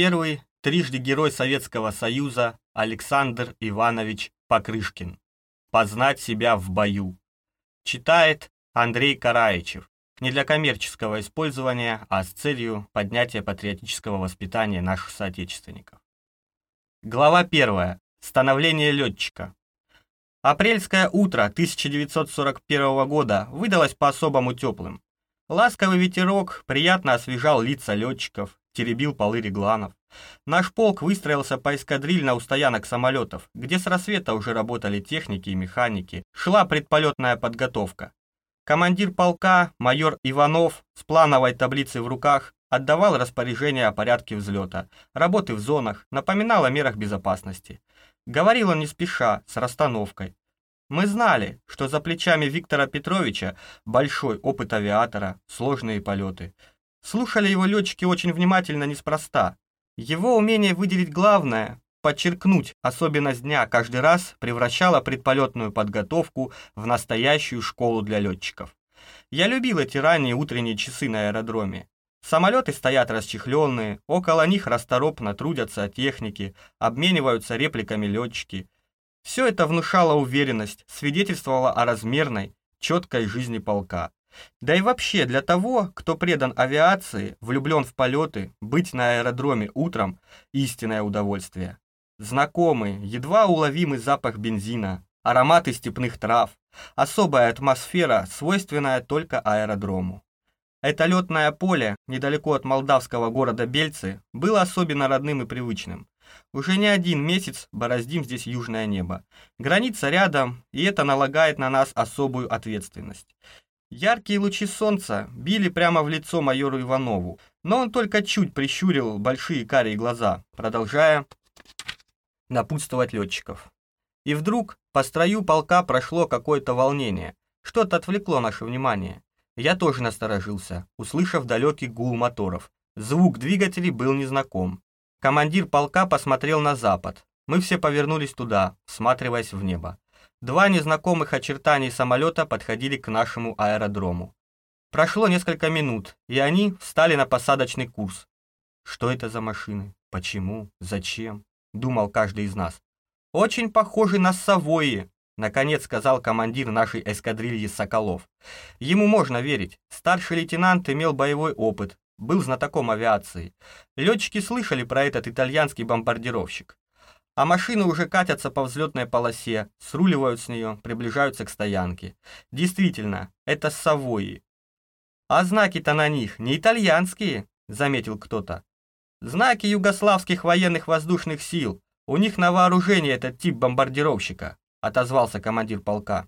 Первый – трижды Герой Советского Союза Александр Иванович Покрышкин. «Познать себя в бою». Читает Андрей Караичев. Не для коммерческого использования, а с целью поднятия патриотического воспитания наших соотечественников. Глава 1. Становление летчика. Апрельское утро 1941 года выдалось по-особому теплым. Ласковый ветерок приятно освежал лица летчиков, теребил полы регланов. Наш полк выстроился поэскадрильно у стоянок самолетов, где с рассвета уже работали техники и механики, шла предполетная подготовка. Командир полка, майор Иванов, с плановой таблицей в руках, отдавал распоряжение о порядке взлета, работы в зонах, напоминал о мерах безопасности. Говорил он не спеша, с расстановкой. Мы знали, что за плечами Виктора Петровича большой опыт авиатора, сложные полеты. Слушали его летчики очень внимательно неспроста. Его умение выделить главное, подчеркнуть особенность дня каждый раз превращало предполетную подготовку в настоящую школу для летчиков. Я любил эти ранние утренние часы на аэродроме. Самолеты стоят расчехленные, около них расторопно трудятся техники, обмениваются репликами летчики. Все это внушало уверенность, свидетельствовало о размерной, четкой жизни полка. Да и вообще для того, кто предан авиации, влюблен в полеты, быть на аэродроме утром – истинное удовольствие. Знакомый, едва уловимый запах бензина, ароматы степных трав, особая атмосфера, свойственная только аэродрому. Это летное поле, недалеко от молдавского города Бельцы, было особенно родным и привычным. Уже не один месяц бороздим здесь южное небо. Граница рядом, и это налагает на нас особую ответственность. Яркие лучи солнца били прямо в лицо майору Иванову, но он только чуть прищурил большие карие глаза, продолжая напутствовать летчиков. И вдруг по строю полка прошло какое-то волнение. Что-то отвлекло наше внимание. Я тоже насторожился, услышав далекий гул моторов. Звук двигателей был незнаком. Командир полка посмотрел на запад. Мы все повернулись туда, всматриваясь в небо. Два незнакомых очертаний самолета подходили к нашему аэродрому. Прошло несколько минут, и они встали на посадочный курс. Что это за машины? Почему? Зачем? думал каждый из нас. «Очень похожи на Савои», — наконец сказал командир нашей эскадрильи Соколов. Ему можно верить. Старший лейтенант имел боевой опыт, был знатоком авиации. Летчики слышали про этот итальянский бомбардировщик. А машины уже катятся по взлетной полосе, сруливают с нее, приближаются к стоянке. Действительно, это Савои. «А знаки-то на них не итальянские», — заметил кто-то. Знаки югославских военных воздушных сил. У них на вооружении этот тип бомбардировщика, отозвался командир полка.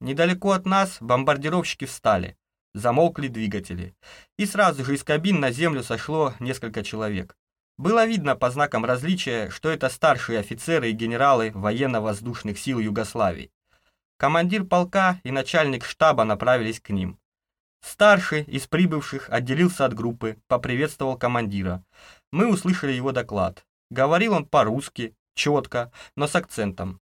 Недалеко от нас бомбардировщики встали. Замолкли двигатели. И сразу же из кабин на землю сошло несколько человек. Было видно по знакам различия, что это старшие офицеры и генералы военно-воздушных сил Югославии. Командир полка и начальник штаба направились к ним. Старший из прибывших отделился от группы, поприветствовал командира. Мы услышали его доклад. Говорил он по-русски, четко, но с акцентом.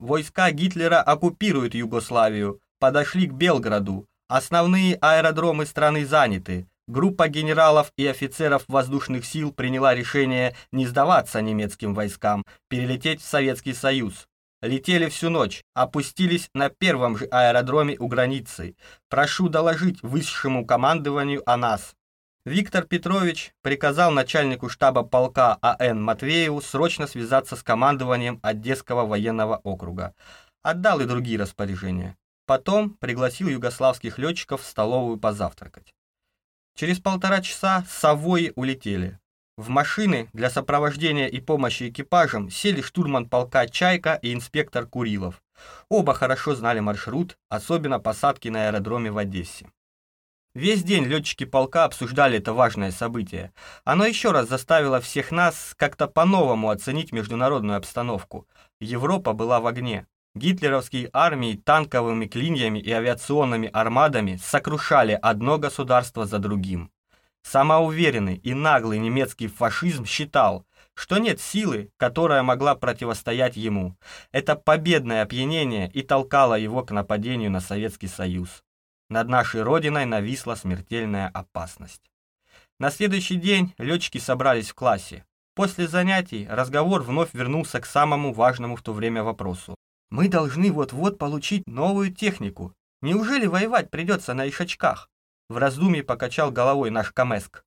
Войска Гитлера оккупируют Югославию, подошли к Белграду. Основные аэродромы страны заняты. Группа генералов и офицеров воздушных сил приняла решение не сдаваться немецким войскам, перелететь в Советский Союз. Летели всю ночь, опустились на первом же аэродроме у границы. Прошу доложить высшему командованию о нас. Виктор Петрович приказал начальнику штаба полка А.Н. Матвееву срочно связаться с командованием Одесского военного округа. Отдал и другие распоряжения. Потом пригласил югославских летчиков в столовую позавтракать. Через полтора часа Савои улетели. В машины для сопровождения и помощи экипажам сели штурман полка «Чайка» и инспектор Курилов. Оба хорошо знали маршрут, особенно посадки на аэродроме в Одессе. Весь день летчики полка обсуждали это важное событие. Оно еще раз заставило всех нас как-то по-новому оценить международную обстановку. Европа была в огне. Гитлеровские армии танковыми клиньями и авиационными армадами сокрушали одно государство за другим. Самоуверенный и наглый немецкий фашизм считал, что нет силы, которая могла противостоять ему. Это победное опьянение и толкало его к нападению на Советский Союз. Над нашей Родиной нависла смертельная опасность. На следующий день летчики собрались в классе. После занятий разговор вновь вернулся к самому важному в то время вопросу. Мы должны вот-вот получить новую технику. Неужели воевать придется на ишачках? В раздумье покачал головой наш Камеск.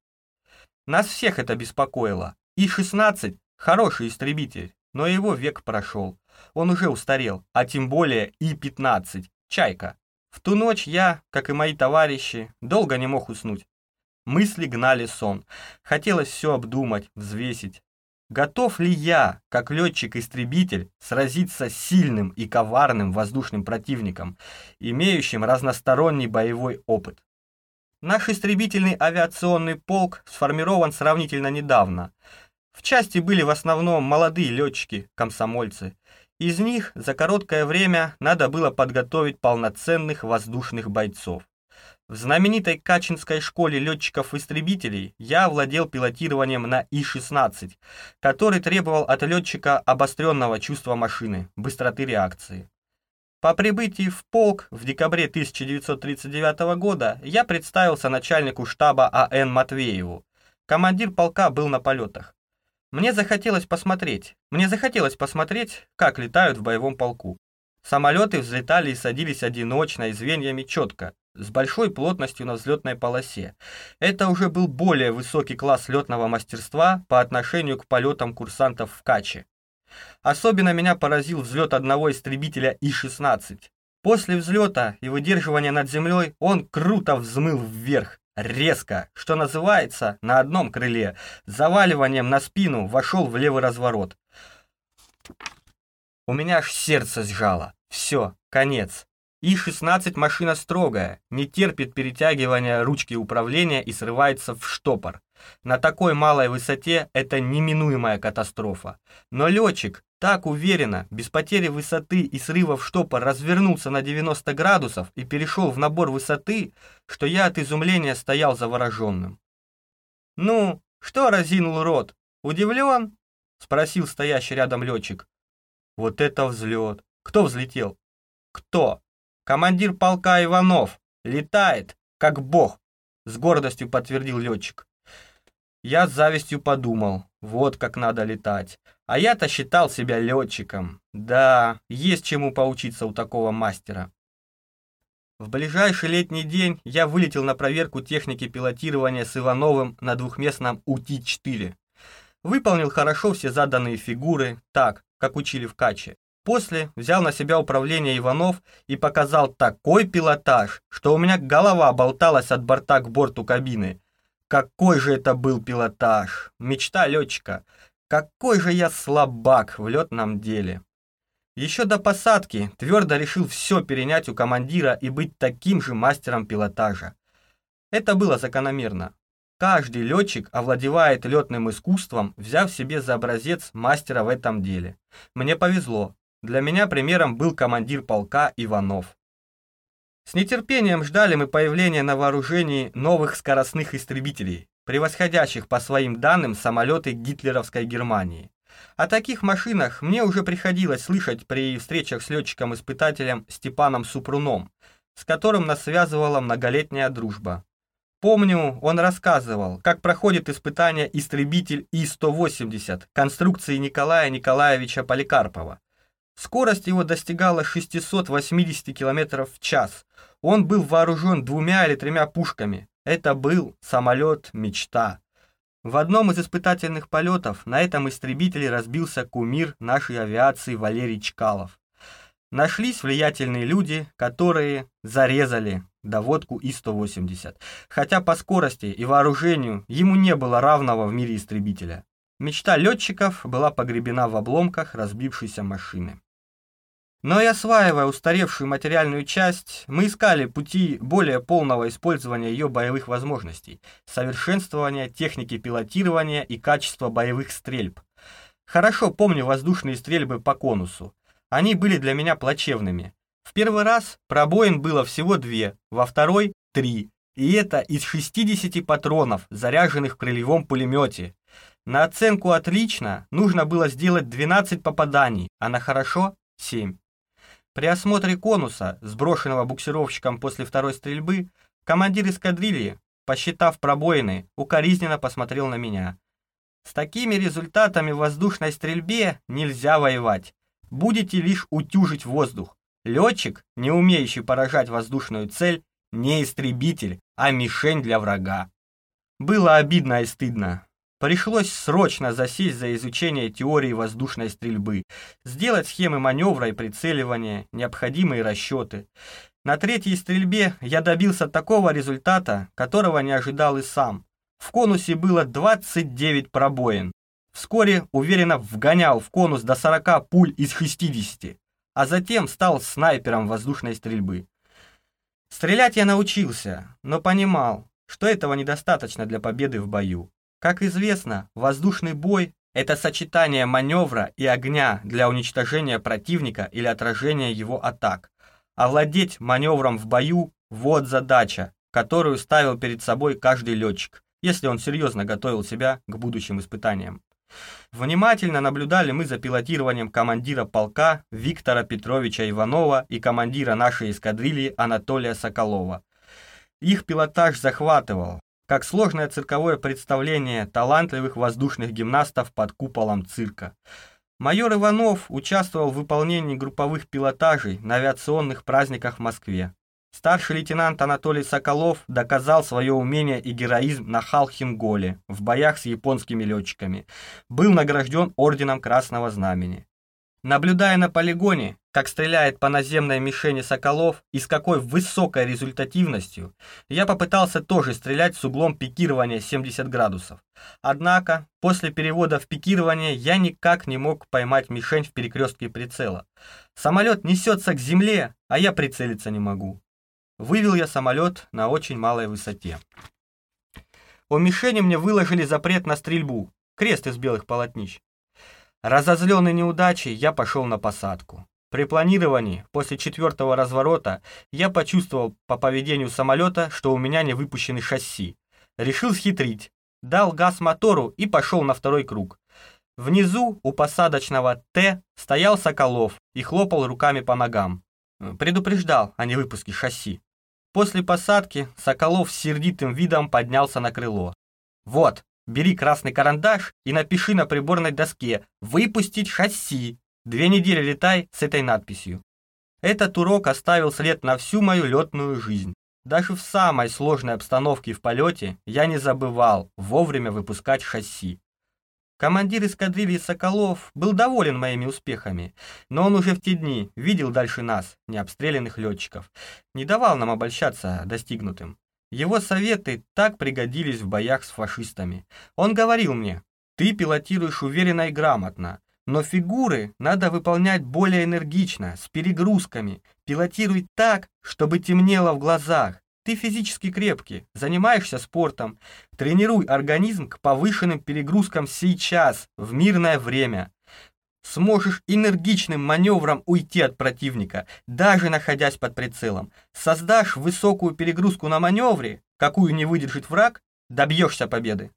Нас всех это беспокоило. И-16 – хороший истребитель, но его век прошел. Он уже устарел, а тем более И-15 – чайка. В ту ночь я, как и мои товарищи, долго не мог уснуть. Мысли гнали сон. Хотелось все обдумать, взвесить. Готов ли я, как летчик-истребитель, сразиться с сильным и коварным воздушным противником, имеющим разносторонний боевой опыт? Наш истребительный авиационный полк сформирован сравнительно недавно. В части были в основном молодые летчики, комсомольцы. Из них за короткое время надо было подготовить полноценных воздушных бойцов. В знаменитой Качинской школе летчиков-истребителей я владел пилотированием на И-16, который требовал от летчика обостренного чувства машины, быстроты реакции. По прибытии в полк в декабре 1939 года я представился начальнику штаба А.Н. Матвееву. Командир полка был на полетах. Мне захотелось посмотреть, мне захотелось посмотреть, как летают в боевом полку. Самолеты взлетали и садились одиночно и звеньями четко, с большой плотностью на взлетной полосе. Это уже был более высокий класс летного мастерства по отношению к полетам курсантов в Каче. Особенно меня поразил взлет одного истребителя И-16. После взлета и выдерживания над землей он круто взмыл вверх, резко, что называется, на одном крыле, заваливанием на спину вошел в левый разворот. У меня аж сердце сжало. Все, конец. И-16 машина строгая, не терпит перетягивания ручки управления и срывается в штопор. На такой малой высоте это неминуемая катастрофа. Но летчик так уверенно, без потери высоты и срывов штопор развернулся на 90 градусов и перешел в набор высоты, что я от изумления стоял завороженным. «Ну, что разинул рот? Удивлен?» — спросил стоящий рядом летчик. «Вот это взлет! Кто взлетел?» «Кто?» Командир полка Иванов летает, как бог, с гордостью подтвердил летчик. Я с завистью подумал, вот как надо летать. А я-то считал себя летчиком. Да, есть чему поучиться у такого мастера. В ближайший летний день я вылетел на проверку техники пилотирования с Ивановым на двухместном УТИ-4. Выполнил хорошо все заданные фигуры, так, как учили в Каче. После взял на себя управление Иванов и показал такой пилотаж, что у меня голова болталась от борта к борту кабины. Какой же это был пилотаж! Мечта летчика! Какой же я слабак в летном деле! Еще до посадки твердо решил все перенять у командира и быть таким же мастером пилотажа. Это было закономерно. Каждый летчик овладевает летным искусством, взяв себе за образец мастера в этом деле. Мне повезло, для меня примером был командир полка Иванов. С нетерпением ждали мы появления на вооружении новых скоростных истребителей, превосходящих по своим данным самолеты гитлеровской Германии. О таких машинах мне уже приходилось слышать при встречах с летчиком-испытателем Степаном Супруном, с которым нас связывала многолетняя дружба. Помню, он рассказывал, как проходит испытание истребитель И-180 конструкции Николая Николаевича Поликарпова, Скорость его достигала 680 км в час. Он был вооружен двумя или тремя пушками. Это был самолет-мечта. В одном из испытательных полетов на этом истребителе разбился кумир нашей авиации Валерий Чкалов. Нашлись влиятельные люди, которые зарезали доводку И-180, хотя по скорости и вооружению ему не было равного в мире истребителя. Мечта летчиков была погребена в обломках разбившейся машины. Но и осваивая устаревшую материальную часть, мы искали пути более полного использования ее боевых возможностей, совершенствования техники пилотирования и качества боевых стрельб. Хорошо помню воздушные стрельбы по конусу. Они были для меня плачевными. В первый раз пробоин было всего две, во второй — три. И это из 60 патронов, заряженных в крыльевом пулемете. На оценку «отлично» нужно было сделать 12 попаданий, а на «хорошо» — 7. При осмотре конуса, сброшенного буксировщиком после второй стрельбы, командир эскадрильи, посчитав пробоины, укоризненно посмотрел на меня. С такими результатами в воздушной стрельбе нельзя воевать. Будете лишь утюжить воздух. Летчик, не умеющий поражать воздушную цель, не истребитель, а мишень для врага. Было обидно и стыдно. Пришлось срочно засесть за изучение теории воздушной стрельбы, сделать схемы маневра и прицеливания, необходимые расчеты. На третьей стрельбе я добился такого результата, которого не ожидал и сам. В конусе было 29 пробоин. Вскоре уверенно вгонял в конус до 40 пуль из 60, а затем стал снайпером воздушной стрельбы. Стрелять я научился, но понимал, что этого недостаточно для победы в бою. Как известно, воздушный бой – это сочетание маневра и огня для уничтожения противника или отражения его атак. Овладеть маневром в бою – вот задача, которую ставил перед собой каждый летчик, если он серьезно готовил себя к будущим испытаниям. Внимательно наблюдали мы за пилотированием командира полка Виктора Петровича Иванова и командира нашей эскадрильи Анатолия Соколова. Их пилотаж захватывал, как сложное цирковое представление талантливых воздушных гимнастов под куполом цирка. Майор Иванов участвовал в выполнении групповых пилотажей на авиационных праздниках в Москве. Старший лейтенант Анатолий Соколов доказал свое умение и героизм на Халхинголе в боях с японскими летчиками. Был награжден орденом Красного Знамени. Наблюдая на полигоне, как стреляет по наземной мишени Соколов и с какой высокой результативностью, я попытался тоже стрелять с углом пикирования 70 градусов. Однако, после перевода в пикирование я никак не мог поймать мишень в перекрестке прицела. Самолет несется к земле, а я прицелиться не могу. Вывел я самолет на очень малой высоте. У мишени мне выложили запрет на стрельбу, крест из белых полотнищ. Разозленный неудачей, я пошел на посадку. При планировании, после четвертого разворота, я почувствовал по поведению самолета, что у меня не выпущены шасси. Решил схитрить, дал газ мотору и пошел на второй круг. Внизу у посадочного Т стоял Соколов и хлопал руками по ногам. Предупреждал о невыпуске шасси. После посадки Соколов с сердитым видом поднялся на крыло. «Вот, бери красный карандаш и напиши на приборной доске «Выпустить шасси». Две недели летай с этой надписью». Этот урок оставил след на всю мою летную жизнь. Даже в самой сложной обстановке в полете я не забывал вовремя выпускать шасси. Командир эскадрильи «Соколов» был доволен моими успехами, но он уже в те дни видел дальше нас, необстрелянных летчиков, не давал нам обольщаться достигнутым. Его советы так пригодились в боях с фашистами. Он говорил мне, ты пилотируешь уверенно и грамотно, но фигуры надо выполнять более энергично, с перегрузками, пилотируй так, чтобы темнело в глазах, ты физически крепкий, занимаешься спортом, тренируй организм к повышенным перегрузкам сейчас, в мирное время. Сможешь энергичным маневром уйти от противника, даже находясь под прицелом. Создашь высокую перегрузку на маневре, какую не выдержит враг, добьешься победы.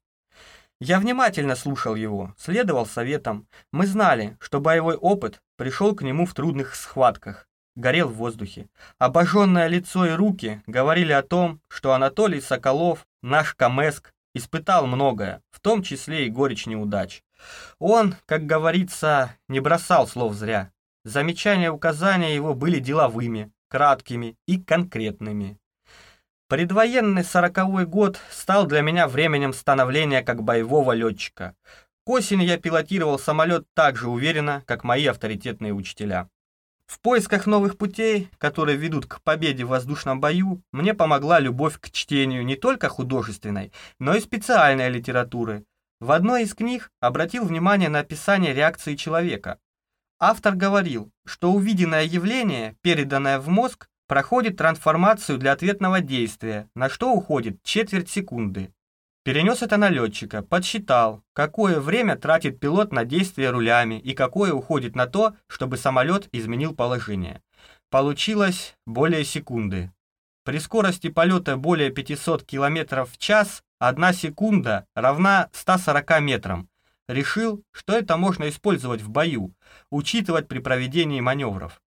Я внимательно слушал его, следовал советам. Мы знали, что боевой опыт пришел к нему в трудных схватках горел в воздухе. Обожженное лицо и руки говорили о том, что Анатолий Соколов, наш Камеск, испытал многое, в том числе и горечь неудач. Он, как говорится, не бросал слов зря. Замечания и указания его были деловыми, краткими и конкретными. Предвоенный сороковой год стал для меня временем становления как боевого летчика. К осени я пилотировал самолет так же уверенно, как мои авторитетные учителя. В поисках новых путей, которые ведут к победе в воздушном бою, мне помогла любовь к чтению не только художественной, но и специальной литературы. В одной из книг обратил внимание на описание реакции человека. Автор говорил, что увиденное явление, переданное в мозг, проходит трансформацию для ответного действия, на что уходит четверть секунды. Перенес это на летчика, подсчитал, какое время тратит пилот на действие рулями и какое уходит на то, чтобы самолет изменил положение. Получилось более секунды. При скорости полета более 500 км в час одна секунда равна 140 метрам. Решил, что это можно использовать в бою, учитывать при проведении маневров.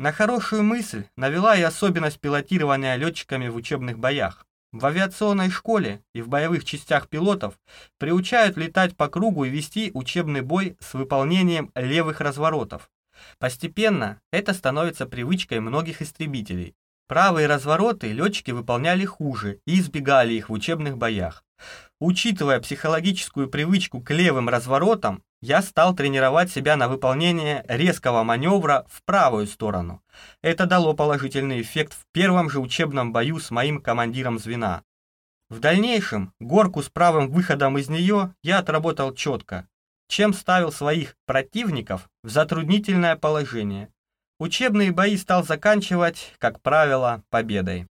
На хорошую мысль навела и особенность пилотирования летчиками в учебных боях. В авиационной школе и в боевых частях пилотов приучают летать по кругу и вести учебный бой с выполнением левых разворотов. Постепенно это становится привычкой многих истребителей. Правые развороты летчики выполняли хуже и избегали их в учебных боях. Учитывая психологическую привычку к левым разворотам, я стал тренировать себя на выполнение резкого маневра в правую сторону. Это дало положительный эффект в первом же учебном бою с моим командиром звена. В дальнейшем горку с правым выходом из нее я отработал четко, чем ставил своих противников в затруднительное положение. Учебные бои стал заканчивать, как правило, победой.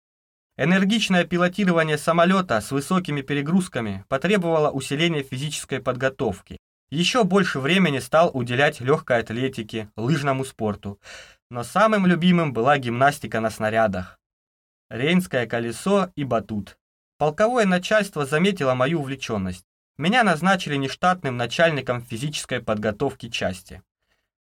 Энергичное пилотирование самолета с высокими перегрузками потребовало усиления физической подготовки. Еще больше времени стал уделять легкой атлетике, лыжному спорту. Но самым любимым была гимнастика на снарядах. Рейнское колесо и батут. Полковое начальство заметило мою увлеченность. Меня назначили нештатным начальником физической подготовки части.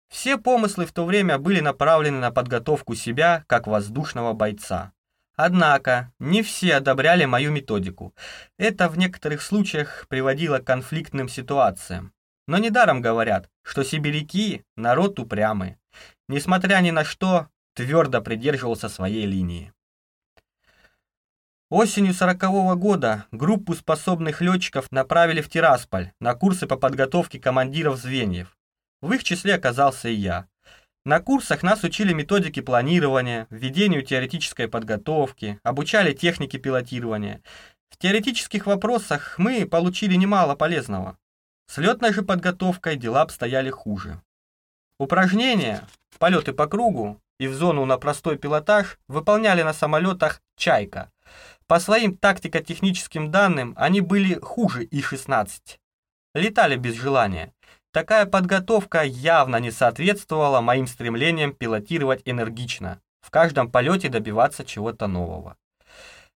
Все помыслы в то время были направлены на подготовку себя как воздушного бойца. Однако не все одобряли мою методику. Это в некоторых случаях приводило к конфликтным ситуациям. Но недаром говорят, что сибиряки – народ упрямый. Несмотря ни на что, твердо придерживался своей линии. Осенью сорокового года группу способных летчиков направили в Тирасполь на курсы по подготовке командиров звеньев. В их числе оказался и я. На курсах нас учили методике планирования, введению теоретической подготовки, обучали технике пилотирования. В теоретических вопросах мы получили немало полезного. С летной же подготовкой дела обстояли хуже. Упражнения, полеты по кругу и в зону на простой пилотаж выполняли на самолетах «Чайка». По своим тактико-техническим данным они были хуже И-16. Летали без желания. Такая подготовка явно не соответствовала моим стремлениям пилотировать энергично, в каждом полете добиваться чего-то нового.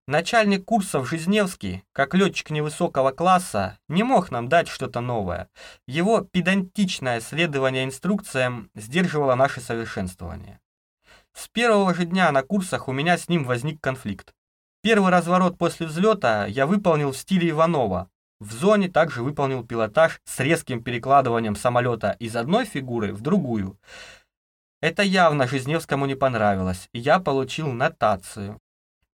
Начальник курсов Жизневский, как летчик невысокого класса, не мог нам дать что-то новое. Его педантичное следование инструкциям сдерживало наше совершенствование. С первого же дня на курсах у меня с ним возник конфликт. Первый разворот после взлета я выполнил в стиле Иванова. В зоне также выполнил пилотаж с резким перекладыванием самолета из одной фигуры в другую. Это явно Жизневскому не понравилось, и я получил нотацию.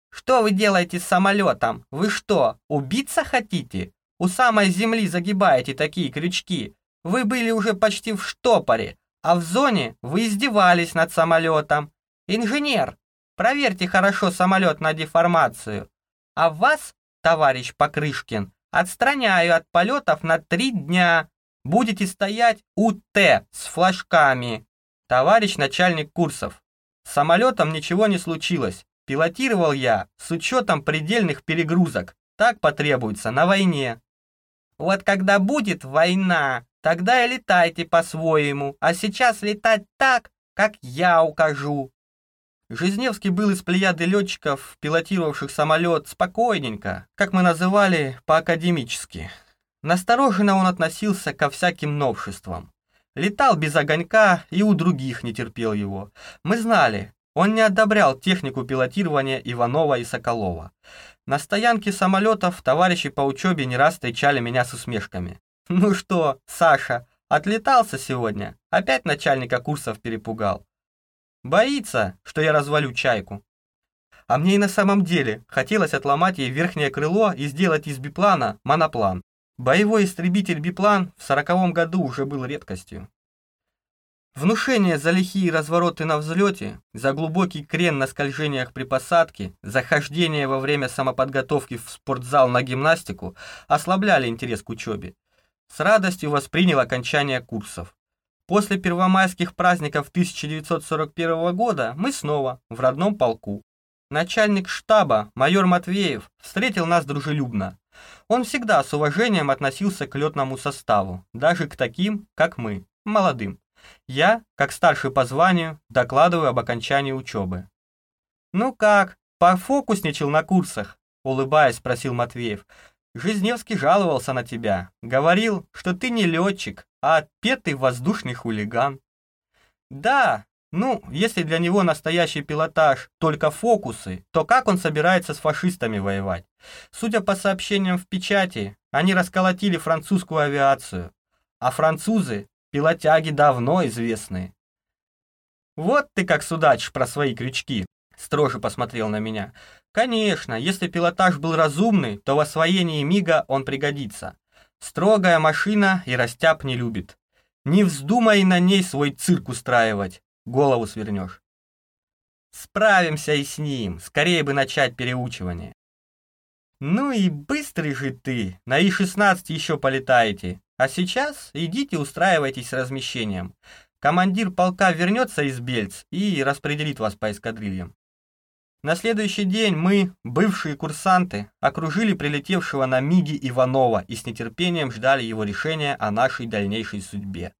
«Что вы делаете с самолетом? Вы что, убиться хотите? У самой земли загибаете такие крючки. Вы были уже почти в штопоре, а в зоне вы издевались над самолетом. Инженер, проверьте хорошо самолет на деформацию. А вас, товарищ Покрышкин, отстраняю от полетов на три дня. Будете стоять у Т с флажками. Товарищ начальник курсов, с самолетом ничего не случилось. Пилотировал я с учетом предельных перегрузок. Так потребуется на войне. Вот когда будет война, тогда и летайте по-своему, а сейчас летать так, как я укажу. Жизневский был из плеяды летчиков, пилотировавших самолет спокойненько, как мы называли по-академически. Настороженно он относился ко всяким новшествам. Летал без огонька и у других не терпел его. Мы знали, он не одобрял технику пилотирования Иванова и Соколова. На стоянке самолетов товарищи по учебе не раз встречали меня с усмешками. «Ну что, Саша, отлетался сегодня? Опять начальника курсов перепугал. Боится, что я развалю чайку». А мне и на самом деле хотелось отломать ей верхнее крыло и сделать из биплана моноплан. Боевой истребитель-биплан в сороковом году уже был редкостью. Внушение за лихие развороты на взлете, за глубокий крен на скольжениях при посадке, за хождение во время самоподготовки в спортзал на гимнастику ослабляли интерес к учебе. С радостью воспринял окончание курсов. После первомайских праздников 1941 года мы снова в родном полку. Начальник штаба, майор Матвеев, встретил нас дружелюбно. Он всегда с уважением относился к летному составу, даже к таким, как мы, молодым. Я, как старший по званию, докладываю об окончании учебы. «Ну как, пофокусничал на курсах?» — улыбаясь, спросил Матвеев. «Жизневский жаловался на тебя. Говорил, что ты не летчик, а отпетый воздушный хулиган». «Да, Ну, если для него настоящий пилотаж только фокусы, то как он собирается с фашистами воевать? Судя по сообщениям в печати, они расколотили французскую авиацию, а французы – пилотяги давно известные. «Вот ты как судачишь про свои крючки», – строже посмотрел на меня. «Конечно, если пилотаж был разумный, то в освоении мига он пригодится. Строгая машина и растяп не любит. Не вздумай на ней свой цирк устраивать голову свернешь. Справимся и с ним, скорее бы начать переучивание. Ну и быстрый же ты, на И-16 еще полетаете. А сейчас идите устраивайтесь с размещением. Командир полка вернется из Бельц и распределит вас по эскадрильям. На следующий день мы, бывшие курсанты, окружили прилетевшего на Миги Иванова и с нетерпением ждали его решения о нашей дальнейшей судьбе.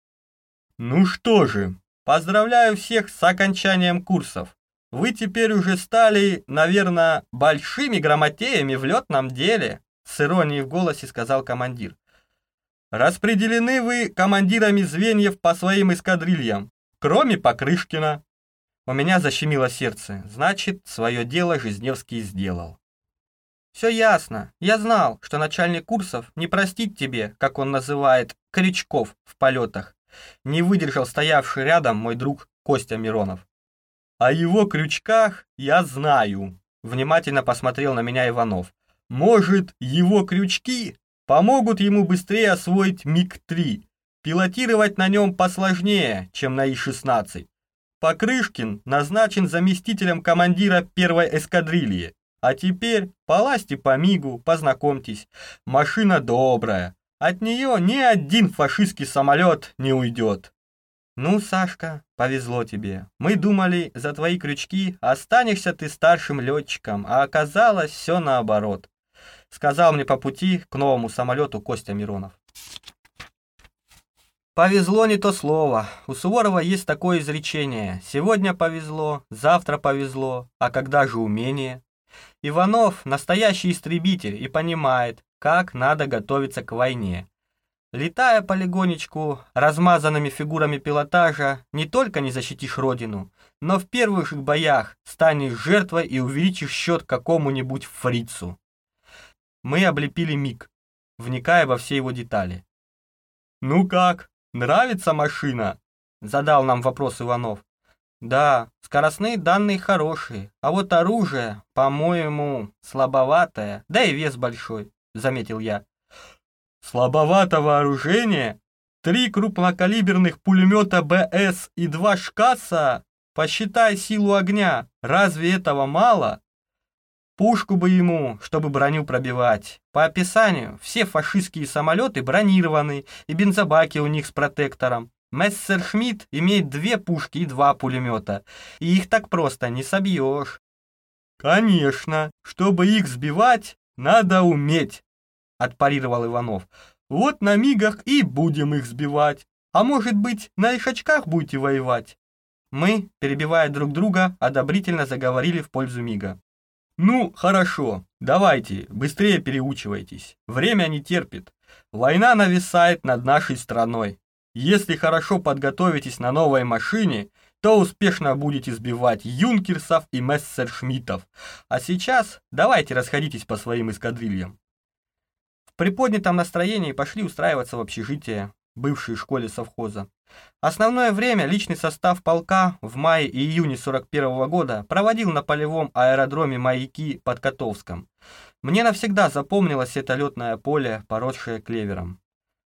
«Ну что же, Поздравляю всех с окончанием курсов. Вы теперь уже стали, наверное, большими грамотеями в летном деле, с иронией в голосе сказал командир. Распределены вы командирами звеньев по своим эскадрильям, кроме Покрышкина. У меня защемило сердце. Значит, свое дело Жизневский сделал. Все ясно. Я знал, что начальник курсов не простит тебе, как он называет, крючков в полетах. Не выдержал стоявший рядом мой друг Костя Миронов. О его крючках я знаю, внимательно посмотрел на меня Иванов. Может, его крючки помогут ему быстрее освоить МиГ-3. Пилотировать на нем посложнее, чем на И-16. Покрышкин назначен заместителем командира первой эскадрильи. А теперь полазьте по МиГу, познакомьтесь. Машина добрая, от нее ни один фашистский самолет не уйдет. Ну, Сашка, повезло тебе. Мы думали, за твои крючки останешься ты старшим летчиком, а оказалось все наоборот. Сказал мне по пути к новому самолету Костя Миронов. Повезло не то слово. У Суворова есть такое изречение. Сегодня повезло, завтра повезло, а когда же умение? Иванов настоящий истребитель и понимает, как надо готовиться к войне. Летая полигонечку размазанными фигурами пилотажа, не только не защитишь родину, но в первых же боях станешь жертвой и увеличишь счет какому-нибудь фрицу. Мы облепили миг, вникая во все его детали. «Ну как, нравится машина?» — задал нам вопрос Иванов. «Да, скоростные данные хорошие, а вот оружие, по-моему, слабоватое, да и вес большой. — заметил я. «Слабовато вооружение? Три крупнокалиберных пулемета БС и два ШКАСа? Посчитай силу огня. Разве этого мало?» Пушку бы ему, чтобы броню пробивать. По описанию, все фашистские самолеты бронированы, и бензобаки у них с протектором. Мессершмитт имеет две пушки и два пулемета, и их так просто не собьешь. Конечно, чтобы их сбивать, надо уметь, отпарировал Иванов. Вот на мигах и будем их сбивать. А может быть, на ишачках будете воевать? Мы, перебивая друг друга, одобрительно заговорили в пользу мига. Ну, хорошо, давайте, быстрее переучивайтесь. Время не терпит. Война нависает над нашей страной. Если хорошо подготовитесь на новой машине, то успешно будете сбивать юнкерсов и мессершмиттов. А сейчас давайте расходитесь по своим эскадрильям. В приподнятом настроении пошли устраиваться в общежитие, бывшей школе совхоза. Основное время личный состав полка в мае и июне 41 -го года проводил на полевом аэродроме «Маяки» под Котовском. Мне навсегда запомнилось это летное поле, поросшее клевером.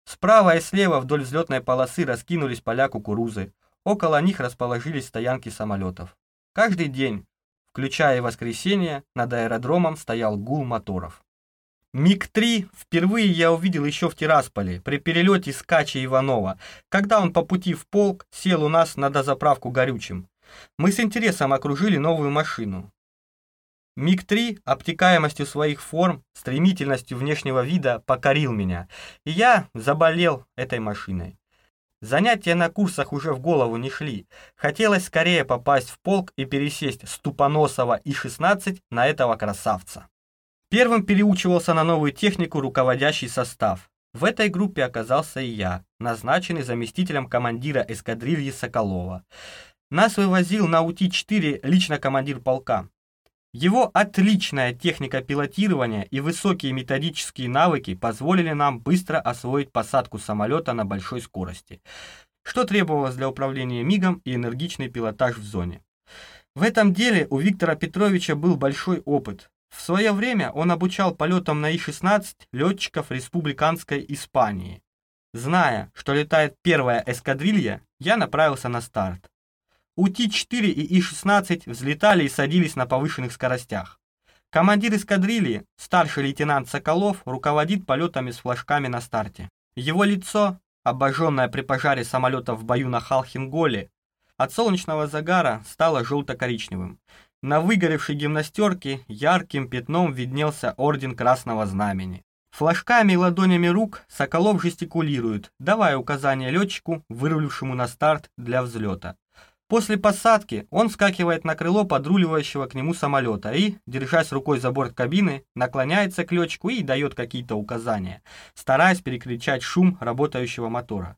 Справа и слева вдоль взлетной полосы раскинулись поля кукурузы, Около них расположились стоянки самолетов. Каждый день, включая воскресенье, над аэродромом стоял гул моторов. МиГ-3 впервые я увидел еще в Тирасполе, при перелете с Качи Иванова, когда он по пути в полк сел у нас на дозаправку горючим. Мы с интересом окружили новую машину. МиГ-3 обтекаемостью своих форм, стремительностью внешнего вида покорил меня, и я заболел этой машиной. Занятия на курсах уже в голову не шли. Хотелось скорее попасть в полк и пересесть с Тупоносова И-16 на этого красавца. Первым переучивался на новую технику руководящий состав. В этой группе оказался и я, назначенный заместителем командира эскадрильи Соколова. Нас вывозил на УТ-4 лично командир полка. Его отличная техника пилотирования и высокие методические навыки позволили нам быстро освоить посадку самолета на большой скорости, что требовалось для управления МИГом и энергичный пилотаж в зоне. В этом деле у Виктора Петровича был большой опыт. В свое время он обучал полетам на И-16 летчиков республиканской Испании. Зная, что летает первая эскадрилья, я направился на старт. УТ-4 и И-16 взлетали и садились на повышенных скоростях. Командир эскадрильи, старший лейтенант Соколов, руководит полетами с флажками на старте. Его лицо, обожженное при пожаре самолета в бою на Халхинголе, от солнечного загара стало желто-коричневым. На выгоревшей гимнастерке ярким пятном виднелся орден Красного Знамени. Флажками и ладонями рук Соколов жестикулирует, давая указания летчику, вырулившему на старт для взлета. После посадки он скакивает на крыло подруливающего к нему самолета и, держась рукой за борт кабины, наклоняется к летчику и дает какие-то указания, стараясь перекричать шум работающего мотора.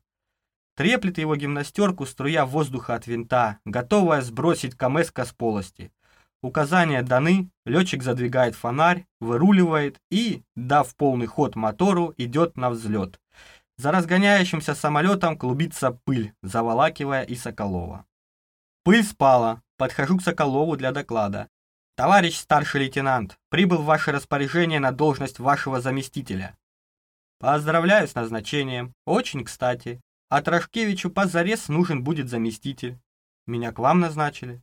Треплет его гимнастерку струя воздуха от винта, готовая сбросить Камеска с полости. Указания даны, летчик задвигает фонарь, выруливает и, дав полный ход мотору, идет на взлет. За разгоняющимся самолетом клубится пыль, заволакивая и Соколова. Пыль спала. Подхожу к Соколову для доклада. Товарищ старший лейтенант, прибыл в ваше распоряжение на должность вашего заместителя. Поздравляю с назначением. Очень кстати. А Трошкевичу позарез нужен будет заместитель. Меня к вам назначили.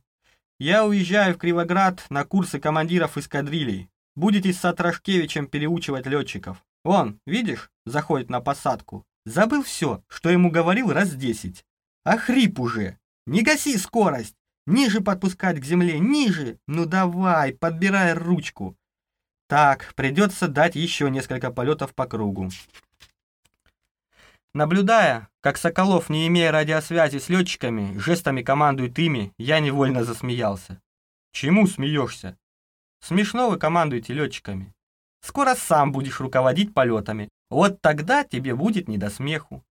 Я уезжаю в Кривоград на курсы командиров эскадрилей. Будете с Атрашкевичем переучивать летчиков. Он, видишь, заходит на посадку. Забыл все, что ему говорил раз десять. А уже. Не гаси скорость! Ниже подпускать к земле, ниже! Ну давай, подбирай ручку. Так, придется дать еще несколько полетов по кругу. Наблюдая, как Соколов, не имея радиосвязи с летчиками, жестами командует ими, я невольно засмеялся. Чему смеешься? Смешно вы командуете летчиками. Скоро сам будешь руководить полетами. Вот тогда тебе будет не до смеху.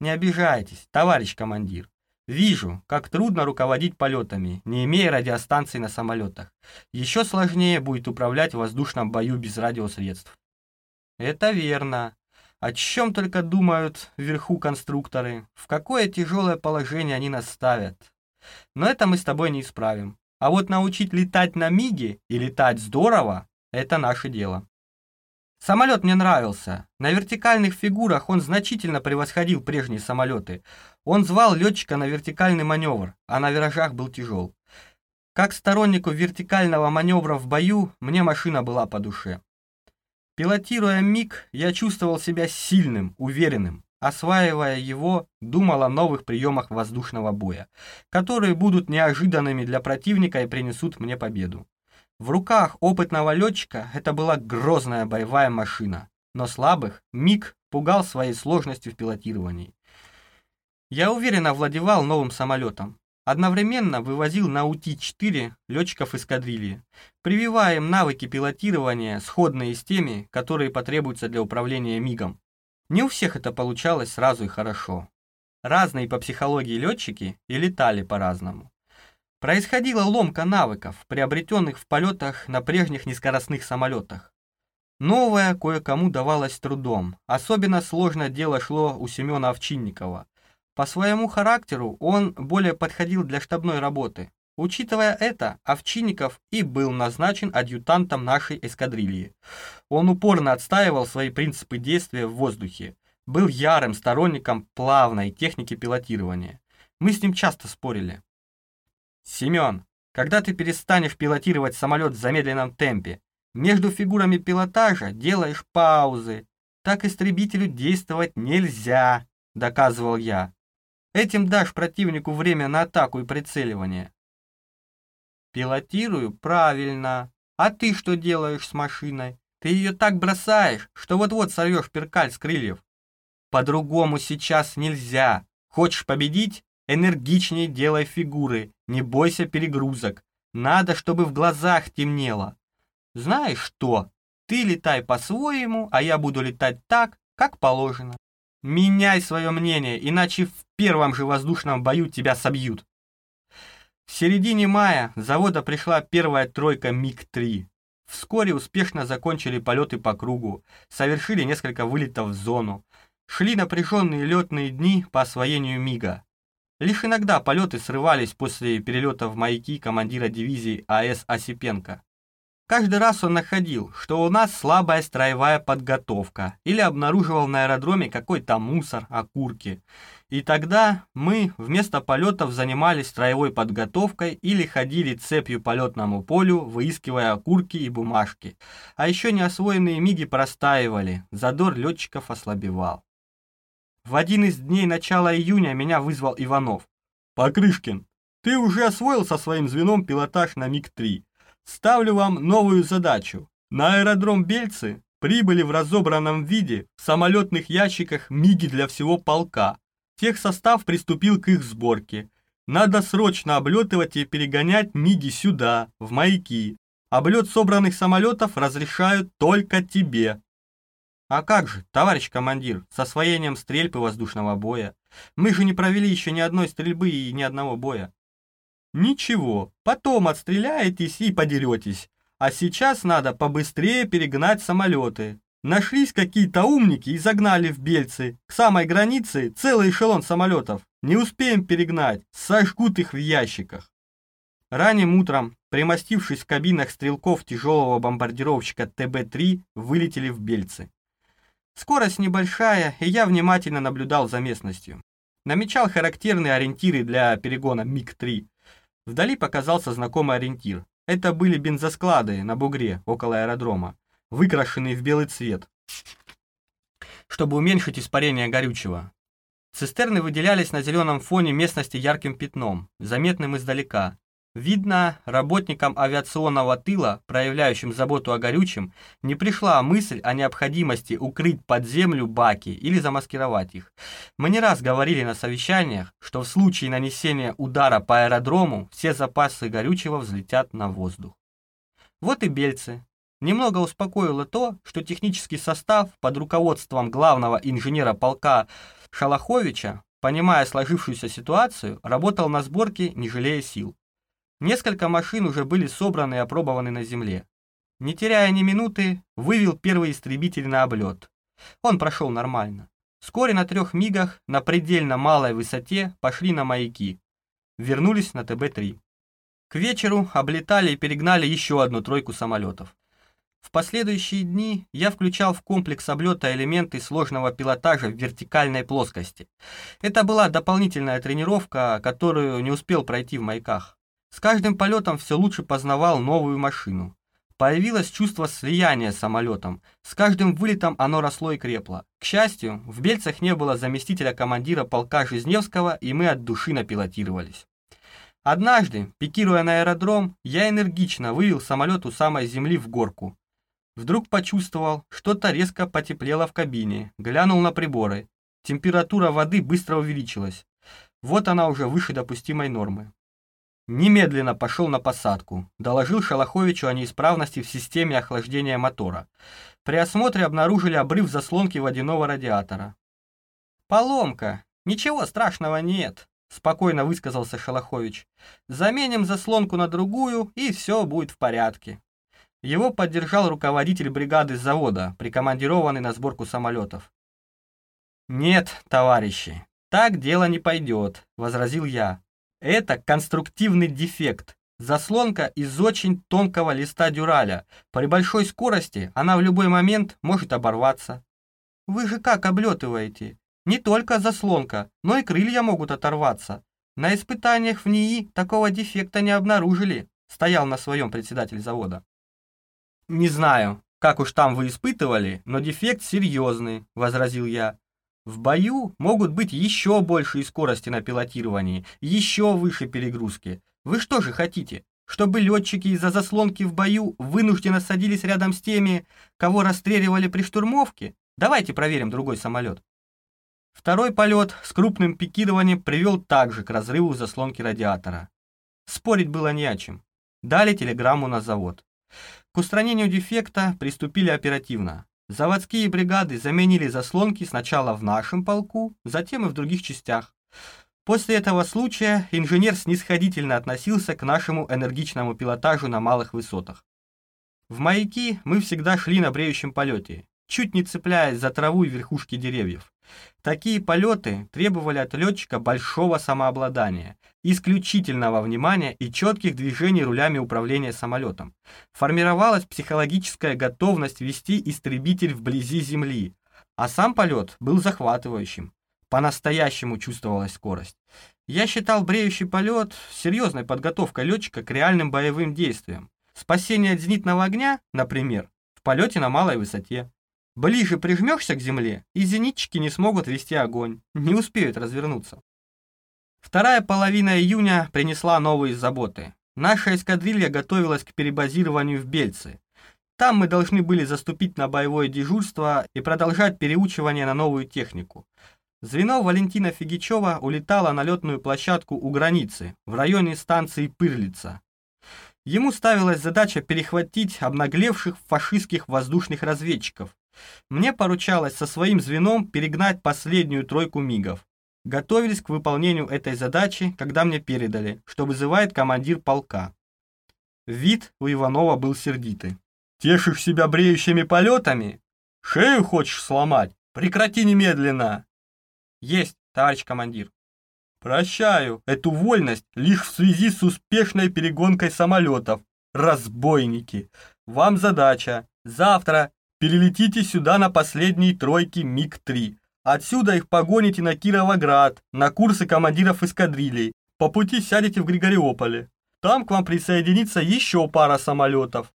Не обижайтесь, товарищ командир. Вижу, как трудно руководить полетами, не имея радиостанций на самолетах. Еще сложнее будет управлять в воздушном бою без радиосредств. Это верно. О чем только думают вверху конструкторы, в какое тяжелое положение они нас ставят. Но это мы с тобой не исправим. А вот научить летать на Миге и летать здорово – это наше дело. Самолет мне нравился. На вертикальных фигурах он значительно превосходил прежние самолеты. Он звал летчика на вертикальный маневр, а на виражах был тяжел. Как стороннику вертикального маневра в бою, мне машина была по душе. Пилотируя МиГ, я чувствовал себя сильным, уверенным. Осваивая его, думал о новых приемах воздушного боя, которые будут неожиданными для противника и принесут мне победу. В руках опытного летчика это была грозная боевая машина, но слабых МиГ пугал своей сложностью в пилотировании. Я уверенно владевал новым самолетом. Одновременно вывозил на УТ-4 летчиков эскадрильи, прививая им навыки пилотирования, сходные с теми, которые потребуются для управления МиГом. Не у всех это получалось сразу и хорошо. Разные по психологии летчики и летали по-разному. Происходила ломка навыков, приобретенных в полетах на прежних низкоростных самолетах. Новое кое-кому давалось трудом. Особенно сложно дело шло у Семена Овчинникова. По своему характеру он более подходил для штабной работы. Учитывая это, Овчинников и был назначен адъютантом нашей эскадрильи. Он упорно отстаивал свои принципы действия в воздухе, был ярым сторонником плавной техники пилотирования. Мы с ним часто спорили. Семен, когда ты перестанешь пилотировать самолет в замедленном темпе, между фигурами пилотажа делаешь паузы. Так истребителю действовать нельзя, доказывал я. Этим дашь противнику время на атаку и прицеливание. Пилотирую правильно. А ты что делаешь с машиной? Ты ее так бросаешь, что вот-вот сорвешь перкаль с крыльев. По-другому сейчас нельзя. Хочешь победить? Энергичнее делай фигуры, не бойся перегрузок. Надо, чтобы в глазах темнело. Знаешь что? Ты летай по-своему, а я буду летать так, как положено. Меняй свое мнение, иначе в первом же воздушном бою тебя собьют. В середине мая завода пришла первая тройка МиГ-3. Вскоре успешно закончили полеты по кругу, совершили несколько вылетов в зону. Шли напряженные летные дни по освоению МиГа. Лишь иногда полеты срывались после перелета в маяки командира дивизии А.С. Осипенко. Каждый раз он находил, что у нас слабая строевая подготовка или обнаруживал на аэродроме какой-то мусор, окурки. И тогда мы вместо полетов занимались строевой подготовкой или ходили цепью по летному полю, выискивая окурки и бумажки. А еще неосвоенные миги простаивали, задор летчиков ослабевал. В один из дней начала июня меня вызвал Иванов. «Покрышкин, ты уже освоил со своим звеном пилотаж на МиГ-3. Ставлю вам новую задачу. На аэродром Бельцы прибыли в разобранном виде в самолетных ящиках МИГи для всего полка. Техсостав приступил к их сборке. Надо срочно облетывать и перегонять МИГи сюда, в маяки. Облет собранных самолетов разрешают только тебе. А как же, товарищ командир, с освоением стрельбы воздушного боя? Мы же не провели еще ни одной стрельбы и ни одного боя. Ничего, потом отстреляетесь и подеретесь. А сейчас надо побыстрее перегнать самолеты. Нашлись какие-то умники и загнали в Бельцы. К самой границе целый эшелон самолетов. Не успеем перегнать, сожгут их в ящиках. Ранним утром, примостившись в кабинах стрелков тяжелого бомбардировщика ТБ-3, вылетели в Бельцы. Скорость небольшая, и я внимательно наблюдал за местностью. Намечал характерные ориентиры для перегона МиГ-3. Вдали показался знакомый ориентир. Это были бензосклады на бугре около аэродрома, выкрашенные в белый цвет, чтобы уменьшить испарение горючего. Цистерны выделялись на зеленом фоне местности ярким пятном, заметным издалека. Видно, работникам авиационного тыла, проявляющим заботу о горючем, не пришла мысль о необходимости укрыть под землю баки или замаскировать их. Мы не раз говорили на совещаниях, что в случае нанесения удара по аэродрому все запасы горючего взлетят на воздух. Вот и бельцы. Немного успокоило то, что технический состав под руководством главного инженера полка Шалаховича, понимая сложившуюся ситуацию, работал на сборке, не жалея сил. Несколько машин уже были собраны и опробованы на земле. Не теряя ни минуты, вывел первый истребитель на облет. Он прошел нормально. Вскоре на трех мигах на предельно малой высоте пошли на маяки. Вернулись на ТБ-3. К вечеру облетали и перегнали еще одну тройку самолетов. В последующие дни я включал в комплекс облета элементы сложного пилотажа в вертикальной плоскости. Это была дополнительная тренировка, которую не успел пройти в маяках. С каждым полетом все лучше познавал новую машину. Появилось чувство слияния с самолетом. С каждым вылетом оно росло и крепло. К счастью, в Бельцах не было заместителя командира полка Жизневского, и мы от души напилотировались. Однажды, пикируя на аэродром, я энергично вывел самолет у самой земли в горку. Вдруг почувствовал, что-то резко потеплело в кабине, глянул на приборы. Температура воды быстро увеличилась. Вот она уже выше допустимой нормы. Немедленно пошел на посадку, доложил Шалаховичу о неисправности в системе охлаждения мотора. При осмотре обнаружили обрыв заслонки водяного радиатора. «Поломка. Ничего страшного нет», — спокойно высказался Шалахович. «Заменим заслонку на другую, и все будет в порядке». Его поддержал руководитель бригады завода, прикомандированный на сборку самолетов. «Нет, товарищи, так дело не пойдет», — возразил я. Это конструктивный дефект. Заслонка из очень тонкого листа дюраля. При большой скорости она в любой момент может оборваться. Вы же как облетываете? Не только заслонка, но и крылья могут оторваться. На испытаниях в НИИ такого дефекта не обнаружили, стоял на своем председатель завода. Не знаю, как уж там вы испытывали, но дефект серьезный, возразил я. В бою могут быть еще большие скорости на пилотировании, еще выше перегрузки. Вы что же хотите? Чтобы летчики из-за заслонки в бою вынужденно садились рядом с теми, кого расстреливали при штурмовке? Давайте проверим другой самолет. Второй полет с крупным пикированием привел также к разрыву заслонки радиатора. Спорить было не о чем. Дали телеграмму на завод. К устранению дефекта приступили оперативно. Заводские бригады заменили заслонки сначала в нашем полку, затем и в других частях. После этого случая инженер снисходительно относился к нашему энергичному пилотажу на малых высотах. В маяки мы всегда шли на бреющем полете, чуть не цепляясь за траву и верхушки деревьев. Такие полеты требовали от летчика большого самообладания, исключительного внимания и четких движений рулями управления самолетом. Формировалась психологическая готовность вести истребитель вблизи Земли, а сам полет был захватывающим. По-настоящему чувствовалась скорость. Я считал бреющий полет серьезной подготовкой летчика к реальным боевым действиям. Спасение от зенитного огня, например, в полете на малой высоте. Ближе прижмешься к земле, и зенитчики не смогут вести огонь, не успеют развернуться. Вторая половина июня принесла новые заботы. Наша эскадрилья готовилась к перебазированию в Бельцы. Там мы должны были заступить на боевое дежурство и продолжать переучивание на новую технику. Звено Валентина Фигичева улетало на летную площадку у границы, в районе станции Пырлица. Ему ставилась задача перехватить обнаглевших фашистских воздушных разведчиков, мне поручалось со своим звеном перегнать последнюю тройку мигов. Готовились к выполнению этой задачи, когда мне передали, что вызывает командир полка. Вид у Иванова был сердитый. «Тешишь себя бреющими полетами? Шею хочешь сломать? Прекрати немедленно!» «Есть, товарищ командир». «Прощаю эту вольность лишь в связи с успешной перегонкой самолетов. Разбойники! Вам задача завтра Перелетите сюда на последние тройки МиГ-3. Отсюда их погоните на Кировоград, на курсы командиров эскадрилей. По пути сядете в Григориополе. Там к вам присоединится еще пара самолетов.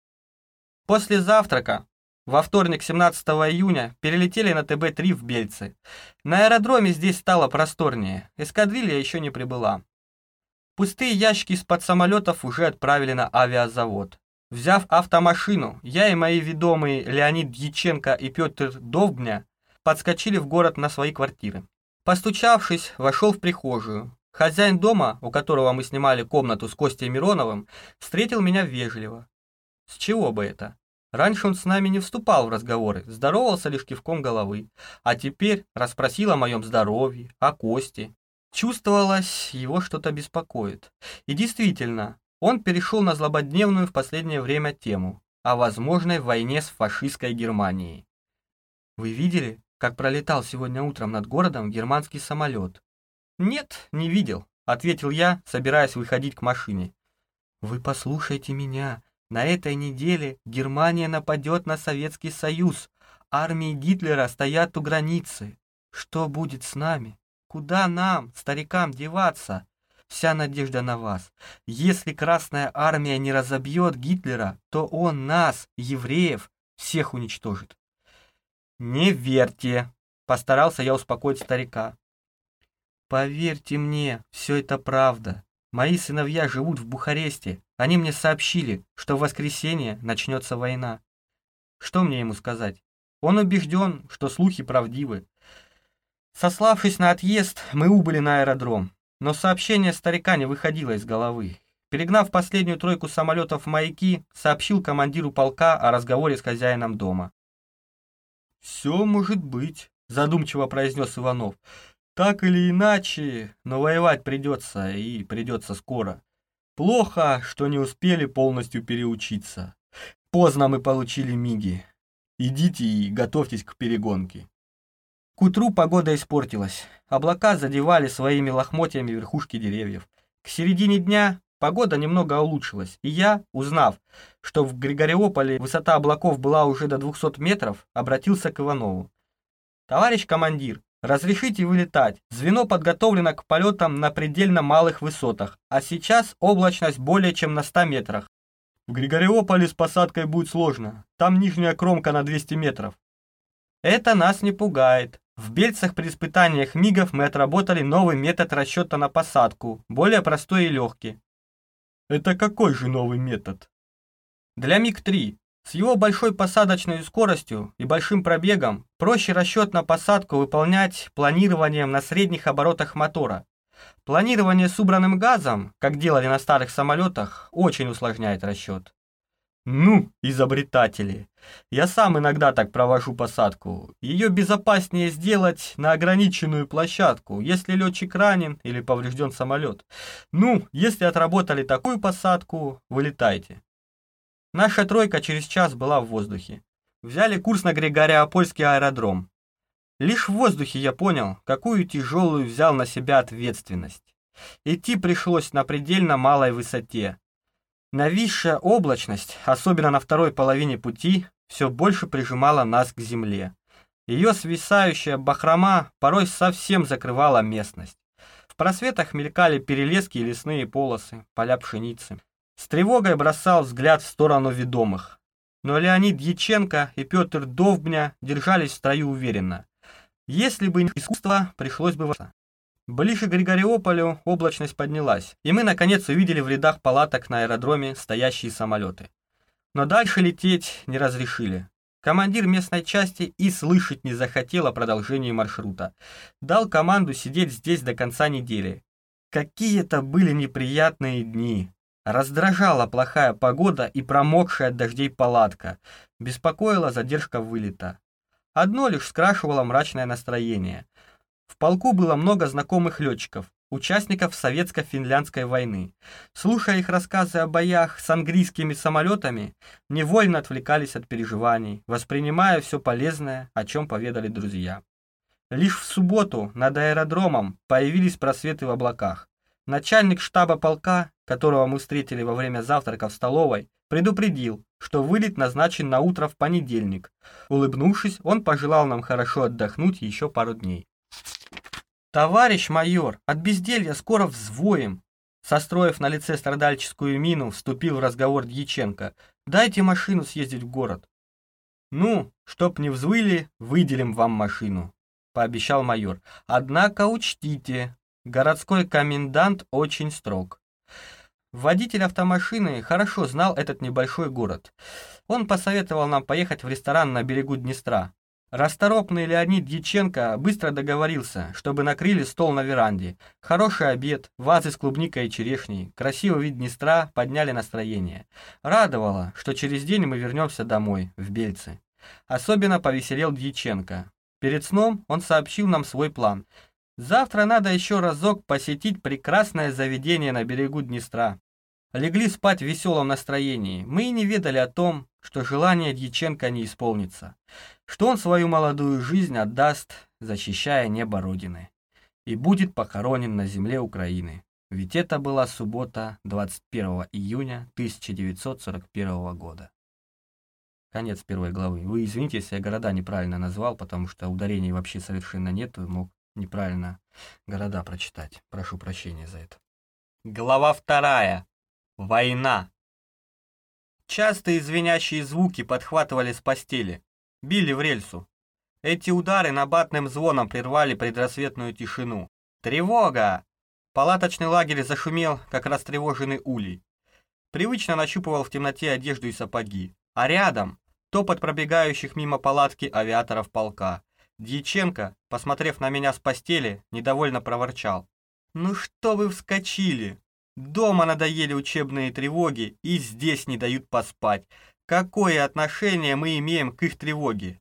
После завтрака, во вторник 17 июня, перелетели на ТБ-3 в Бельцы. На аэродроме здесь стало просторнее, эскадрилья еще не прибыла. Пустые ящики из-под самолетов уже отправили на авиазавод. Взяв автомашину, я и мои ведомые Леонид Дьяченко и Петр Довгня подскочили в город на свои квартиры. Постучавшись, вошел в прихожую. Хозяин дома, у которого мы снимали комнату с Костей Мироновым, встретил меня вежливо. С чего бы это? Раньше он с нами не вступал в разговоры, здоровался лишь кивком головы, а теперь расспросил о моем здоровье, о Косте. Чувствовалось, его что-то беспокоит. И действительно, он перешел на злободневную в последнее время тему о возможной войне с фашистской Германией. «Вы видели, как пролетал сегодня утром над городом германский самолет?» «Нет, не видел», — ответил я, собираясь выходить к машине. «Вы послушайте меня. На этой неделе Германия нападет на Советский Союз. Армии Гитлера стоят у границы. Что будет с нами? Куда нам, старикам, деваться? Вся надежда на вас. Если Красная Армия не разобьет Гитлера, то он нас, евреев, всех уничтожит. Не верьте, постарался я успокоить старика. Поверьте мне, все это правда. Мои сыновья живут в Бухаресте. Они мне сообщили, что в воскресенье начнется война. Что мне ему сказать? Он убежден, что слухи правдивы. Сославшись на отъезд, мы убыли на аэродром. Но сообщение старика не выходило из головы. Перегнав последнюю тройку самолетов в маяки, сообщил командиру полка о разговоре с хозяином дома. «Все может быть», — задумчиво произнес Иванов. «Так или иначе, но воевать придется, и придется скоро. Плохо, что не успели полностью переучиться. Поздно мы получили миги. Идите и готовьтесь к перегонке». К утру погода испортилась. Облака задевали своими лохмотьями верхушки деревьев. К середине дня погода немного улучшилась, и я, узнав, что в Григориополе высота облаков была уже до 200 метров, обратился к Иванову. «Товарищ командир, разрешите вылетать. Звено подготовлено к полетам на предельно малых высотах, а сейчас облачность более чем на 100 метрах. В Григориополе с посадкой будет сложно. Там нижняя кромка на 200 метров. Это нас не пугает. В Бельцах при испытаниях МИГов мы отработали новый метод расчета на посадку, более простой и легкий. Это какой же новый метод? Для МиГ-3 с его большой посадочной скоростью и большим пробегом проще расчет на посадку выполнять планированием на средних оборотах мотора. Планирование с убранным газом, как делали на старых самолетах, очень усложняет расчет. Ну, изобретатели. Я сам иногда так провожу посадку. Ее безопаснее сделать на ограниченную площадку, если летчик ранен или поврежден самолет. Ну, если отработали такую посадку, вылетайте. Наша тройка через час была в воздухе. Взяли курс на Григориопольский аэродром. Лишь в воздухе я понял, какую тяжелую взял на себя ответственность. Идти пришлось на предельно малой высоте, Нависшая облачность, особенно на второй половине пути, все больше прижимала нас к земле. Ее свисающая бахрома порой совсем закрывала местность. В просветах мелькали перелески и лесные полосы, поля пшеницы. С тревогой бросал взгляд в сторону ведомых. Но Леонид Яченко и Петр Довбня держались в строю уверенно. Если бы не искусство, пришлось бы... Ближе к Григориополю облачность поднялась, и мы наконец увидели в рядах палаток на аэродроме стоящие самолеты. Но дальше лететь не разрешили. Командир местной части и слышать не захотел о продолжении маршрута. Дал команду сидеть здесь до конца недели. Какие это были неприятные дни. Раздражала плохая погода и промокшая от дождей палатка. Беспокоила задержка вылета. Одно лишь скрашивало мрачное настроение. В полку было много знакомых летчиков, участников Советско-финляндской войны. Слушая их рассказы о боях с английскими самолетами, невольно отвлекались от переживаний, воспринимая все полезное, о чем поведали друзья. Лишь в субботу над аэродромом появились просветы в облаках. Начальник штаба полка, которого мы встретили во время завтрака в столовой, предупредил, что вылет назначен на утро в понедельник. Улыбнувшись, он пожелал нам хорошо отдохнуть еще пару дней. «Товарищ майор, от безделья скоро взвоем!» Состроив на лице страдальческую мину, вступил в разговор Дьяченко. «Дайте машину съездить в город». «Ну, чтоб не взвыли, выделим вам машину», — пообещал майор. «Однако учтите, городской комендант очень строг». Водитель автомашины хорошо знал этот небольшой город. Он посоветовал нам поехать в ресторан на берегу Днестра. Расторопный Леонид Дьяченко быстро договорился, чтобы накрыли стол на веранде. Хороший обед, вазы с клубникой и черешней, красивый вид Днестра подняли настроение. Радовало, что через день мы вернемся домой, в Бельцы. Особенно повеселел Дьяченко. Перед сном он сообщил нам свой план. Завтра надо еще разок посетить прекрасное заведение на берегу Днестра. Легли спать в веселом настроении. Мы и не ведали о том, что желание Дьяченко не исполнится что он свою молодую жизнь отдаст, защищая небо Родины, и будет похоронен на земле Украины. Ведь это была суббота 21 июня 1941 года. Конец первой главы. Вы извините, если я города неправильно назвал, потому что ударений вообще совершенно нет, и мог неправильно города прочитать. Прошу прощения за это. Глава вторая. Война. Частые звенящие звуки подхватывали с постели били в рельсу. Эти удары набатным звоном прервали предрассветную тишину. «Тревога!» Палаточный лагерь зашумел, как растревоженный улей. Привычно нащупывал в темноте одежду и сапоги. А рядом топот пробегающих мимо палатки авиаторов полка. Дьяченко, посмотрев на меня с постели, недовольно проворчал. «Ну что вы вскочили? Дома надоели учебные тревоги и здесь не дают поспать. Какое отношение мы имеем к их тревоге?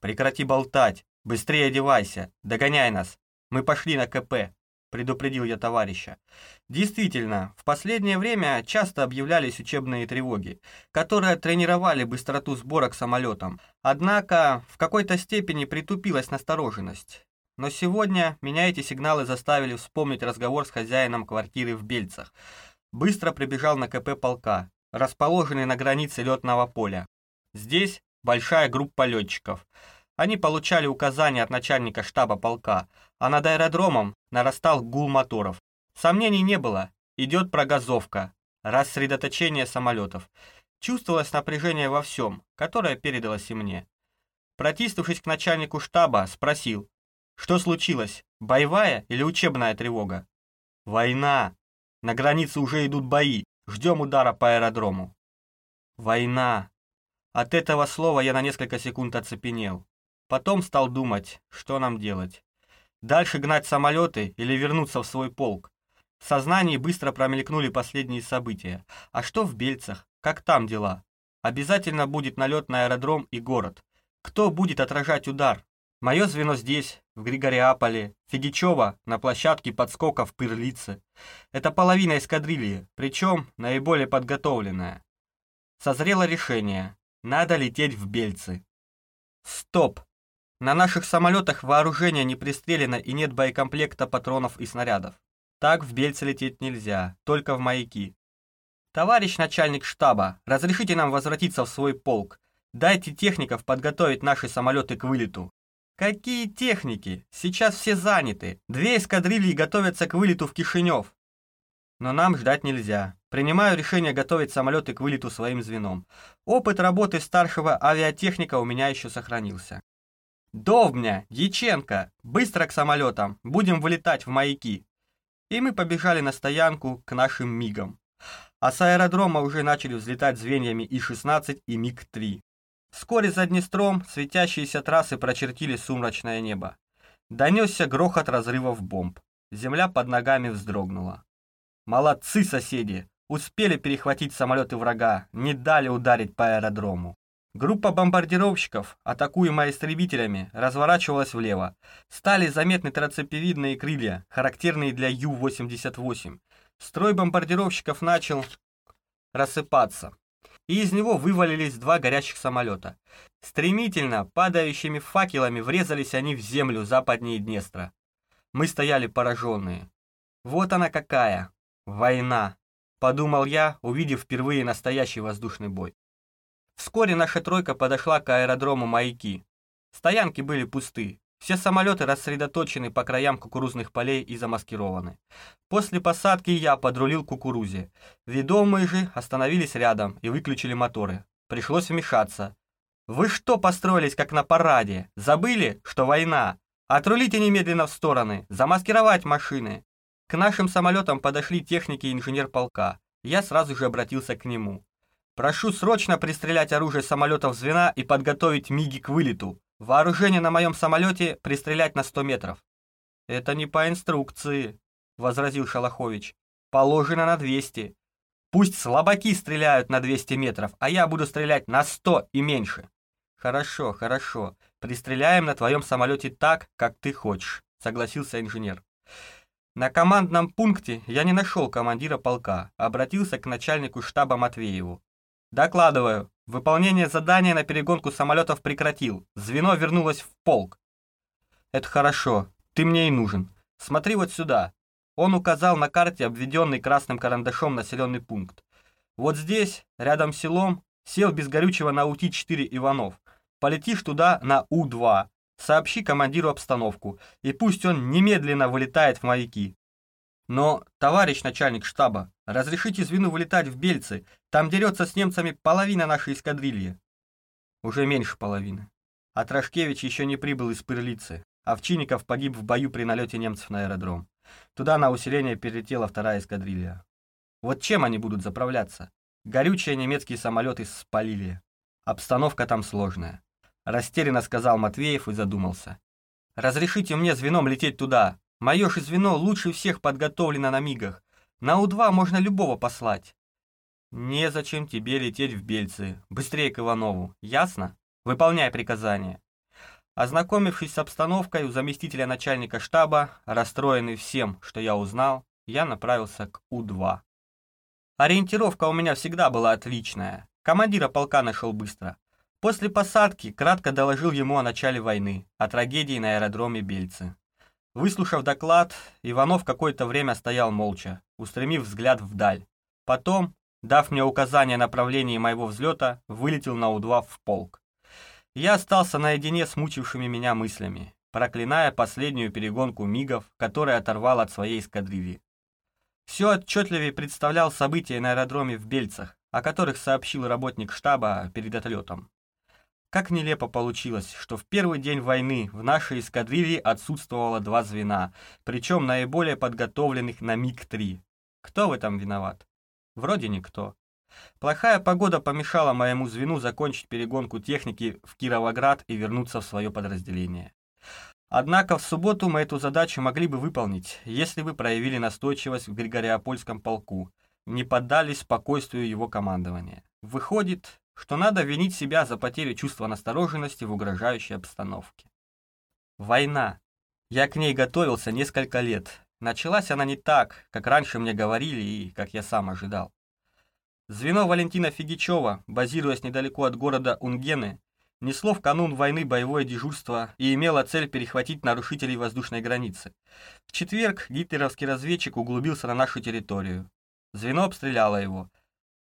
Прекрати болтать, быстрее одевайся, догоняй нас. Мы пошли на КП, предупредил я товарища. Действительно, в последнее время часто объявлялись учебные тревоги, которые тренировали быстроту сбора к самолетам. Однако в какой-то степени притупилась настороженность. Но сегодня меня эти сигналы заставили вспомнить разговор с хозяином квартиры в Бельцах. Быстро прибежал на КП полка, расположенный на границе летного поля. Здесь большая группа летчиков. Они получали указания от начальника штаба полка, а над аэродромом нарастал гул моторов. Сомнений не было, идет прогазовка, рассредоточение самолетов. Чувствовалось напряжение во всем, которое передалось и мне. Протиснувшись к начальнику штаба, спросил, что случилось, боевая или учебная тревога? Война. На границе уже идут бои. Ждем удара по аэродрому. Война. От этого слова я на несколько секунд оцепенел. Потом стал думать, что нам делать. Дальше гнать самолеты или вернуться в свой полк. В сознании быстро промелькнули последние события. А что в Бельцах? Как там дела? Обязательно будет налет на аэродром и город. Кто будет отражать удар? Мое звено здесь, в Григориаполе, Федичева на площадке подскока в Пырлице. Это половина эскадрильи, причем наиболее подготовленная. Созрело решение. Надо лететь в Бельцы. Стоп! На наших самолетах вооружение не пристрелено и нет боекомплекта патронов и снарядов. Так в Бельцы лететь нельзя, только в маяки. Товарищ начальник штаба, разрешите нам возвратиться в свой полк. Дайте техников подготовить наши самолеты к вылету. Какие техники? Сейчас все заняты. Две эскадрильи готовятся к вылету в Кишинев. Но нам ждать нельзя. Принимаю решение готовить самолеты к вылету своим звеном. Опыт работы старшего авиатехника у меня еще сохранился. Довбня, Яченко, быстро к самолетам, будем вылетать в маяки. И мы побежали на стоянку к нашим МИГам. А с аэродрома уже начали взлетать звеньями И-16 и МиГ-3. Вскоре за Днестром светящиеся трассы прочертили сумрачное небо. Донесся грохот разрывов бомб. Земля под ногами вздрогнула. Молодцы соседи! Успели перехватить самолеты врага, не дали ударить по аэродрому. Группа бомбардировщиков, атакуемая истребителями, разворачивалась влево. Стали заметны трацепевидные крылья, характерные для Ю-88. Строй бомбардировщиков начал рассыпаться и из него вывалились два горящих самолета. Стремительно, падающими факелами врезались они в землю западнее Днестра. Мы стояли пораженные. Вот она какая! Война! Подумал я, увидев впервые настоящий воздушный бой. Вскоре наша тройка подошла к аэродрому «Маяки». Стоянки были пусты, все самолеты рассредоточены по краям кукурузных полей и замаскированы. После посадки я подрулил кукурузе. Ведомые же остановились рядом и выключили моторы. Пришлось вмешаться. «Вы что построились, как на параде? Забыли, что война? Отрулите немедленно в стороны, замаскировать машины!» К нашим самолетам подошли техники и инженер полка. Я сразу же обратился к нему. «Прошу срочно пристрелять оружие самолетов звена и подготовить МИГи к вылету. Вооружение на моем самолете пристрелять на 100 метров. Это не по инструкции, возразил Шалахович. Положено на 200. Пусть слабаки стреляют на 200 метров, а я буду стрелять на 100 и меньше. Хорошо, хорошо. Пристреляем на твоем самолете так, как ты хочешь, согласился инженер. На командном пункте я не нашел командира полка, обратился к начальнику штаба Матвееву. Докладываю, Выполнение задания на перегонку самолетов прекратил. Звено вернулось в полк. Это хорошо. Ты мне и нужен. Смотри вот сюда. Он указал на карте обведенный красным карандашом населенный пункт. Вот здесь, рядом с селом, сел без горючего на УТИ-4 Иванов. Полетишь туда на У-2. Сообщи командиру обстановку, и пусть он немедленно вылетает в маяки. Но, товарищ начальник штаба, разрешите звену вылетать в Бельцы, там дерется с немцами половина нашей эскадрильи. Уже меньше половины. А Трошкевич еще не прибыл из Пырлицы. Овчинников погиб в бою при налете немцев на аэродром. Туда на усиление перелетела вторая эскадрилья. Вот чем они будут заправляться? Горючие немецкие самолеты спалили. Обстановка там сложная. Растерянно сказал Матвеев и задумался. «Разрешите мне звеном лететь туда, Мое же звено лучше всех подготовлено на мигах. На У-2 можно любого послать. Незачем тебе лететь в Бельцы. Быстрее к Иванову. Ясно? Выполняй приказание. Ознакомившись с обстановкой у заместителя начальника штаба, расстроенный всем, что я узнал, я направился к У-2. Ориентировка у меня всегда была отличная. Командира полка нашел быстро. После посадки кратко доложил ему о начале войны, о трагедии на аэродроме Бельцы. Выслушав доклад, Иванов какое-то время стоял молча, устремив взгляд вдаль. Потом, дав мне указание о направлении моего взлета, вылетел на У-2 в полк. Я остался наедине с мучившими меня мыслями, проклиная последнюю перегонку мигов, которая оторвал от своей эскадрильи. Все отчетливее представлял события на аэродроме в Бельцах, о которых сообщил работник штаба перед отлетом. Как нелепо получилось, что в первый день войны в нашей эскадрилье отсутствовало два звена, причем наиболее подготовленных на МиГ-3. Кто в этом виноват? Вроде никто. Плохая погода помешала моему звену закончить перегонку техники в Кировоград и вернуться в свое подразделение. Однако в субботу мы эту задачу могли бы выполнить, если бы проявили настойчивость в Григориопольском полку, не поддались спокойствию его командования. Выходит, что надо винить себя за потерю чувства настороженности в угрожающей обстановке. Война. Я к ней готовился несколько лет. Началась она не так, как раньше мне говорили и как я сам ожидал. Звено Валентина Фигичева, базируясь недалеко от города Унгены, несло в канун войны боевое дежурство и имело цель перехватить нарушителей воздушной границы. В четверг гитлеровский разведчик углубился на нашу территорию. Звено обстреляло его.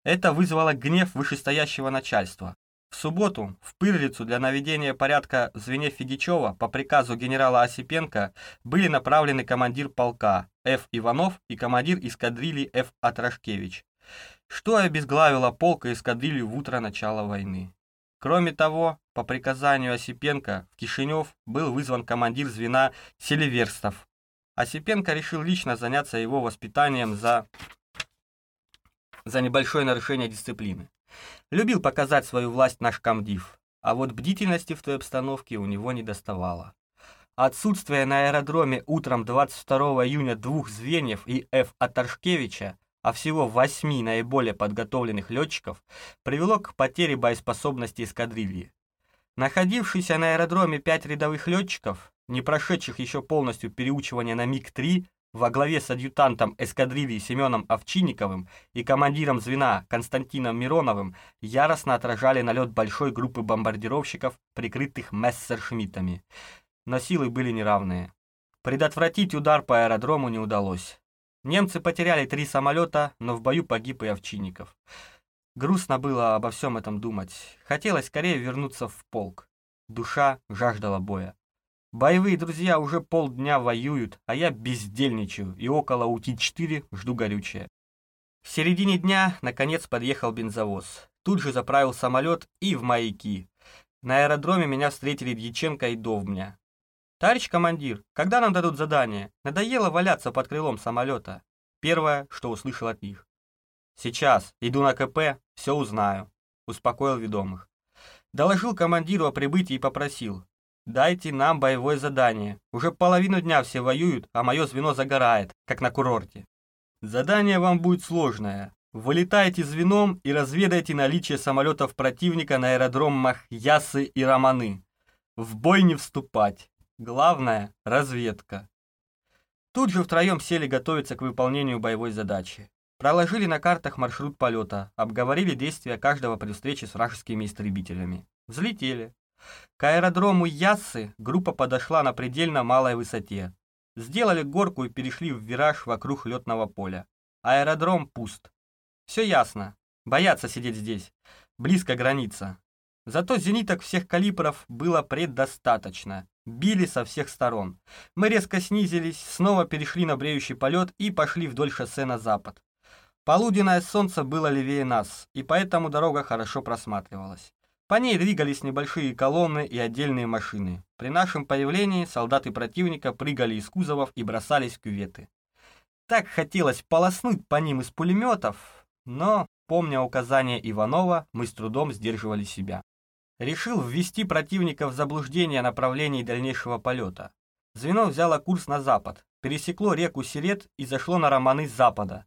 Это вызвало гнев вышестоящего начальства. В субботу в Пырлицу для наведения порядка в звене Федичева по приказу генерала Осипенко были направлены командир полка Ф. Иванов и командир эскадрильи Ф. Атрашкевич, что обезглавило полк и эскадрилью в утро начала войны. Кроме того, по приказанию Осипенко в Кишинев был вызван командир звена Селиверстов. Осипенко решил лично заняться его воспитанием за, за небольшое нарушение дисциплины. Любил показать свою власть наш комдив, а вот бдительности в той обстановке у него не доставало. Отсутствие на аэродроме утром 22 июня двух звеньев и Ф. Атаршкевича, а всего восьми наиболее подготовленных летчиков, привело к потере боеспособности эскадрильи. Находившиеся на аэродроме пять рядовых летчиков, не прошедших еще полностью переучивание на МиГ-3, во главе с адъютантом эскадрильи Семеном Овчинниковым и командиром звена Константином Мироновым яростно отражали налет большой группы бомбардировщиков, прикрытых мессершмиттами. Но силы были неравные. Предотвратить удар по аэродрому не удалось. Немцы потеряли три самолета, но в бою погиб и Овчинников. Грустно было обо всем этом думать. Хотелось скорее вернуться в полк. Душа жаждала боя. Боевые друзья уже полдня воюют, а я бездельничаю и около УТИ-4 жду горючее. В середине дня, наконец, подъехал бензовоз. Тут же заправил самолет и в маяки. На аэродроме меня встретили Дьяченко и Довмня. «Товарищ командир, когда нам дадут задание? Надоело валяться под крылом самолета». Первое, что услышал от них. «Сейчас, иду на КП, все узнаю», — успокоил ведомых. Доложил командиру о прибытии и попросил. Дайте нам боевое задание. Уже половину дня все воюют, а мое звено загорает, как на курорте. Задание вам будет сложное. Вылетайте звеном и разведайте наличие самолетов противника на аэродромах Ясы и Романы. В бой не вступать. Главное – разведка. Тут же втроем сели готовиться к выполнению боевой задачи. Проложили на картах маршрут полета, обговорили действия каждого при встрече с вражескими истребителями. Взлетели. К аэродрому Яссы группа подошла на предельно малой высоте. Сделали горку и перешли в вираж вокруг летного поля. Аэродром пуст. Все ясно. Боятся сидеть здесь. Близко граница. Зато зениток всех калибров было предостаточно. Били со всех сторон. Мы резко снизились, снова перешли на бреющий полет и пошли вдоль шоссе на запад. Полуденное солнце было левее нас, и поэтому дорога хорошо просматривалась. По ней двигались небольшие колонны и отдельные машины. При нашем появлении солдаты противника прыгали из кузовов и бросались в кюветы. Так хотелось полоснуть по ним из пулеметов, но, помня указания Иванова, мы с трудом сдерживали себя. Решил ввести противника в заблуждение о направлении дальнейшего полета. Звено взяло курс на запад, пересекло реку Сирет и зашло на Романы с запада,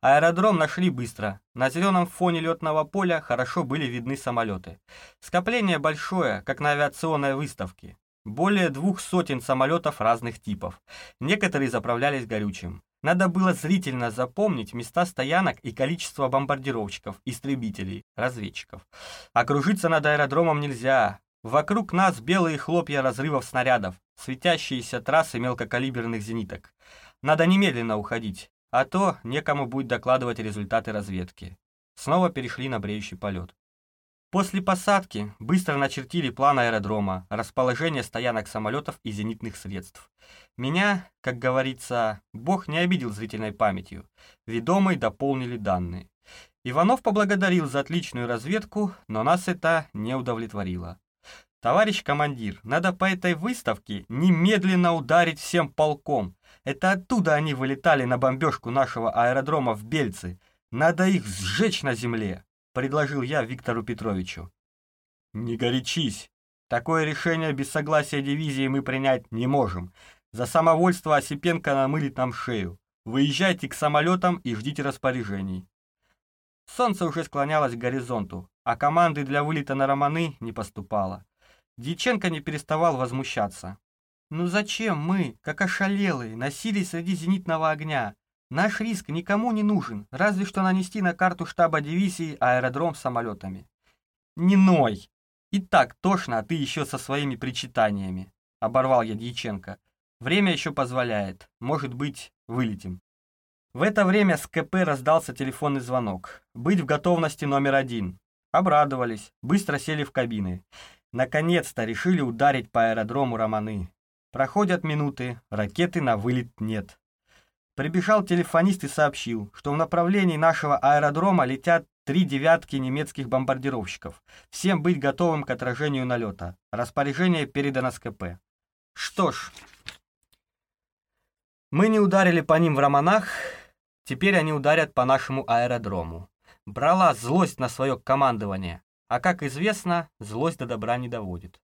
Аэродром нашли быстро. На зеленом фоне летного поля хорошо были видны самолеты. Скопление большое, как на авиационной выставке. Более двух сотен самолетов разных типов. Некоторые заправлялись горючим. Надо было зрительно запомнить места стоянок и количество бомбардировщиков, истребителей, разведчиков. Окружиться над аэродромом нельзя. Вокруг нас белые хлопья разрывов снарядов, светящиеся трассы мелкокалиберных зениток. Надо немедленно уходить. А то некому будет докладывать результаты разведки. Снова перешли на бреющий полет. После посадки быстро начертили план аэродрома, расположение стоянок самолетов и зенитных средств. Меня, как говорится, Бог не обидел зрительной памятью. Ведомые дополнили данные. Иванов поблагодарил за отличную разведку, но нас это не удовлетворило. «Товарищ командир, надо по этой выставке немедленно ударить всем полком. Это оттуда они вылетали на бомбежку нашего аэродрома в Бельцы. Надо их сжечь на земле», — предложил я Виктору Петровичу. «Не горячись. Такое решение без согласия дивизии мы принять не можем. За самовольство Осипенко намылит нам шею. Выезжайте к самолетам и ждите распоряжений». Солнце уже склонялось к горизонту, а команды для вылета на Романы не поступало. Дьяченко не переставал возмущаться. «Ну зачем мы, как ошалелые, носились среди зенитного огня? Наш риск никому не нужен, разве что нанести на карту штаба дивизии аэродром с самолетами». «Не ной! И так тошно, а ты еще со своими причитаниями», — оборвал я Дьяченко. «Время еще позволяет. Может быть, вылетим». В это время с КП раздался телефонный звонок. «Быть в готовности номер один». Обрадовались, быстро сели в кабины. Наконец-то решили ударить по аэродрому Романы. Проходят минуты, ракеты на вылет нет. Прибежал телефонист и сообщил, что в направлении нашего аэродрома летят три девятки немецких бомбардировщиков. Всем быть готовым к отражению налета. Распоряжение передано с КП. Что ж, мы не ударили по ним в Романах, теперь они ударят по нашему аэродрому. Брала злость на свое командование, а как известно, злость до добра не доводит.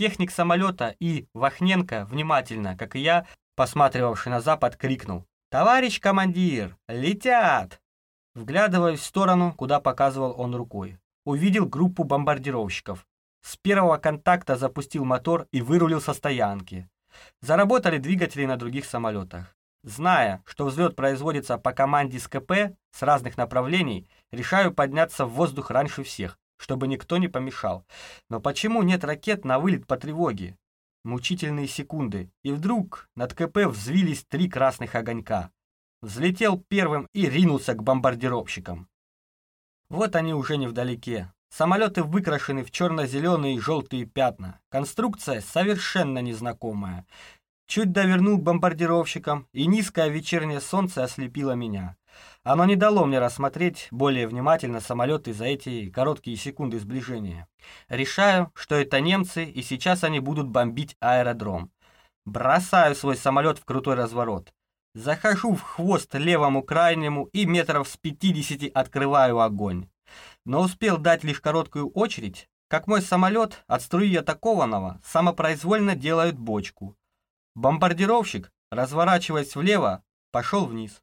Техник самолета и Вахненко внимательно, как и я, посматривавший на запад, крикнул «Товарищ командир, летят!» Вглядываясь в сторону, куда показывал он рукой, увидел группу бомбардировщиков. С первого контакта запустил мотор и вырулил со стоянки. Заработали двигатели на других самолетах. Зная, что взлет производится по команде с КП с разных направлений, решаю подняться в воздух раньше всех, чтобы никто не помешал. Но почему нет ракет на вылет по тревоге? Мучительные секунды, и вдруг над КП взвились три красных огонька. Взлетел первым и ринулся к бомбардировщикам. Вот они уже невдалеке. Самолеты выкрашены в черно-зеленые и желтые пятна. Конструкция совершенно незнакомая. Чуть довернул к бомбардировщикам, и низкое вечернее солнце ослепило меня. Оно не дало мне рассмотреть более внимательно самолеты за эти короткие секунды сближения. Решаю, что это немцы, и сейчас они будут бомбить аэродром. Бросаю свой самолет в крутой разворот. Захожу в хвост левому крайнему и метров с 50 открываю огонь. Но успел дать лишь короткую очередь, как мой самолет от струи атакованного самопроизвольно делает бочку. Бомбардировщик, разворачиваясь влево, пошел вниз.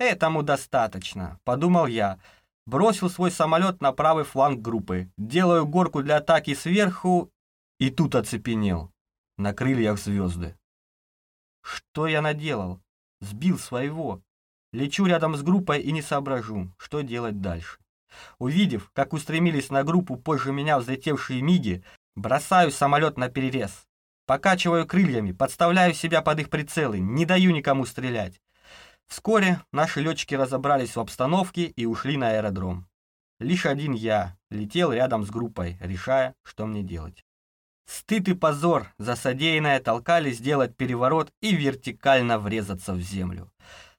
«Этому достаточно», — подумал я. Бросил свой самолет на правый фланг группы. Делаю горку для атаки сверху, и тут оцепенел. На крыльях звезды. Что я наделал? Сбил своего. Лечу рядом с группой и не соображу, что делать дальше. Увидев, как устремились на группу позже меня взлетевшие миги, бросаю самолет на перерез. Покачиваю крыльями, подставляю себя под их прицелы, не даю никому стрелять. Вскоре наши летчики разобрались в обстановке и ушли на аэродром. Лишь один я летел рядом с группой, решая, что мне делать. Стыд и позор за содеянное толкали сделать переворот и вертикально врезаться в землю.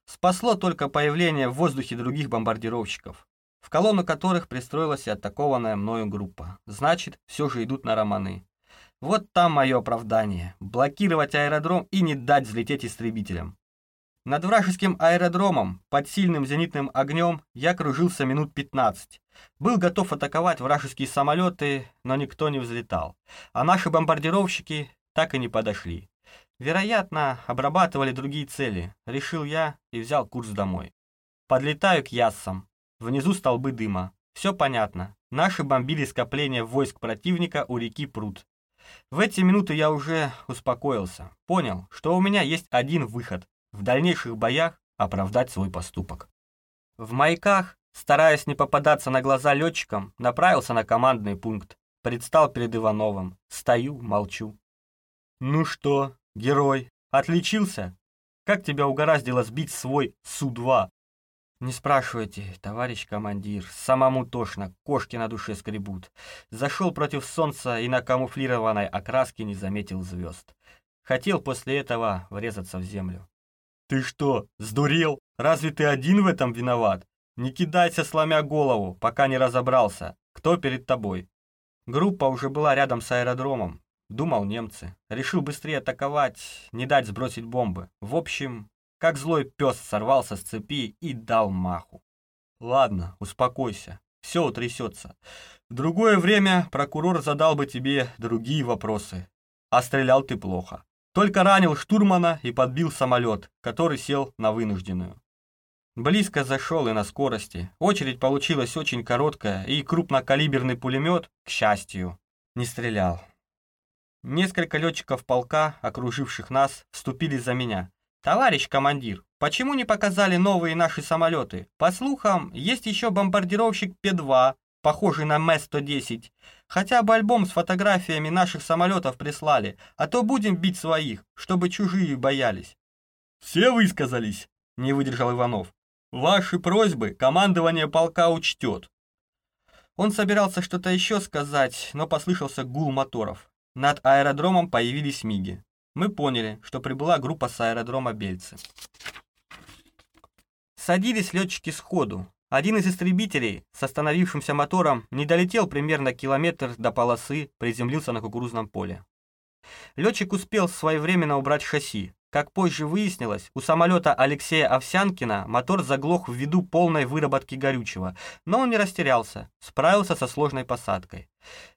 Спасло только появление в воздухе других бомбардировщиков, в колонну которых пристроилась и атакованная мною группа. Значит, все же идут на романы. Вот там мое оправдание. Блокировать аэродром и не дать взлететь истребителям. Над вражеским аэродромом, под сильным зенитным огнем, я кружился минут 15. Был готов атаковать вражеские самолеты, но никто не взлетал. А наши бомбардировщики так и не подошли. Вероятно, обрабатывали другие цели, решил я и взял курс домой. Подлетаю к яссам. Внизу столбы дыма. Все понятно. Наши бомбили скопление войск противника у реки Пруд. В эти минуты я уже успокоился, понял, что у меня есть один выход – в дальнейших боях оправдать свой поступок. В маяках, стараясь не попадаться на глаза летчикам, направился на командный пункт, предстал перед Ивановым, стою, молчу. «Ну что, герой, отличился? Как тебя угораздило сбить свой Су-2?» «Не спрашивайте, товарищ командир, самому тошно, кошки на душе скребут. Зашел против солнца и на камуфлированной окраске не заметил звезд. Хотел после этого врезаться в землю». «Ты что, сдурел? Разве ты один в этом виноват? Не кидайся, сломя голову, пока не разобрался, кто перед тобой». Группа уже была рядом с аэродромом. Думал немцы. Решил быстрее атаковать, не дать сбросить бомбы. В общем, как злой пес сорвался с цепи и дал маху. Ладно, успокойся, все утрясется. В другое время прокурор задал бы тебе другие вопросы. А стрелял ты плохо. Только ранил штурмана и подбил самолет, который сел на вынужденную. Близко зашел и на скорости. Очередь получилась очень короткая, и крупнокалиберный пулемет, к счастью, не стрелял. Несколько летчиков полка, окруживших нас, вступили за меня. «Товарищ командир, почему не показали новые наши самолеты? По слухам, есть еще бомбардировщик П-2, похожий на М-110. Хотя бы альбом с фотографиями наших самолетов прислали, а то будем бить своих, чтобы чужие боялись». «Все высказались?» — не выдержал Иванов. «Ваши просьбы командование полка учтет». Он собирался что-то еще сказать, но послышался гул моторов. Над аэродромом появились миги. Мы поняли, что прибыла группа с аэродрома Бельцы. Садились летчики сходу. Один из истребителей с остановившимся мотором не долетел примерно километр до полосы, приземлился на кукурузном поле. Летчик успел своевременно убрать шасси, как позже выяснилось, у самолета Алексея Овсянкина мотор заглох ввиду полной выработки горючего, но он не растерялся, справился со сложной посадкой.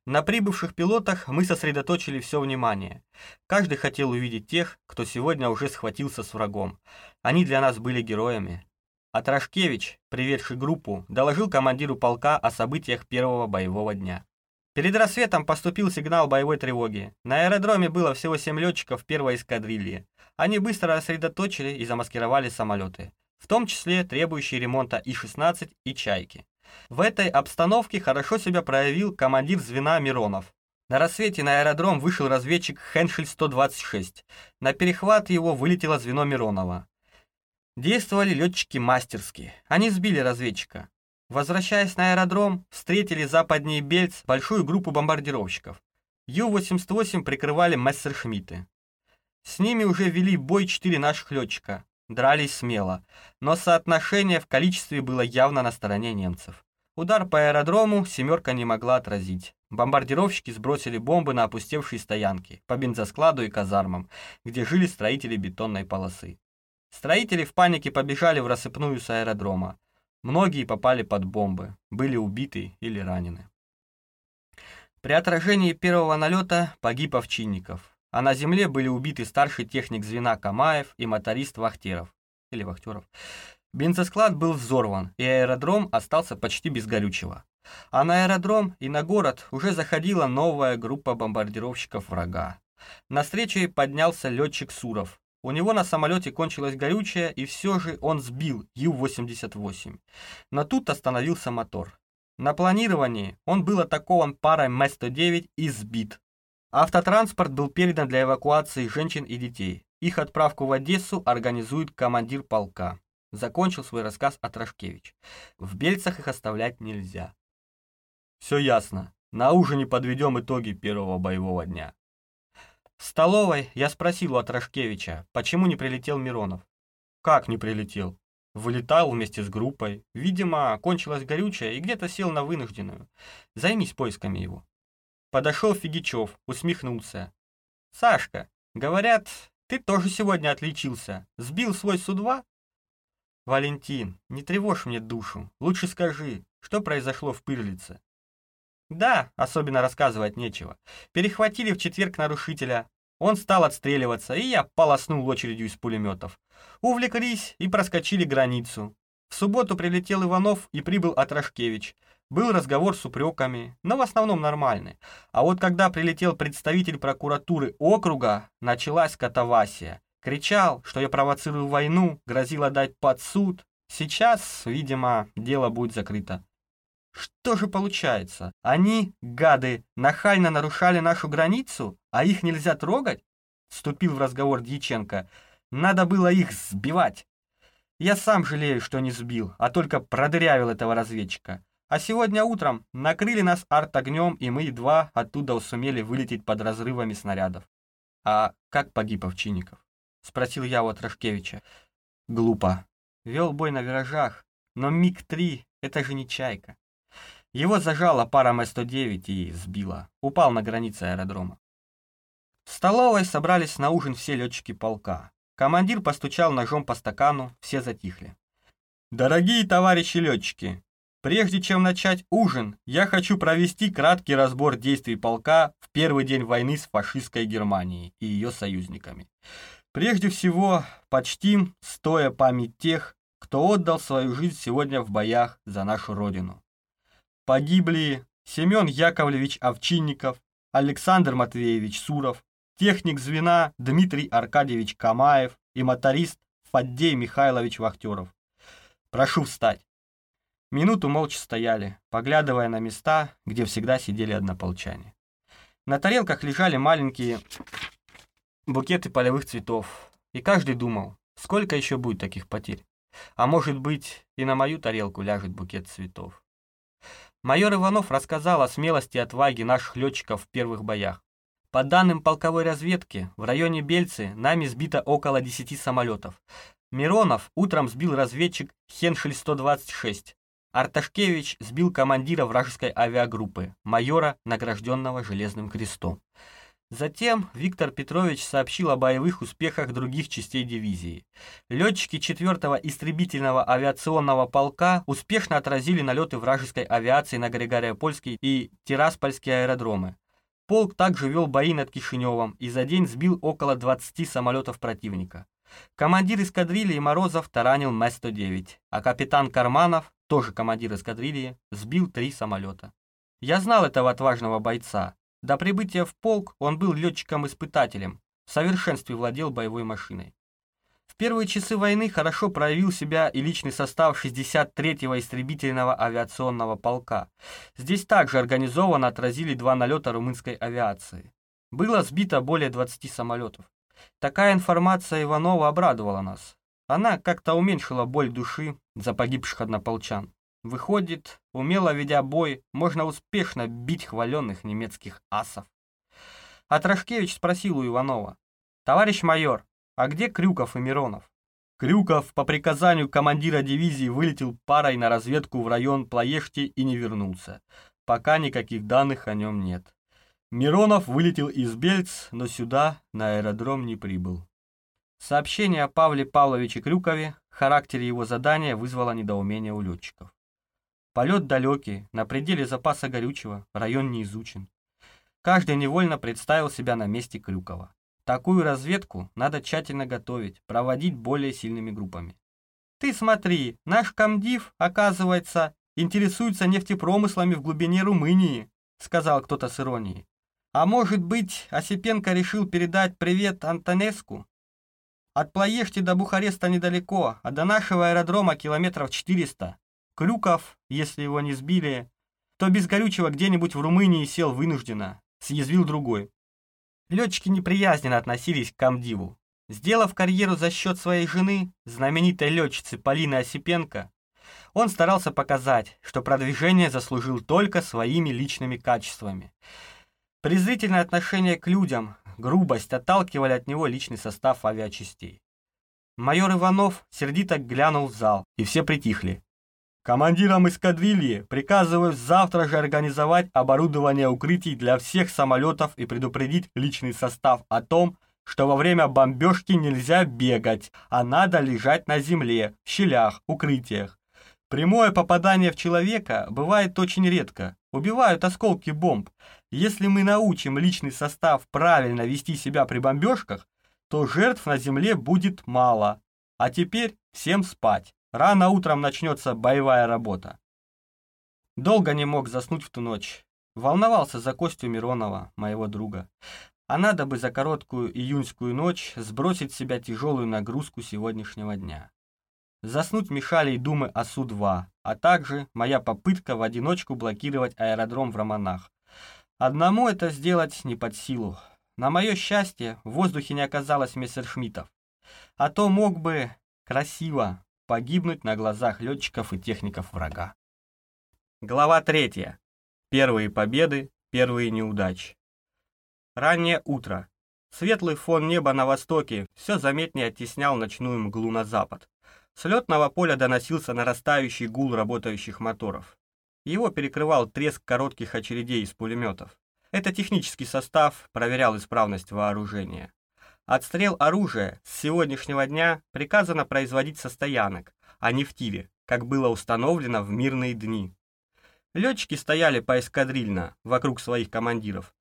На прибывших пилотах мы сосредоточили все внимание. Каждый хотел увидеть тех, кто сегодня уже схватился с врагом. Они для нас были героями. А Трашкевич, приведший группу, доложил командиру полка о событиях первого боевого дня. Перед рассветом поступил сигнал боевой тревоги. На аэродроме было всего семь летчиков первой эскадрильи. Они быстро рассредоточили и замаскировали самолеты, в том числе требующие ремонта И-16 и «Чайки». В этой обстановке хорошо себя проявил командир звена Миронов. На рассвете на аэродром вышел разведчик Хеншель-126. На перехват его вылетело звено Миронова. Действовали летчики мастерски. Они сбили разведчика. Возвращаясь на аэродром, встретили западнее Бельц большую группу бомбардировщиков. Ю-88 прикрывали Мессершмитты. С ними уже вели бой четыре наших летчика. Дрались смело, но соотношение в количестве было явно на стороне немцев. Удар по аэродрому «семерка» не могла отразить. Бомбардировщики сбросили бомбы на опустевшие стоянки, по бензоскладу и казармам, где жили строители бетонной полосы. Строители в панике побежали в рассыпную с аэродрома. Многие попали под бомбы, были убиты или ранены. При отражении первого налета погиб Овчинников а на земле были убиты старший техник звена Камаев и моторист Вахтеров. Или Вахтеров. Бензосклад был взорван, и аэродром остался почти без горючего. А на аэродром и на город уже заходила новая группа бомбардировщиков врага. На встрече поднялся летчик Суров. У него на самолете кончилось горючее, и все же он сбил Ю-88. Но тут остановился мотор. На планировании он был атакован парой М-109 и сбит, Автотранспорт был передан для эвакуации женщин и детей. Их отправку в Одессу организует командир полка. Закончил свой рассказ Атрашкевич. В Бельцах их оставлять нельзя. Все ясно. На ужине подведем итоги первого боевого дня. В столовой я спросил у Атрашкевича, почему не прилетел Миронов. Как не прилетел? Вылетал вместе с группой. Видимо, кончилось горючее и где-то сел на вынужденную. Займись поисками его. Подошел Фигичев, усмехнулся. «Сашка, говорят, ты тоже сегодня отличился. Сбил свой Су-2?» «Валентин, не тревожь мне душу. Лучше скажи, что произошло в Пырлице?» «Да, особенно рассказывать нечего. Перехватили в четверг нарушителя. Он стал отстреливаться, и я полоснул очередью из пулеметов. Увлеклись и проскочили границу. В субботу прилетел Иванов и прибыл Атрашкевич. Был разговор с упреками, но в основном нормальный. А вот когда прилетел представитель прокуратуры округа, началась катавасия. Кричал, что я провоцирую войну, грозил отдать под суд. Сейчас, видимо, дело будет закрыто. Что же получается? Они, гады, нахально нарушали нашу границу, а их нельзя трогать? Вступил в разговор Дьяченко. Надо было их сбивать. Я сам жалею, что не сбил, а только продырявил этого разведчика. А сегодня утром накрыли нас арт-огнем, и мы едва оттуда сумели вылететь под разрывами снарядов. «А как погиб Овчинников?» — спросил я у Трошкевича. «Глупо. Вел бой на виражах, но МиГ-3 — это же не «Чайка». Его зажала пара М-109 и сбила. Упал на границе аэродрома. В столовой собрались на ужин все летчики полка. Командир постучал ножом по стакану, все затихли. «Дорогие товарищи летчики, Прежде чем начать ужин, я хочу провести краткий разбор действий полка в первый день войны с фашистской Германией и ее союзниками. Прежде всего, почтим, стоя память тех, кто отдал свою жизнь сегодня в боях за нашу Родину. Погибли Семен Яковлевич Овчинников, Александр Матвеевич Суров, техник звена Дмитрий Аркадьевич Камаев и моторист Фаддей Михайлович Вахтеров. Прошу встать. Минуту молча стояли, поглядывая на места, где всегда сидели однополчане. На тарелках лежали маленькие букеты полевых цветов, и каждый думал, сколько еще будет таких потерь. А может быть, и на мою тарелку ляжет букет цветов. Майор Иванов рассказал о смелости и отваге наших летчиков в первых боях. По данным полковой разведки, в районе Бельцы нами сбито около 10 самолетов. Миронов утром сбил разведчик Хеншель-126. Арташкевич сбил командира вражеской авиагруппы, майора, награжденного Железным крестом. Затем Виктор Петрович сообщил о боевых успехах других частей дивизии. Летчики 4-го истребительного авиационного полка успешно отразили налеты вражеской авиации на Григориопольский и Тираспольские аэродромы. Полк также вел бои над Кишиневым и за день сбил около 20 самолетов противника. Командир эскадрильи Морозов таранил М-109, а капитан Карманов, тоже командир эскадрильи, сбил три самолета. Я знал этого отважного бойца. До прибытия в полк он был летчиком-испытателем, в совершенстве владел боевой машиной. В первые часы войны хорошо проявил себя и личный состав 63-го истребительного авиационного полка. Здесь также организованно отразили два налета румынской авиации. Было сбито более 20 самолетов. Такая информация Иванова обрадовала нас. Она как-то уменьшила боль души за погибших однополчан. Выходит, умело ведя бой, можно успешно бить хваленных немецких асов. А Трошкевич спросил у Иванова. «Товарищ майор, а где Крюков и Миронов? Крюков по приказанию командира дивизии вылетел парой на разведку в район Плоешти и не вернулся. Пока никаких данных о нем нет. Миронов вылетел из Бельц, но сюда, на аэродром, не прибыл. Сообщение о Павле Павловиче Крюкове, характере его задания вызвало недоумение у летчиков. Полет далекий, на пределе запаса горючего, район не изучен. Каждый невольно представил себя на месте Крюкова. Такую разведку надо тщательно готовить, проводить более сильными группами. Ты смотри, наш комдив, оказывается, интересуется нефтепромыслами в глубине Румынии, сказал кто-то с иронией. А может быть, Осипенко решил передать привет Антонеску? От Плоешти до Бухареста недалеко, а до нашего аэродрома километров 400. Крюков, если его не сбили, то без горючего где-нибудь в Румынии сел вынужденно, съязвил другой. Летчики неприязненно относились к комдиву. Сделав карьеру за счет своей жены, знаменитой летчицы Полины Осипенко, он старался показать, что продвижение заслужил только своими личными качествами. Презрительное отношение к людям, грубость отталкивали от него личный состав авиачастей. Майор Иванов сердито глянул в зал, и все притихли. Командирам эскадрильи приказываю завтра же организовать оборудование укрытий для всех самолетов и предупредить личный состав о том, что во время бомбежки нельзя бегать, а надо лежать на земле, в щелях, укрытиях. Прямое попадание в человека бывает очень редко. Убивают осколки бомб. Если мы научим личный состав правильно вести себя при бомбежках, то жертв на земле будет мало. А теперь всем спать. Рано утром начнется боевая работа. Долго не мог заснуть в ту ночь. Волновался за Костю Миронова, моего друга. А надо бы за короткую июньскую ночь сбросить с себя тяжелую нагрузку сегодняшнего дня. Заснуть мешали и думы о Су-2, а также моя попытка в одиночку блокировать аэродром в Романах. Одному это сделать не под силу. На мое счастье, в воздухе не оказалось мессершмиттов. А то мог бы красиво, погибнуть на глазах летчиков и техников врага. Глава 3. Первые победы, первые неудачи. Раннее утро. Светлый фон неба на востоке все заметнее оттеснял ночную мглу на запад. С летного поля доносился нарастающий гул работающих моторов. Его перекрывал треск коротких очередей из пулеметов. Это технический состав проверял исправность вооружения. Отстрел оружия с сегодняшнего дня приказано производить со стоянок, а не в тире, как было установлено в мирные дни. Летчики стояли поэскадрильно вокруг своих командиров,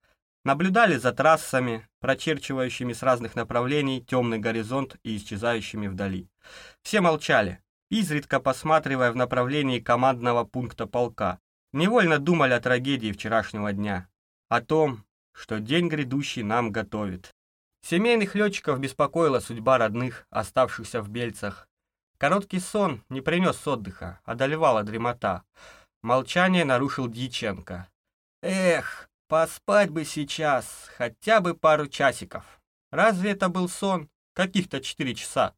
наблюдали за трассами, прочерчивающими с разных направлений темный горизонт и исчезающими вдали. Все молчали, изредка посматривая в направлении командного пункта полка. Невольно думали о трагедии вчерашнего дня, о том, что день грядущий нам готовит. Семейных летчиков беспокоила судьба родных, оставшихся в Бельцах. Короткий сон не принес отдыха, одолевала дремота. Молчание нарушил Дьяченко. «Эх, поспать бы сейчас, хотя бы пару часиков. Разве это был сон? Каких-то четыре часа.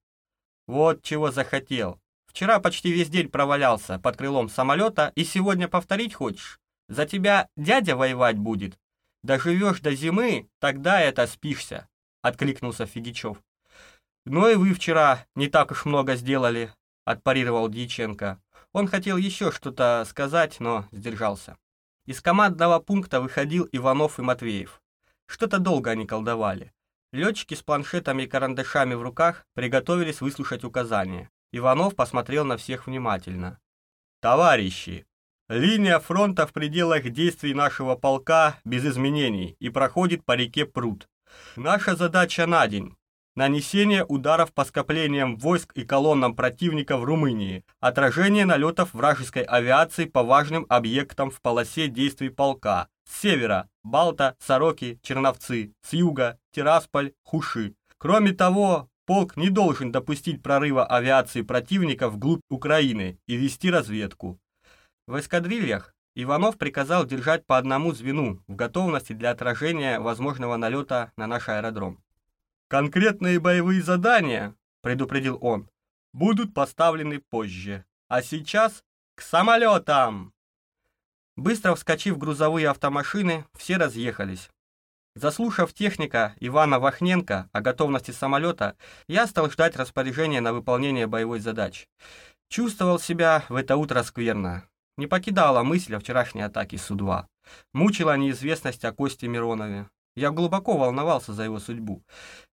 Вот чего захотел. Вчера почти весь день провалялся под крылом самолета, и сегодня повторить хочешь? За тебя дядя воевать будет. Доживешь до зимы, тогда это спишься», — откликнулся Фигичев. «Ну и вы вчера не так уж много сделали», — отпарировал Дьяченко. Он хотел еще что-то сказать, но сдержался. Из командного пункта выходил Иванов и Матвеев. Что-то долго они колдовали. Летчики с планшетами и карандашами в руках приготовились выслушать указания. Иванов посмотрел на всех внимательно. «Товарищи, линия фронта в пределах действий нашего полка без изменений и проходит по реке Прут. Наша задача на день нанесение ударов по скоплениям войск и колоннам противника в Румынии, отражение налетов вражеской авиации по важным объектам в полосе действий полка, с севера – Балта, Сороки, Черновцы, с юга – Тирасполь, Хуши. Кроме того, полк не должен допустить прорыва авиации противника вглубь Украины и вести разведку. В эскадрильях Иванов приказал держать по одному звену в готовности для отражения возможного налета на наш аэродром. Конкретные боевые задания, предупредил он, будут поставлены позже. А сейчас к самолетам! Быстро вскочив в грузовые автомашины, все разъехались. Заслушав техника Ивана Вахненко о готовности самолета, я стал ждать распоряжения на выполнение боевой задачи. Чувствовал себя в это утро скверно. Не покидала мысль о вчерашней атаке Су-2. Мучила неизвестность о Косте Миронове. Я глубоко волновался за его судьбу.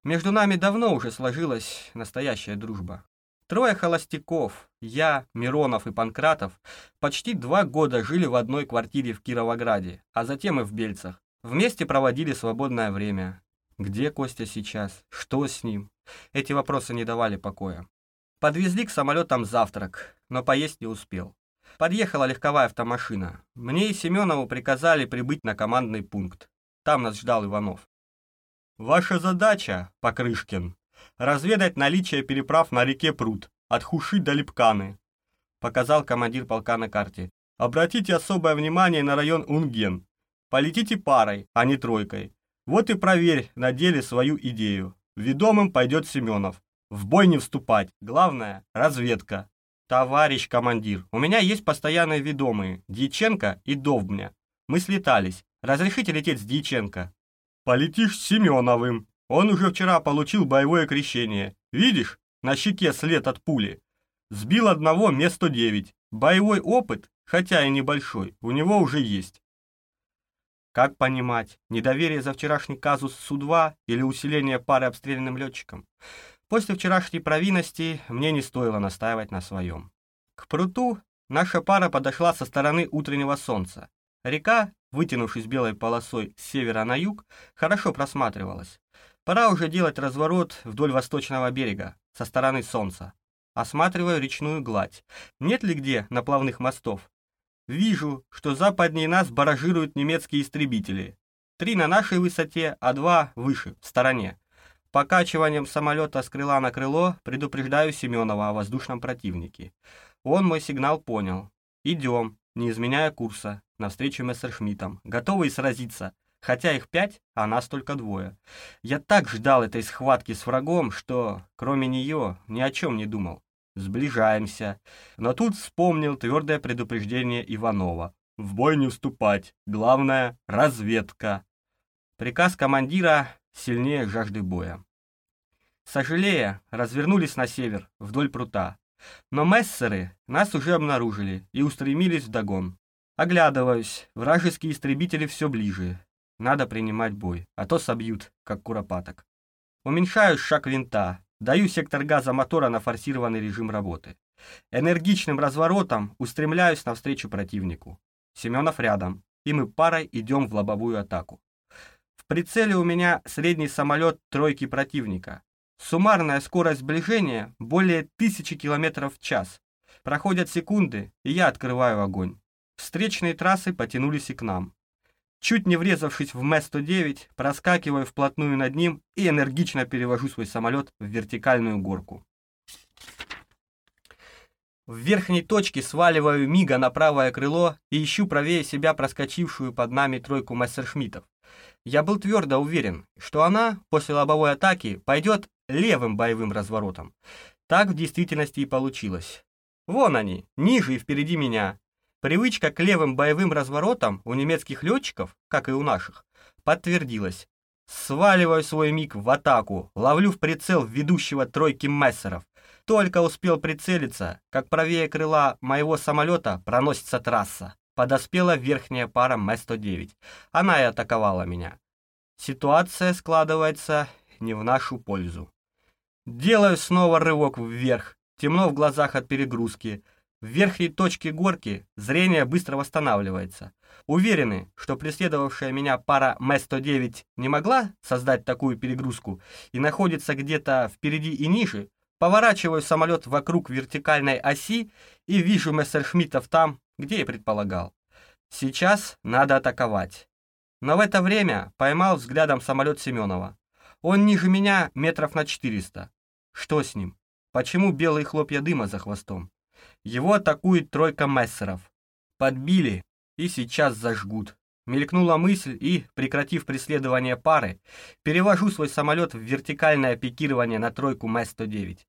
Между нами давно уже сложилась настоящая дружба. Трое холостяков, я, Миронов и Панкратов, почти два года жили в одной квартире в Кировограде, а затем и в Бельцах. Вместе проводили свободное время. Где Костя сейчас? Что с ним? Эти вопросы не давали покоя. Подвезли к самолетам завтрак, но поесть не успел. Подъехала легковая автомашина. Мне и Семенову приказали прибыть на командный пункт. Там нас ждал Иванов. Ваша задача, Покрышкин, разведать наличие переправ на реке Пруд от Хуши до Липканы, показал командир полка на карте. Обратите особое внимание на район Унген. Полетите парой, а не тройкой. Вот и проверь на деле свою идею. Ведомым пойдет Семенов. В бой не вступать. Главное – разведка. Товарищ командир, у меня есть постоянные ведомые, Дьяченко и Довбня. Мы слетались. Разрешите лететь с Дьяченко?» «Полетишь с Семеновым. Он уже вчера получил боевое крещение. Видишь, на щеке след от пули. Сбил одного Ме-109. Боевой опыт, хотя и небольшой, у него уже есть». Как понимать, недоверие за вчерашний казус Су-2 или усиление пары обстрелянным летчикам? После вчерашней провинности мне не стоило настаивать на своем. К пруту наша пара подошла со стороны утреннего солнца. Река, вытянувшись белой полосой с севера на юг, хорошо просматривалась. Пора уже делать разворот вдоль восточного берега, со стороны солнца. Осматриваю речную гладь. Нет ли где наплавных мостов? Вижу, что западнее нас баражируют немецкие истребители. Три на нашей высоте, а два выше, в стороне. Покачиванием самолета с крыла на крыло предупреждаю Семенова о воздушном противнике. Он мой сигнал понял. Идем, не изменяя курса навстречу мессершмиттам, готовые сразиться, хотя их пять, а нас только двое. Я так ждал этой схватки с врагом, что, кроме нее, ни о чем не думал. Сближаемся. Но тут вспомнил твердое предупреждение Иванова. В бой не уступать. Главное — разведка. Приказ командира сильнее жажды боя. Сожалея, развернулись на север, вдоль прута. Но мессеры нас уже обнаружили и устремились вдогон. Оглядываюсь, вражеские истребители все ближе. Надо принимать бой, а то собьют, как куропаток. Уменьшаю шаг винта, даю сектор газа мотора на форсированный режим работы. Энергичным разворотом устремляюсь навстречу противнику. Семенов рядом, и мы парой идем в лобовую атаку. В прицеле у меня средний самолет тройки противника. Суммарная скорость сближения более тысячи километров в час. Проходят секунды, и я открываю огонь. Встречные трассы потянулись и к нам. Чуть не врезавшись в М-109, проскакиваю вплотную над ним и энергично перевожу свой самолет в вертикальную горку. В верхней точке сваливаю мига на правое крыло и ищу правее себя проскочившую под нами тройку мессершмиттов. Я был твердо уверен, что она после лобовой атаки пойдет левым боевым разворотом. Так в действительности и получилось. Вон они, ниже и впереди меня. Привычка к левым боевым разворотам у немецких летчиков, как и у наших, подтвердилась. Сваливаю свой миг в атаку, ловлю в прицел ведущего тройки мессеров. Только успел прицелиться, как правее крыла моего самолета проносится трасса. Подоспела верхняя пара М-109. Она и атаковала меня. Ситуация складывается не в нашу пользу. Делаю снова рывок вверх. Темно в глазах от перегрузки. В верхней точке горки зрение быстро восстанавливается. Уверены, что преследовавшая меня пара М-109 не могла создать такую перегрузку и находится где-то впереди и ниже, поворачиваю самолет вокруг вертикальной оси и вижу мессершмиттов там, где я предполагал. Сейчас надо атаковать. Но в это время поймал взглядом самолет Семенова. Он ниже меня метров на 400. Что с ним? Почему белые хлопья дыма за хвостом? Его атакует тройка мессеров. Подбили и сейчас зажгут. Мелькнула мысль и, прекратив преследование пары, перевожу свой самолет в вертикальное пикирование на тройку МС-109.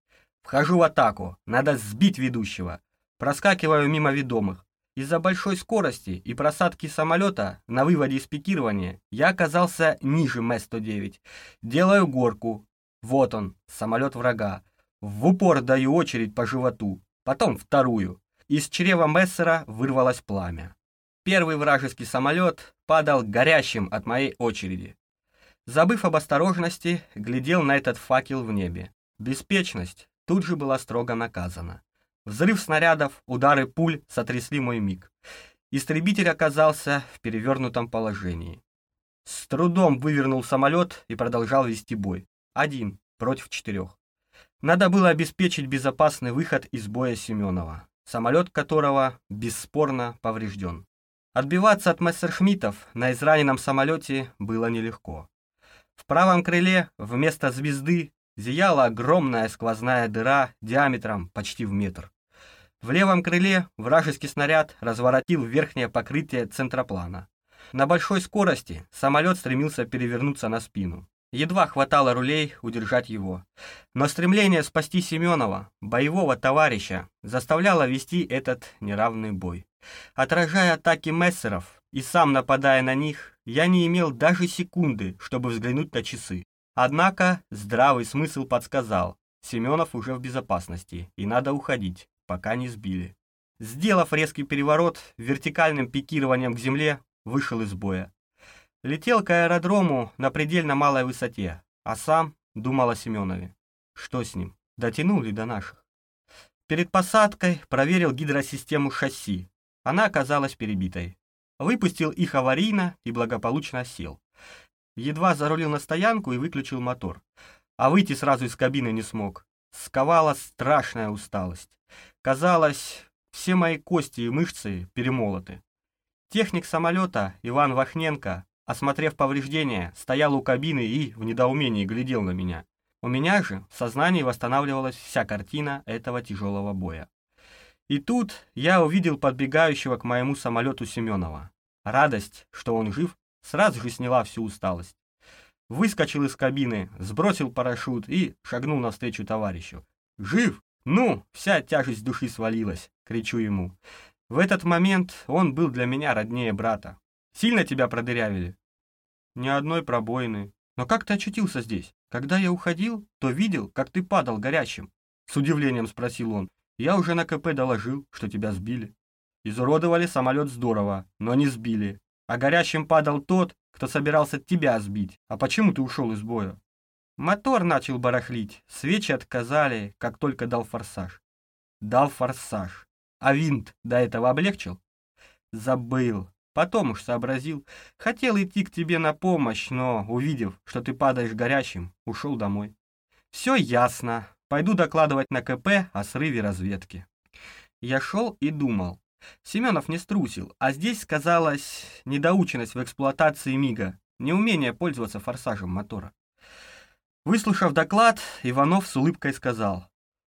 Вхожу в атаку, надо сбить ведущего. Проскакиваю мимо ведомых. Из-за большой скорости и просадки самолета на выводе из пикирования я оказался ниже МС-109. Делаю горку. Вот он, самолет врага. В упор даю очередь по животу, потом вторую. Из чрева Мессера вырвалось пламя. Первый вражеский самолет падал горящим от моей очереди. Забыв об осторожности, глядел на этот факел в небе. Беспечность тут же была строго наказана. Взрыв снарядов, удары пуль сотрясли мой миг. Истребитель оказался в перевернутом положении. С трудом вывернул самолет и продолжал вести бой. Один против четырех. Надо было обеспечить безопасный выход из боя Семенова, самолет которого бесспорно поврежден. Отбиваться от мессершмиттов на израненном самолете было нелегко. В правом крыле вместо звезды зияла огромная сквозная дыра диаметром почти в метр. В левом крыле вражеский снаряд разворотил верхнее покрытие центроплана. На большой скорости самолет стремился перевернуться на спину. Едва хватало рулей удержать его. Но стремление спасти Семенова, боевого товарища, заставляло вести этот неравный бой. Отражая атаки мессеров и сам нападая на них, я не имел даже секунды, чтобы взглянуть на часы. Однако здравый смысл подсказал, Семенов уже в безопасности, и надо уходить, пока не сбили. Сделав резкий переворот, вертикальным пикированием к земле вышел из боя. Летел к аэродрому на предельно малой высоте, а сам думал о Семенове. Что с ним? Дотянул ли до наших? Перед посадкой проверил гидросистему шасси. Она оказалась перебитой. Выпустил их аварийно и благополучно сел. Едва зарулил на стоянку и выключил мотор. А выйти сразу из кабины не смог. Сковала страшная усталость. Казалось, все мои кости и мышцы перемолоты. Техник самолета Иван Вахненко Осмотрев повреждения, стоял у кабины и в недоумении глядел на меня. У меня же в сознании восстанавливалась вся картина этого тяжелого боя. И тут я увидел подбегающего к моему самолету Семенова. Радость, что он жив, сразу же сняла всю усталость. Выскочил из кабины, сбросил парашют и шагнул навстречу товарищу. «Жив? Ну!» Вся тяжесть души свалилась, кричу ему. В этот момент он был для меня роднее брата. Сильно тебя продырявили?» «Ни одной пробоины. Но как ты очутился здесь? Когда я уходил, то видел, как ты падал горячим». С удивлением спросил он. «Я уже на КП доложил, что тебя сбили». Изуродовали самолет здорово, но не сбили. А горячим падал тот, кто собирался тебя сбить. А почему ты ушел из боя? Мотор начал барахлить, свечи отказали, как только дал форсаж. Дал форсаж. А винт до этого облегчил? Забыл. Потом уж сообразил. Хотел идти к тебе на помощь, но, увидев, что ты падаешь горячим, ушел домой. Все ясно. Пойду докладывать на КП о срыве разведки. Я шел и думал. Семенов не струсил, а здесь сказалась недоученность в эксплуатации МИГа, неумение пользоваться форсажем мотора. Выслушав доклад, Иванов с улыбкой сказал.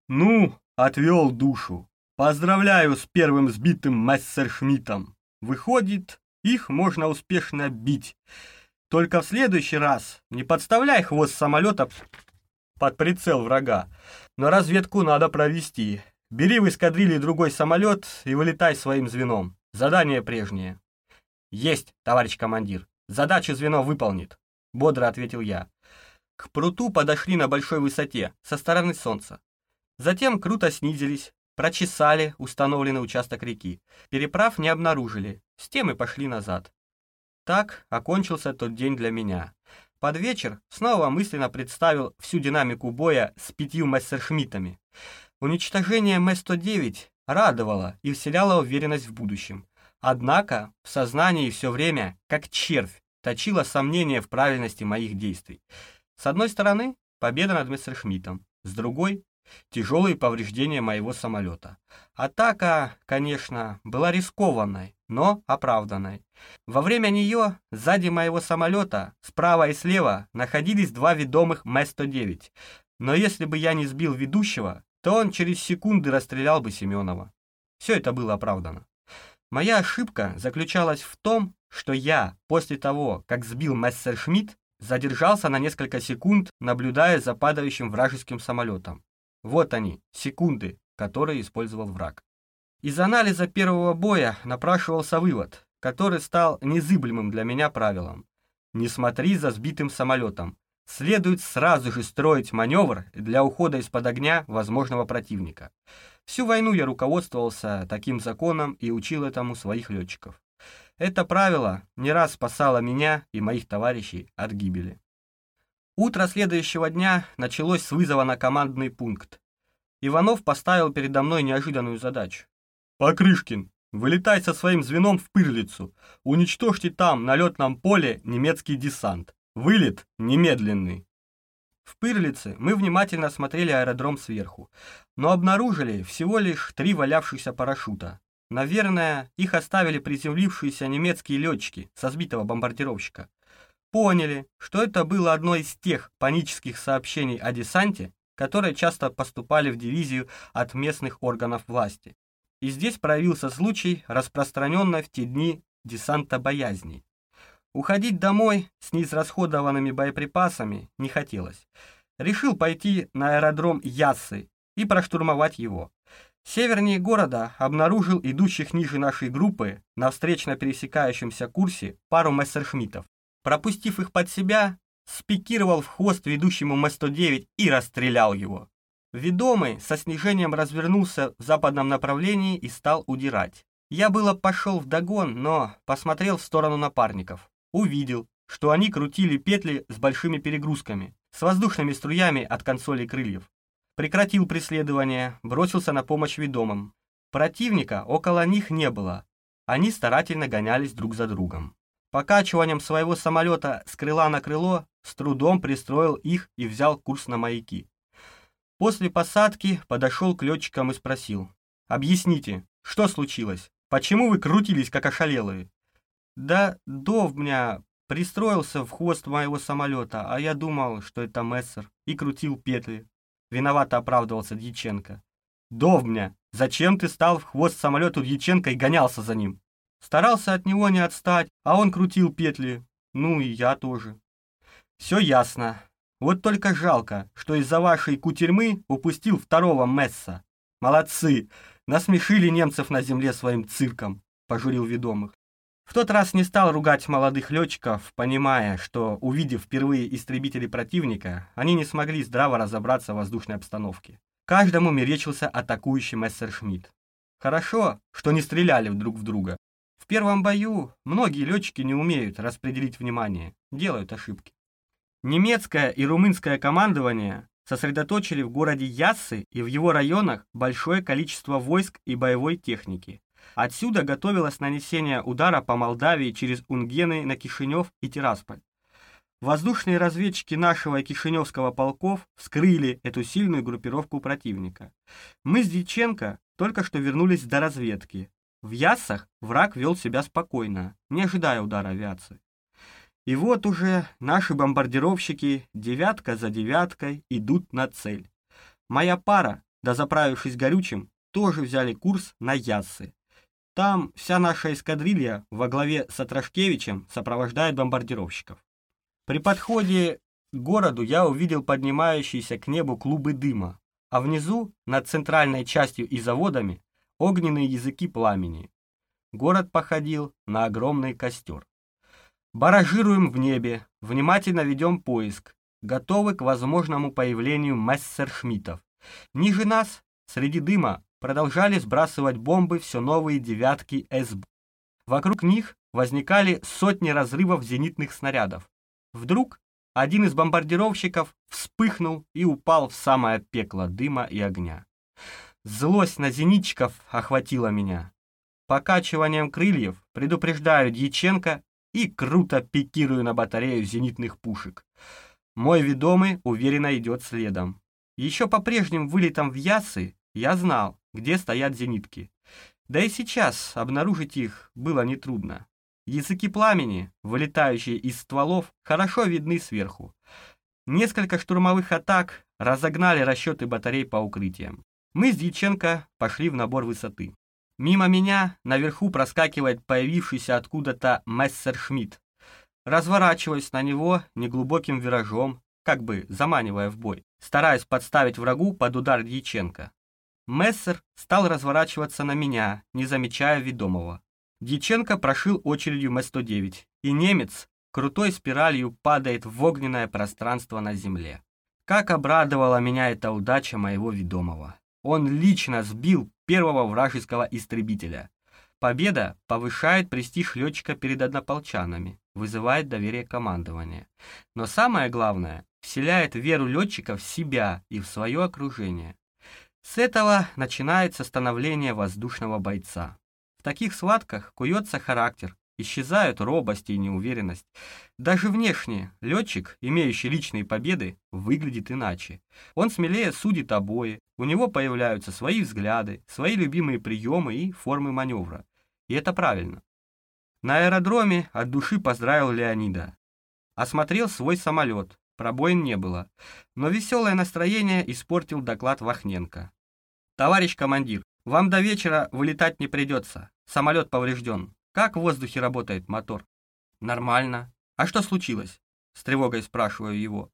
«Ну, отвел душу. Поздравляю с первым сбитым Мессершмиттом. Выходит, их можно успешно бить. Только в следующий раз не подставляй хвост самолета под прицел врага. Но разведку надо провести. Бери в эскадрилье другой самолет и вылетай своим звеном. Задание прежнее. Есть, товарищ командир. Задачу звено выполнит, бодро ответил я. К пруту подошли на большой высоте, со стороны солнца. Затем круто снизились, прочесали установленный участок реки. Переправ не обнаружили, с тем и пошли назад. Так окончился тот день для меня. Под вечер снова мысленно представил всю динамику боя с пятью мессершмиттами. Уничтожение М-109 радовало и вселяло уверенность в будущем. Однако в сознании все время, как червь, точило сомнение в правильности моих действий. С одной стороны, победа над Мессершмиттом, с другой — тяжелые повреждения моего самолета. Атака, конечно, была рискованной, но оправданной. Во время нее сзади моего самолета, справа и слева, находились два ведомых М-109. Но если бы я не сбил ведущего, то он через секунды расстрелял бы Семенова. Все это было оправдано. Моя ошибка заключалась в том, что я, после того, как сбил Мессершмитт, задержался на несколько секунд, наблюдая за падающим вражеским самолетом. Вот они, секунды, которые использовал враг. Из анализа первого боя напрашивался вывод, который стал незыблемым для меня правилом. Не смотри за сбитым самолетом. Следует сразу же строить маневр для ухода из-под огня возможного противника. Всю войну я руководствовался таким законом и учил этому своих летчиков. Это правило не раз спасало меня и моих товарищей от гибели. Утро следующего дня началось с вызова на командный пункт. Иванов поставил передо мной неожиданную задачу. «Покрышкин, вылетай со своим звеном в Пырлицу. Уничтожьте там, на летном поле, немецкий десант. Вылет немедленный». В Пырлице мы внимательно смотрели аэродром сверху, но обнаружили всего лишь три валявшихся парашюта. Наверное, их оставили приземлившиеся немецкие летчики со сбитого бомбардировщика. Поняли, что это было одно из тех панических сообщений о десанте, которые часто поступали в дивизию от местных органов власти. И здесь проявился случай, распространенный в те дни десанта боязни. Уходить домой с неизрасходованными боеприпасами не хотелось. Решил пойти на аэродром Яссы и проштурмовать его. Севернее города обнаружил идущих ниже нашей группы на встречно пересекающемся курсе пару мессершмиттов. Пропустив их под себя, спикировал в хвост ведущему М-109 и расстрелял его. Ведомый со снижением развернулся в западном направлении и стал удирать. Я было пошел в догон, но посмотрел в сторону напарников. Увидел, что они крутили петли с большими перегрузками, с воздушными струями от консолей крыльев прекратил преследование, бросился на помощь ведомым. Противника около них не было. Они старательно гонялись друг за другом. Покачиванием своего самолета с крыла на крыло с трудом пристроил их и взял курс на маяки. После посадки подошел к летчикам и спросил. «Объясните, что случилось? Почему вы крутились, как ошалелые?» «Да Довбня пристроился в хвост моего самолета, а я думал, что это Мессер, и крутил петли. Виновато оправдывался Дьяченко. «Довмня, зачем ты стал в хвост самолету Дьяченко и гонялся за ним?» Старался от него не отстать, а он крутил петли. Ну и я тоже. Все ясно. Вот только жалко, что из-за вашей кутерьмы упустил второго Месса. Молодцы, насмешили немцев на земле своим цирком, пожурил ведомых. В тот раз не стал ругать молодых летчиков, понимая, что, увидев впервые истребители противника, они не смогли здраво разобраться в воздушной обстановке. Каждому мерещился атакующий Мессершмитт. Хорошо, что не стреляли друг в друга. В первом бою многие летчики не умеют распределить внимание, делают ошибки. Немецкое и румынское командование сосредоточили в городе Яссы и в его районах большое количество войск и боевой техники. Отсюда готовилось нанесение удара по Молдавии через Унгены на Кишинев и Тирасполь. Воздушные разведчики нашего и Кишиневского полков вскрыли эту сильную группировку противника. Мы с Дьяченко только что вернулись до разведки. В Яссах враг вел себя спокойно, не ожидая удара авиации. И вот уже наши бомбардировщики девятка за девяткой идут на цель. Моя пара, дозаправившись горючим, тоже взяли курс на Яссы. Там вся наша эскадрилья во главе с Атрашкевичем сопровождает бомбардировщиков. При подходе к городу я увидел поднимающиеся к небу клубы дыма, а внизу, над центральной частью и заводами, огненные языки пламени. Город походил на огромный костер. Баражируем в небе, внимательно ведем поиск, готовы к возможному появлению мессершмиттов. Ниже нас, среди дыма, продолжали сбрасывать бомбы все новые девятки СБ. Вокруг них возникали сотни разрывов зенитных снарядов. Вдруг один из бомбардировщиков вспыхнул и упал в самое пекло дыма и огня. Злость на зенитчиков охватила меня. Покачиванием крыльев предупреждаю Дьяченко и круто пикирую на батарею зенитных пушек. Мой ведомый уверенно идет следом. Еще по прежним вылетам в Ясы я знал, где стоят зенитки. Да и сейчас обнаружить их было нетрудно. Языки пламени, вылетающие из стволов, хорошо видны сверху. Несколько штурмовых атак разогнали расчеты батарей по укрытиям. Мы с Дьяченко пошли в набор высоты. Мимо меня наверху проскакивает появившийся откуда-то Мессершмитт. Разворачиваясь на него неглубоким виражом, как бы заманивая в бой, стараясь подставить врагу под удар Дьяченко. Мессер стал разворачиваться на меня, не замечая ведомого. Дьяченко прошил очередью М-109, и немец крутой спиралью падает в огненное пространство на земле. Как обрадовала меня эта удача моего ведомого. Он лично сбил первого вражеского истребителя. Победа повышает престиж летчика перед однополчанами, вызывает доверие командования. Но самое главное, вселяет веру летчика в себя и в свое окружение. С этого начинается становление воздушного бойца. В таких схватках куется характер, исчезают робость и неуверенность. Даже внешне летчик, имеющий личные победы, выглядит иначе. Он смелее судит о бое, у него появляются свои взгляды, свои любимые приемы и формы маневра. И это правильно. На аэродроме от души поздравил Леонида. Осмотрел свой самолет, пробоин не было, но веселое настроение испортил доклад Вахненко. «Товарищ командир, вам до вечера вылетать не придется. Самолет поврежден. Как в воздухе работает мотор?» «Нормально. А что случилось?» С тревогой спрашиваю его.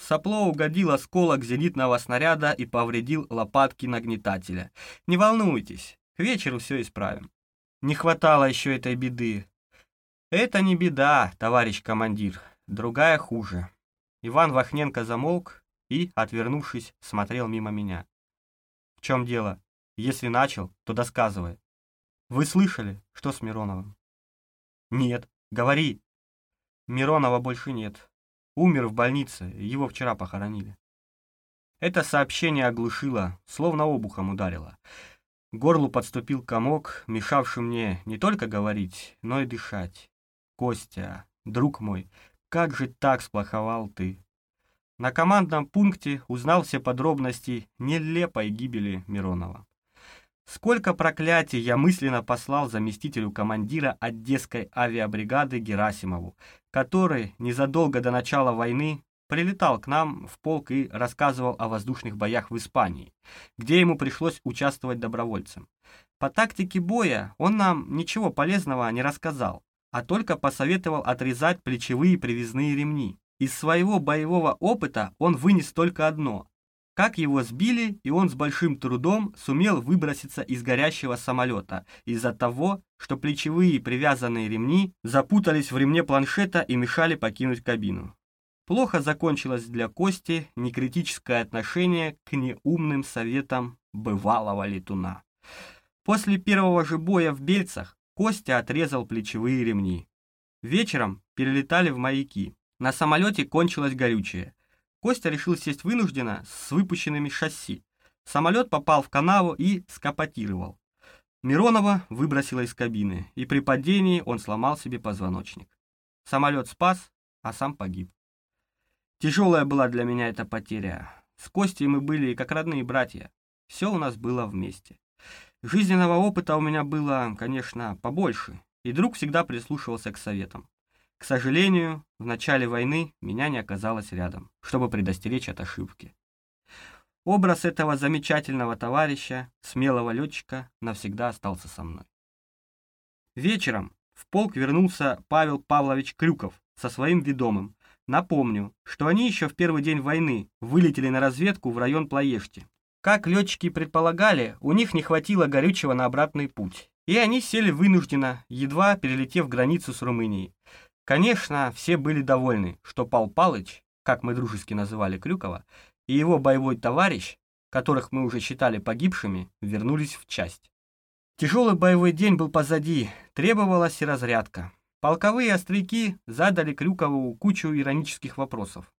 Сопло угодил осколок зенитного снаряда и повредил лопатки нагнетателя. «Не волнуйтесь, к вечеру все исправим». Не хватало еще этой беды. «Это не беда, товарищ командир. Другая хуже». Иван Вахненко замолк и, отвернувшись, смотрел мимо меня чем дело? Если начал, то досказывай. Вы слышали, что с Мироновым? Нет, говори. Миронова больше нет. Умер в больнице, его вчера похоронили. Это сообщение оглушило, словно обухом ударило. Горлу подступил комок, мешавший мне не только говорить, но и дышать. Костя, друг мой, как же так сплоховал ты? На командном пункте узнал все подробности нелепой гибели Миронова. Сколько проклятий я мысленно послал заместителю командира Одесской авиабригады Герасимову, который незадолго до начала войны прилетал к нам в полк и рассказывал о воздушных боях в Испании, где ему пришлось участвовать добровольцем. По тактике боя он нам ничего полезного не рассказал, а только посоветовал отрезать плечевые привязные ремни. Из своего боевого опыта он вынес только одно. Как его сбили, и он с большим трудом сумел выброситься из горящего самолета из-за того, что плечевые привязанные ремни запутались в ремне планшета и мешали покинуть кабину. Плохо закончилось для Кости некритическое отношение к неумным советам бывалого летуна. После первого же боя в Бельцах Костя отрезал плечевые ремни. Вечером перелетали в маяки. На самолете кончилось горючее. Костя решил сесть вынужденно с выпущенными шасси. Самолет попал в канаву и скопотировал. Миронова выбросило из кабины, и при падении он сломал себе позвоночник. Самолет спас, а сам погиб. Тяжелая была для меня эта потеря. С Костей мы были как родные братья. Все у нас было вместе. Жизненного опыта у меня было, конечно, побольше, и друг всегда прислушивался к советам. К сожалению, в начале войны меня не оказалось рядом, чтобы предостеречь от ошибки. Образ этого замечательного товарища, смелого летчика, навсегда остался со мной. Вечером в полк вернулся Павел Павлович Крюков со своим ведомым. Напомню, что они еще в первый день войны вылетели на разведку в район Плоешти. Как летчики предполагали, у них не хватило горючего на обратный путь, и они сели вынужденно, едва перелетев границу с Румынией. Конечно, все были довольны, что Пал Палыч, как мы дружески называли Крюкова, и его боевой товарищ, которых мы уже считали погибшими, вернулись в часть. Тяжелый боевой день был позади, требовалась и разрядка. Полковые остряки задали Крюкову кучу иронических вопросов.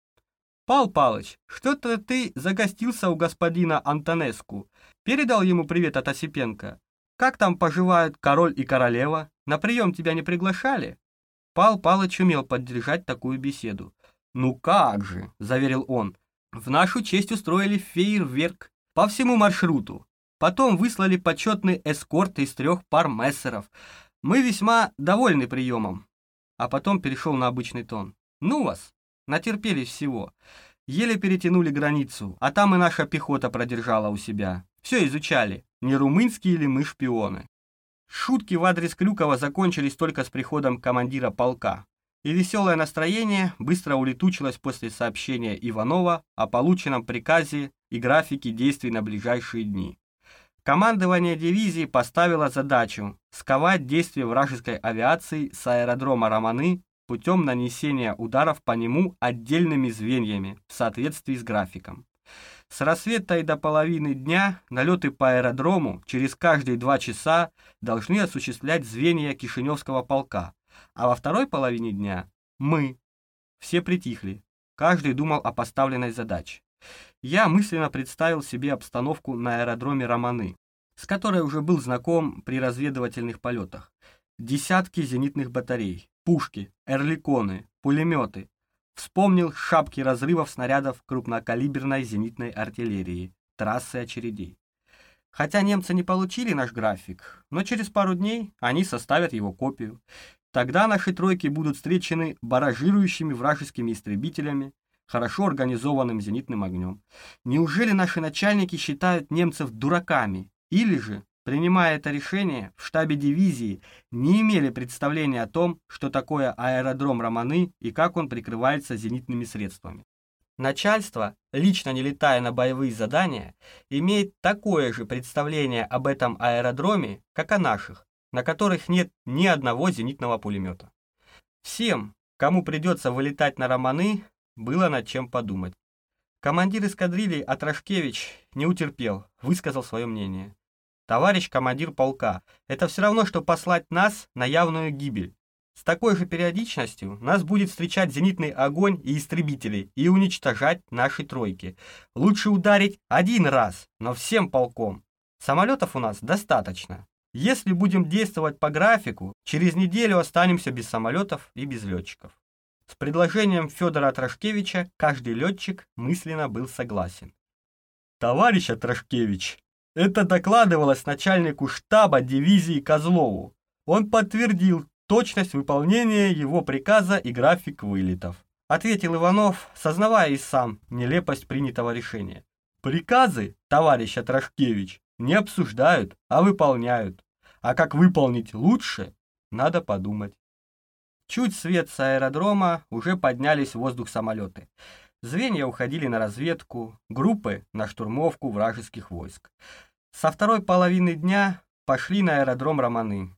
«Пал Палыч, что-то ты загостился у господина Антонеску. Передал ему привет от Осипенко. Как там поживают король и королева? На прием тебя не приглашали?» Пал Палыч умел поддержать такую беседу. «Ну как же», — заверил он, — «в нашу честь устроили фейерверк по всему маршруту. Потом выслали почетный эскорт из трех пар мессеров. Мы весьма довольны приемом». А потом перешел на обычный тон. «Ну вас, натерпелись всего. Еле перетянули границу, а там и наша пехота продержала у себя. Все изучали, не румынские ли мы шпионы». Шутки в адрес Крюкова закончились только с приходом командира полка, и веселое настроение быстро улетучилось после сообщения Иванова о полученном приказе и графике действий на ближайшие дни. Командование дивизии поставило задачу сковать действия вражеской авиации с аэродрома Романы путем нанесения ударов по нему отдельными звеньями в соответствии с графиком. С рассвета и до половины дня налеты по аэродрому через каждые два часа должны осуществлять звенья Кишиневского полка, а во второй половине дня мы. Все притихли, каждый думал о поставленной задаче. Я мысленно представил себе обстановку на аэродроме Романы, с которой уже был знаком при разведывательных полетах. Десятки зенитных батарей, пушки, эрликоны, пулеметы, Вспомнил шапки разрывов снарядов крупнокалиберной зенитной артиллерии, трассы очередей. Хотя немцы не получили наш график, но через пару дней они составят его копию. Тогда наши тройки будут встречены баражирующими вражескими истребителями, хорошо организованным зенитным огнем. Неужели наши начальники считают немцев дураками? Или же Принимая это решение, в штабе дивизии не имели представления о том, что такое аэродром Романы и как он прикрывается зенитными средствами. Начальство, лично не летая на боевые задания, имеет такое же представление об этом аэродроме, как о наших, на которых нет ни одного зенитного пулемета. Всем, кому придется вылетать на Романы, было над чем подумать. Командир эскадрильи Атрашкевич не утерпел, высказал свое мнение. Товарищ командир полка, это все равно, что послать нас на явную гибель. С такой же периодичностью нас будет встречать зенитный огонь и истребители и уничтожать наши тройки. Лучше ударить один раз, но всем полком. Самолетов у нас достаточно. Если будем действовать по графику, через неделю останемся без самолетов и без летчиков. С предложением Федора Трошкевича каждый летчик мысленно был согласен. «Товарищ Трошкевич, это докладывалось начальнику штаба дивизии Козлову. Он подтвердил точность выполнения его приказа и график вылетов. Ответил Иванов, сознавая и сам нелепость принятого решения. Приказы, товарищ Трошкевич, не обсуждают, а выполняют. А как выполнить лучше, надо подумать. Чуть свет с аэродрома уже поднялись в воздух самолеты. Звенья уходили на разведку, группы на штурмовку вражеских войск. Со второй половины дня пошли на аэродром Романы.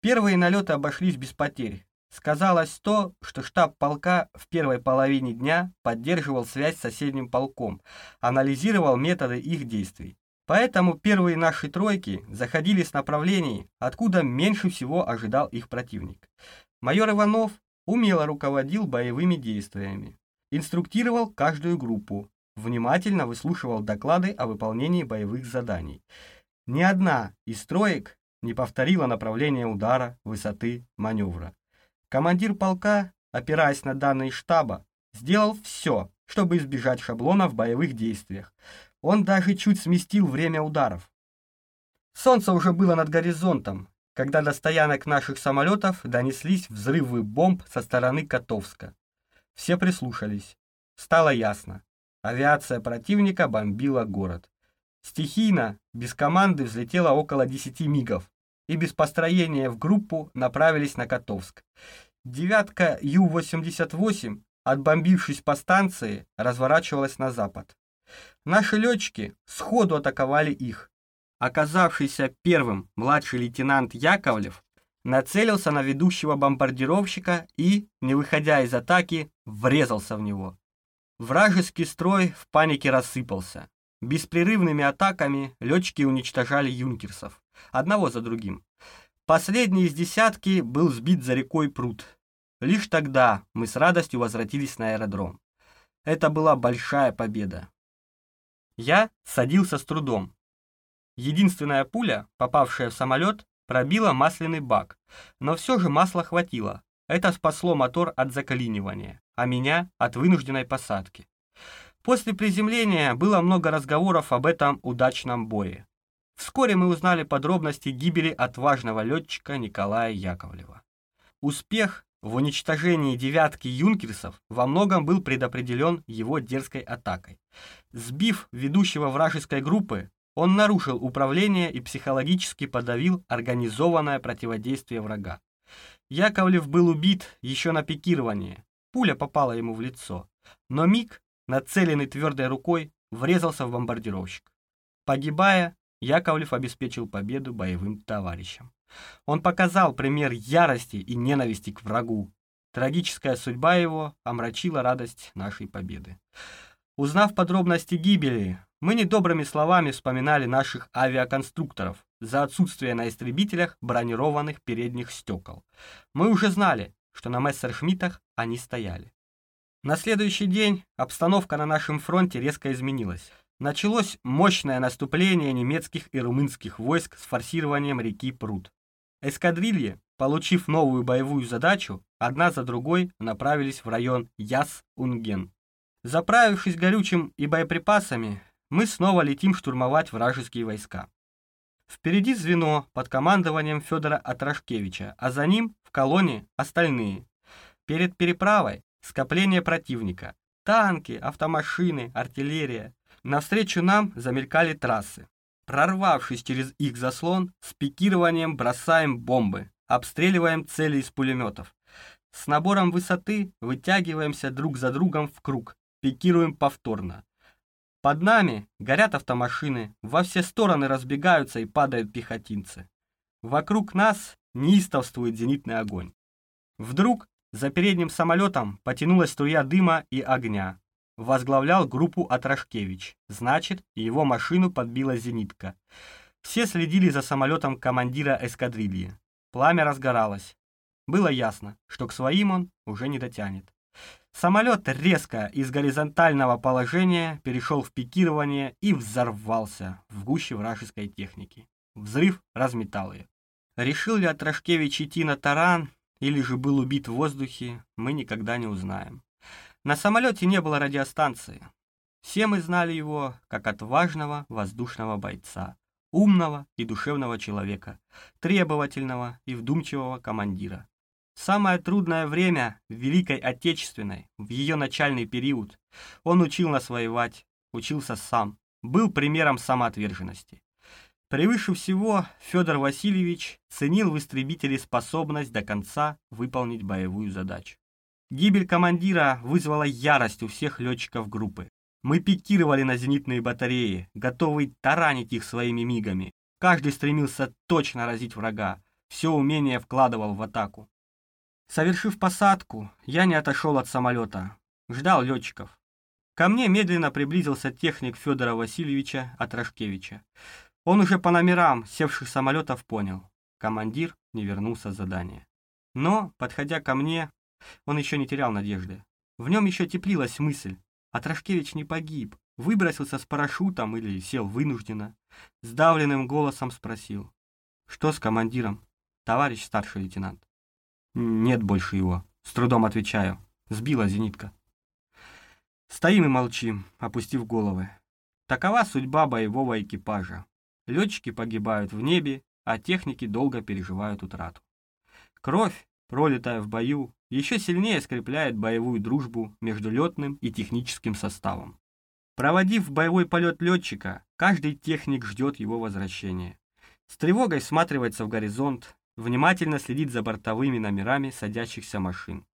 Первые налеты обошлись без потерь. Сказалось то, что штаб полка в первой половине дня поддерживал связь с соседним полком, анализировал методы их действий. Поэтому первые наши тройки заходили с направлений, откуда меньше всего ожидал их противник. Майор Иванов умело руководил боевыми действиями, инструктировал каждую группу, внимательно выслушивал доклады о выполнении боевых заданий. Ни одна из троек не повторила направление удара, высоты, маневра. Командир полка, опираясь на данные штаба, сделал все, чтобы избежать шаблона в боевых действиях. Он даже чуть сместил время ударов. Солнце уже было над горизонтом, когда до стоянок наших самолетов донеслись взрывы бомб со стороны Котовска. Все прислушались. Стало ясно. Авиация противника бомбила город. Стихийно, без команды взлетело около 10 мигов, и без построения в группу направились на Котовск. Девятка Ю-88, отбомбившись по станции, разворачивалась на запад. Наши летчики сходу атаковали их. Оказавшийся первым младший лейтенант Яковлев нацелился на ведущего бомбардировщика и, не выходя из атаки, врезался в него. Вражеский строй в панике рассыпался. Беспрерывными атаками летчики уничтожали юнкерсов, одного за другим. Последний из десятки был сбит за рекой пруд. Лишь тогда мы с радостью возвратились на аэродром. Это была большая победа. Я садился с трудом. Единственная пуля, попавшая в самолет, пробила масляный бак, но все же масла хватило. Это спасло мотор от заклинивания, а меня от вынужденной посадки. После приземления было много разговоров об этом удачном бое. Вскоре мы узнали подробности гибели отважного летчика Николая Яковлева. Успех в уничтожении девятки юнкерсов во многом был предопределен его дерзкой атакой. Сбив ведущего вражеской группы, он нарушил управление и психологически подавил организованное противодействие врага. Яковлев был убит еще на пикировании. Пуля попала ему в лицо. Но Миг нацеленный твердой рукой, врезался в бомбардировщик. Погибая, Яковлев обеспечил победу боевым товарищам. Он показал пример ярости и ненависти к врагу. Трагическая судьба его омрачила радость нашей победы. Узнав подробности гибели, мы недобрыми словами вспоминали наших авиаконструкторов за отсутствие на истребителях бронированных передних стекол. Мы уже знали, что на мессершмиттах они стояли. На следующий день обстановка на нашем фронте резко изменилась. Началось мощное наступление немецких и румынских войск с форсированием реки Прут. Эскадрильи, получив новую боевую задачу, одна за другой направились в район Яс-Унген. Заправившись горючим и боеприпасами, мы снова летим штурмовать вражеские войска. Впереди звено под командованием Федора Атрашкевича, а за ним в колонне остальные. Перед переправой Скопление противника. Танки, автомашины, артиллерия. Навстречу нам замелькали трассы. Прорвавшись через их заслон, с пикированием бросаем бомбы, обстреливаем цели из пулеметов. С набором высоты вытягиваемся друг за другом в круг, пикируем повторно. Под нами горят автомашины, во все стороны разбегаются и падают пехотинцы. Вокруг нас неистовствует зенитный огонь. Вдруг за передним самолетом потянулась струя дыма и огня. Возглавлял группу Атрашкевич, значит, его машину подбила зенитка. Все следили за самолетом командира эскадрильи. Пламя разгоралось. Было ясно, что к своим он уже не дотянет. Самолет резко из горизонтального положения перешел в пикирование и взорвался в гуще вражеской техники. Взрыв разметал ее. Решил ли Атрашкевич идти на таран, или же был убит в воздухе, мы никогда не узнаем. На самолете не было радиостанции. Все мы знали его как отважного воздушного бойца, умного и душевного человека, требовательного и вдумчивого командира. Самое трудное время в Великой Отечественной, в ее начальный период, он учил нас воевать, учился сам, был примером самоотверженности. Превыше всего Федор Васильевич ценил в истребителе способность до конца выполнить боевую задачу. Гибель командира вызвала ярость у всех летчиков группы. Мы пикировали на зенитные батареи, готовые таранить их своими мигами. Каждый стремился точно разить врага, все умение вкладывал в атаку. Совершив посадку, я не отошел от самолета, ждал летчиков. Ко мне медленно приблизился техник Федора Васильевича Атрашкевича. Он уже по номерам севших самолетов понял. Командир не вернулся с задания. Но, подходя ко мне, он еще не терял надежды. В нем еще теплилась мысль. А Трошкевич не погиб, выбросился с парашютом или сел вынужденно. Сдавленным голосом спросил. «Что с командиром, товарищ старший лейтенант?» «Нет больше его», — с трудом отвечаю. Сбила зенитка. Стоим и молчим, опустив головы. Такова судьба боевого экипажа. летчики погибают в небе, а техники долго переживают утрату. Кровь, пролитая в бою, еще сильнее скрепляет боевую дружбу между летным и техническим составом. Проводив боевой полет летчика, каждый техник ждет его возвращения. С тревогой всматривается в горизонт, внимательно следит за бортовыми номерами садящихся машин.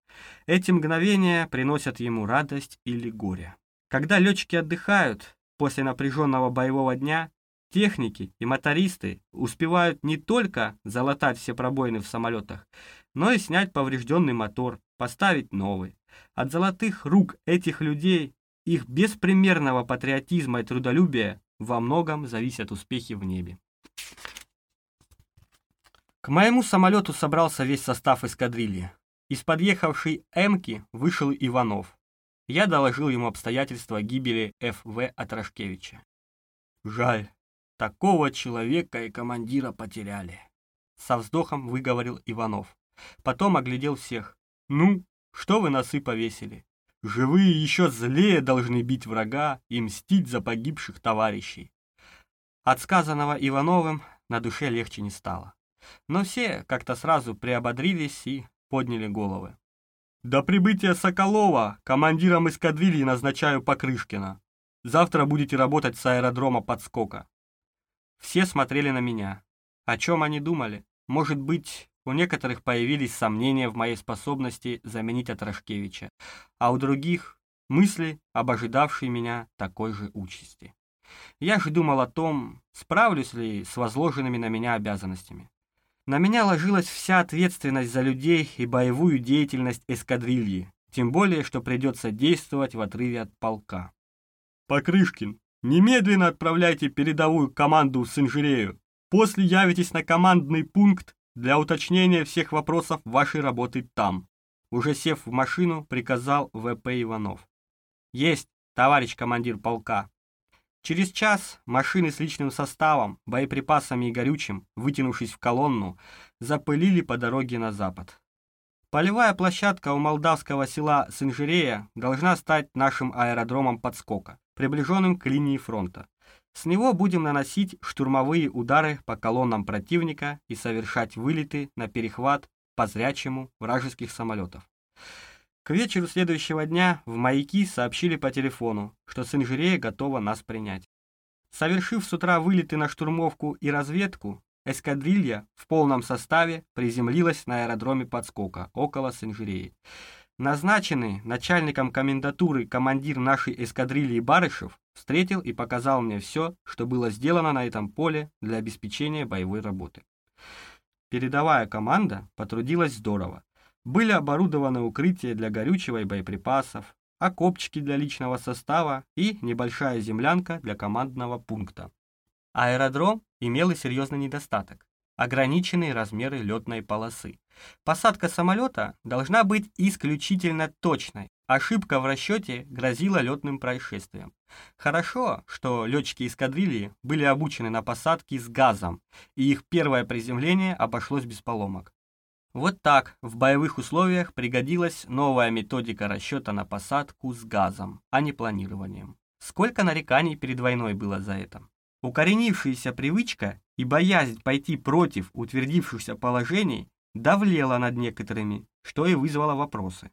Эти мгновения приносят ему радость или горе. Когда летчики отдыхают, после напряженного боевого дня, техники и мотористы успевают не только залатать все пробоины в самолетах, но и снять поврежденный мотор, поставить новый. От золотых рук этих людей, их беспримерного патриотизма и трудолюбия во многом зависят успехи в небе. К моему самолету собрался весь состав эскадрильи. Из подъехавшей «Эмки» вышел Иванов. Я доложил ему обстоятельства гибели Ф.В. Атрашкевича. «Жаль, такого человека и командира потеряли», — со вздохом выговорил Иванов. Потом оглядел всех. «Ну, что вы носы повесили? Живые еще злее должны бить врага и мстить за погибших товарищей». От сказанного Ивановым на душе легче не стало. Но все как-то сразу приободрились и подняли головы. «До прибытия Соколова командиром эскадрильи назначаю Покрышкина. Завтра будете работать с аэродрома подскока». Все смотрели на меня. О чем они думали? Может быть, у некоторых появились сомнения в моей способности заменить Атрашкевича, а у других — мысли об ожидавшей меня такой же участи. Я же думал о том, справлюсь ли с возложенными на меня обязанностями. На меня ложилась вся ответственность за людей и боевую деятельность эскадрильи, тем более, что придется действовать в отрыве от полка. «Покрышкин, немедленно отправляйте передовую команду в Синжирею. После явитесь на командный пункт для уточнения всех вопросов вашей работы там». Уже сев в машину, приказал В.П. Иванов. «Есть, товарищ командир полка». Через час машины с личным составом, боеприпасами и горючим, вытянувшись в колонну, запылили по дороге на запад. Полевая площадка у молдавского села Синжирея должна стать нашим аэродромом подскока, приближенным к линии фронта. С него будем наносить штурмовые удары по колоннам противника и совершать вылеты на перехват по зрячему вражеских самолетов. К вечеру следующего дня в маяки сообщили по телефону, что Синжирея готова нас принять. Совершив с утра вылеты на штурмовку и разведку, эскадрилья в полном составе приземлилась на аэродроме подскока около Синжиреи. Назначенный начальником комендатуры командир нашей эскадрильи Барышев встретил и показал мне все, что было сделано на этом поле для обеспечения боевой работы. Передовая команда потрудилась здорово. Были оборудованы укрытия для горючего и боеприпасов, окопчики для личного состава и небольшая землянка для командного пункта. Аэродром имел и серьезный недостаток – ограниченные размеры летной полосы. Посадка самолета должна быть исключительно точной. Ошибка в расчете грозила летным происшествием. Хорошо, что летчики эскадрильи были обучены на посадке с газом, и их первое приземление обошлось без поломок. Вот так в боевых условиях пригодилась новая методика расчета на посадку с газом, а не планированием. Сколько нареканий перед войной было за это. Укоренившаяся привычка и боязнь пойти против утвердившихся положений давлела над некоторыми, что и вызвало вопросы.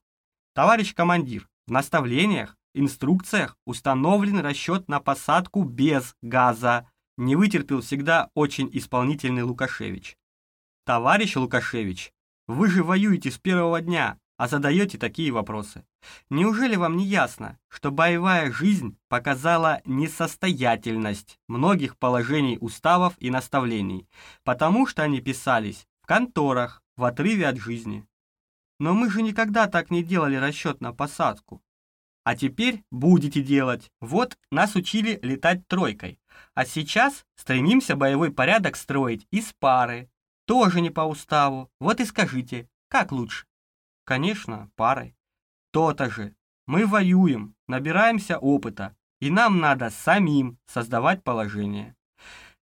Товарищ командир, в наставлениях, инструкциях установлен расчет на посадку без газа, не вытерпел всегда очень исполнительный Лукашевич. Товарищ Лукашевич, вы же воюете с первого дня, а задаете такие вопросы. Неужели вам не ясно, что боевая жизнь показала несостоятельность многих положений уставов и наставлений, потому что они писались в конторах, в отрыве от жизни? Но мы же никогда так не делали расчет на посадку. А теперь будете делать. Вот нас учили летать тройкой. А сейчас стремимся боевой порядок строить из пары, тоже не по уставу. Вот и скажите, как лучше? Конечно, парой. То-то же. Мы воюем, набираемся опыта, и нам надо самим создавать положение.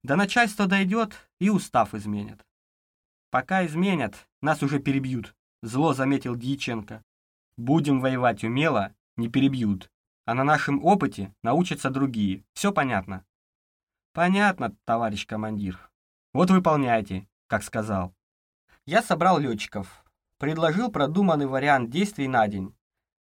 До начальства дойдет и устав изменят. Пока изменят, нас уже перебьют, зло заметил Дьяченко. Будем воевать умело, не перебьют, а на нашем опыте научатся другие. Все понятно. Понятно, товарищ командир. Вот выполняйте, как сказал. Я собрал летчиков, предложил продуманный вариант действий на день.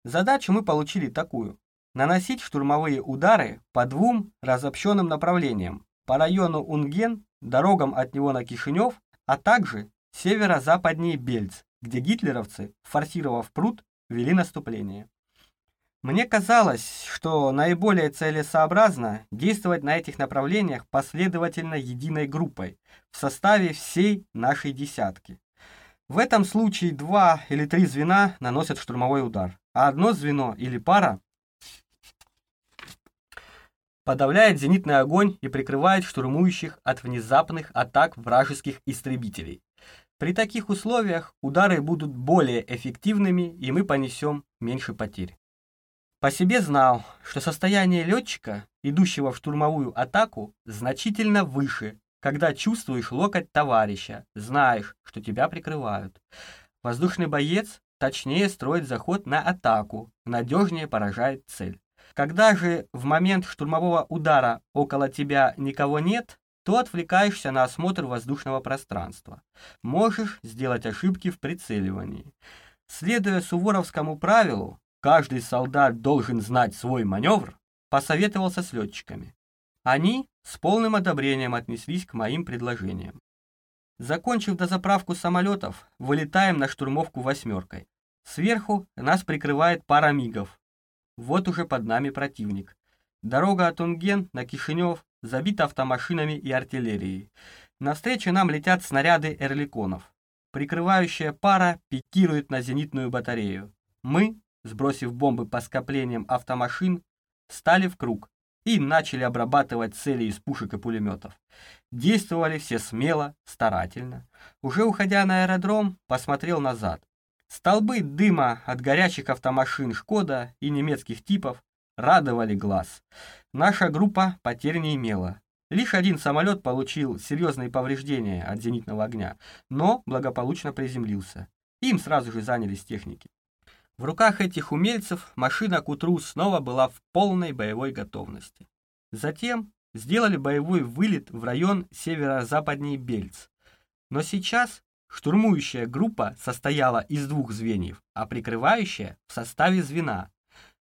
Задачу мы получили такую. Наносить штурмовые удары по двум разобщенным направлениям. По району Унген, дорогам от него на Кишинев, а также северо-западнее Бельц, где гитлеровцы, форсировав пруд, вели наступление. Мне казалось, что наиболее целесообразно действовать на этих направлениях последовательно единой группой в составе всей нашей десятки. В этом случае два или три звена наносят штурмовой удар, а одно звено или пара подавляет зенитный огонь и прикрывает штурмующих от внезапных атак вражеских истребителей. При таких условиях удары будут более эффективными, и мы понесем меньше потерь. По себе знал, что состояние летчика, идущего в штурмовую атаку, значительно выше, когда чувствуешь локоть товарища, знаешь, что тебя прикрывают. Воздушный боец точнее строит заход на атаку, надежнее поражает цель. Когда же в момент штурмового удара около тебя никого нет, то отвлекаешься на осмотр воздушного пространства. Можешь сделать ошибки в прицеливании. Следуя суворовскому правилу, каждый солдат должен знать свой маневр, посоветовался с летчиками. Они с полным одобрением отнеслись к моим предложениям. Закончив дозаправку самолетов, вылетаем на штурмовку восьмеркой. Сверху нас прикрывает пара мигов. Вот уже под нами противник. Дорога от Унген на Кишинев забита автомашинами и артиллерией. Навстречу нам летят снаряды эрликонов. Прикрывающая пара пикирует на зенитную батарею. Мы, сбросив бомбы по скоплениям автомашин, стали в круг и начали обрабатывать цели из пушек и пулеметов. Действовали все смело, старательно. Уже уходя на аэродром, посмотрел назад. Столбы дыма от горячих автомашин «Шкода» и немецких типов радовали глаз. Наша группа потерь не имела. Лишь один самолет получил серьезные повреждения от зенитного огня, но благополучно приземлился. Им сразу же занялись техники. В руках этих умельцев машина к утру снова была в полной боевой готовности. Затем сделали боевой вылет в район северо-западней Бельц. Но сейчас штурмующая группа состояла из двух звеньев, а прикрывающая в составе звена.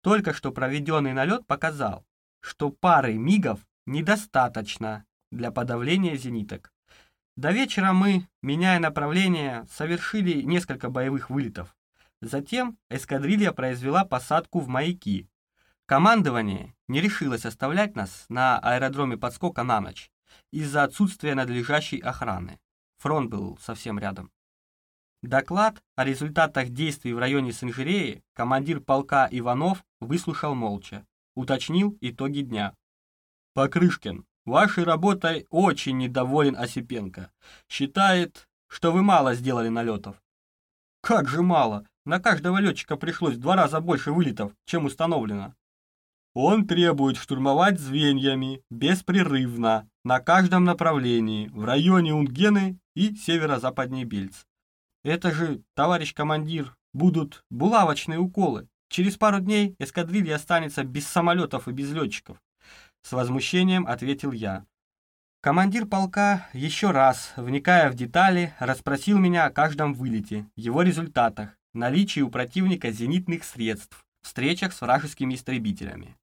Только что проведенный налет показал, что пары мигов недостаточно для подавления зениток. До вечера мы, меняя направление, совершили несколько боевых вылетов. Затем эскадрилья произвела посадку в маяки. Командование не решилось оставлять нас на аэродроме подскока на ночь из-за отсутствия надлежащей охраны. Фронт был совсем рядом. Доклад о результатах действий в районе Синжиреи командир полка Иванов выслушал молча, уточнил итоги дня. «Покрышкин, вашей работой очень недоволен Осипенко. Считает, что вы мало сделали налетов». «Как же мало? На каждого летчика пришлось в два раза больше вылетов, чем установлено». Он требует штурмовать звеньями, беспрерывно, на каждом направлении, в районе Унгены и северо-западней Бельц. Это же, товарищ командир, будут булавочные уколы. Через пару дней эскадрилья останется без самолетов и без летчиков. С возмущением ответил я. Командир полка еще раз, вникая в детали, расспросил меня о каждом вылете, его результатах, наличии у противника зенитных средств, встречах с вражескими истребителями.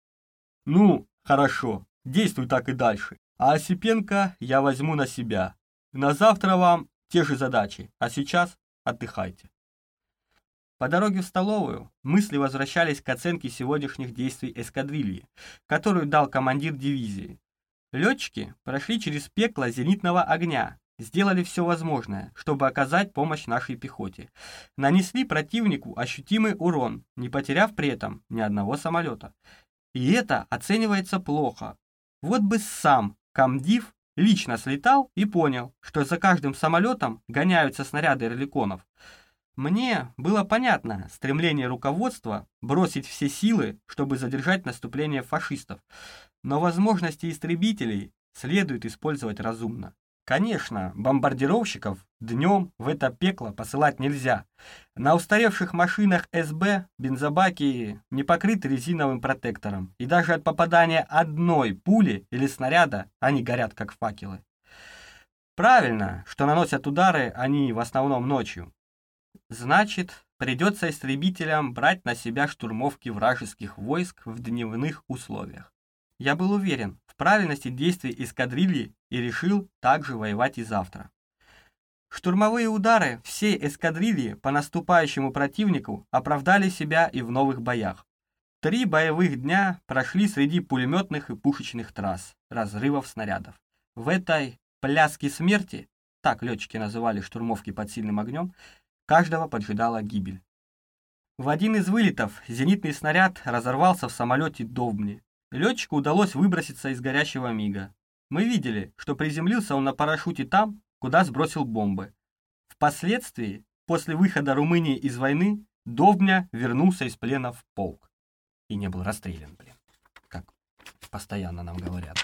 Ну, хорошо, действуй так и дальше. А Осипенко я возьму на себя. На завтра вам те же задачи, а сейчас Отдыхайте. По дороге в столовую мысли возвращались к оценке сегодняшних действий эскадрильи, которую дал командир дивизии. Летчики прошли через пекло зенитного огня, сделали все возможное, чтобы оказать помощь нашей пехоте. Нанесли противнику ощутимый урон, не потеряв при этом ни одного самолета. И это оценивается плохо. Вот бы сам комдив Лично слетал и понял, что за каждым самолетом гоняются снаряды эрликонов. Мне было понятно стремление руководства бросить все силы, чтобы задержать наступление фашистов, но возможности истребителей следует использовать разумно. Конечно, бомбардировщиков днем в это пекло посылать нельзя. На устаревших машинах СБ бензобаки не покрыты резиновым протектором, и даже от попадания одной пули или снаряда они горят как факелы. Правильно, что наносят удары они в основном ночью. Значит, придется истребителям брать на себя штурмовки вражеских войск в дневных условиях. Я был уверен в правильности действий эскадрильи и решил также воевать и завтра. Штурмовые удары всей эскадрильи по наступающему противнику оправдали себя и в новых боях. Три боевых дня прошли среди пулеметных и пушечных трасс, разрывов снарядов. В этой «пляске смерти», так летчики называли штурмовки под сильным огнем, каждого поджидала гибель. В один из вылетов зенитный снаряд разорвался в самолете Довбни, Летчику удалось выброситься из горящего мига. Мы видели, что приземлился он на парашюте там, куда сбросил бомбы. Впоследствии, после выхода Румынии из войны, Довбня вернулся из плена в полк. И не был расстрелян, блин, как постоянно нам говорят.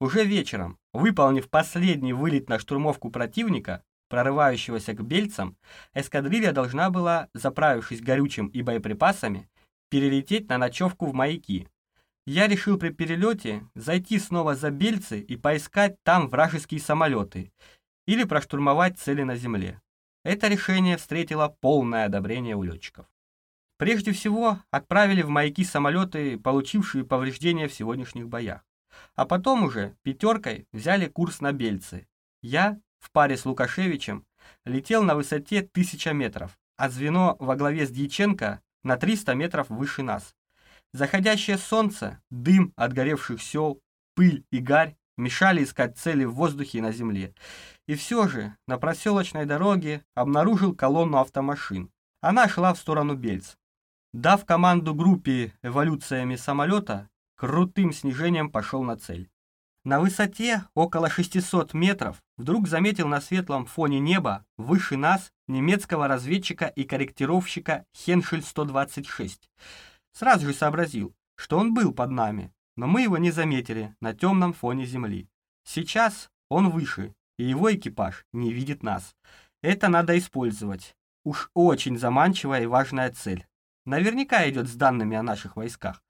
Уже вечером, выполнив последний вылет на штурмовку противника, прорывающегося к бельцам, эскадрилья должна была, заправившись горючим и боеприпасами, перелететь на ночевку в маяки. Я решил при перелете зайти снова за Бельцы и поискать там вражеские самолеты или проштурмовать цели на земле. Это решение встретило полное одобрение у летчиков. Прежде всего, отправили в маяки самолеты, получившие повреждения в сегодняшних боях. А потом уже пятеркой взяли курс на Бельцы. Я в паре с Лукашевичем летел на высоте 1000 метров, а звено во главе с Дьяченко на 300 метров выше нас. Заходящее солнце, дым от горевших сел, пыль и гарь мешали искать цели в воздухе и на земле. И все же на проселочной дороге обнаружил колонну автомашин. Она шла в сторону Бельц. Дав команду группе эволюциями самолета, крутым снижением пошел на цель. На высоте около 600 метров вдруг заметил на светлом фоне неба выше нас немецкого разведчика и корректировщика Хеншель-126. Сразу же сообразил, что он был под нами, но мы его не заметили на темном фоне земли. Сейчас он выше, и его экипаж не видит нас. Это надо использовать. Уж очень заманчивая и важная цель. Наверняка идет с данными о наших войсках.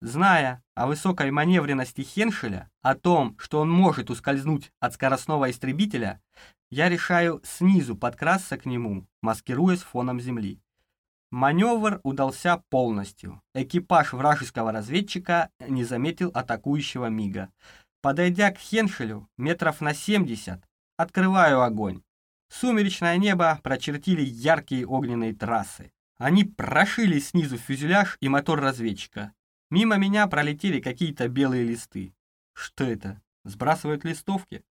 Зная о высокой маневренности Хеншеля, о том, что он может ускользнуть от скоростного истребителя, я решаю снизу подкрасться к нему, маскируясь фоном земли. Маневр удался полностью. Экипаж вражеского разведчика не заметил атакующего мига. Подойдя к Хеншелю метров на 70, открываю огонь. Сумеречное небо прочертили яркие огненные трассы. Они прошили снизу фюзеляж и мотор разведчика. Мимо меня пролетели какие-то белые листы. Что это? Сбрасывают листовки?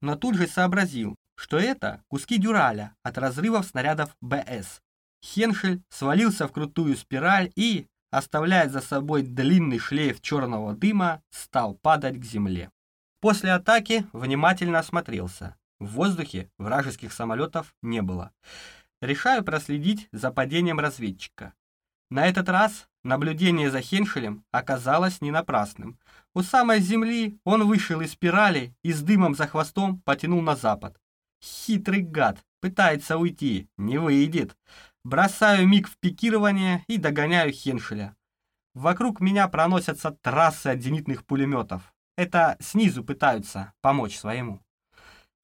Но тут же сообразил, что это куски дюраля от разрывов снарядов БС. Хеншель свалился в крутую спираль и, оставляя за собой длинный шлейф черного дыма, стал падать к земле. После атаки внимательно осмотрелся. В воздухе вражеских самолетов не было. Решаю проследить за падением разведчика. На этот раз наблюдение за Хеншелем оказалось не напрасным. У самой земли он вышел из спирали и с дымом за хвостом потянул на запад. Хитрый гад, пытается уйти, не выйдет. Бросаю миг в пикирование и догоняю Хеншеля. Вокруг меня проносятся трассы от зенитных пулеметов. Это снизу пытаются помочь своему.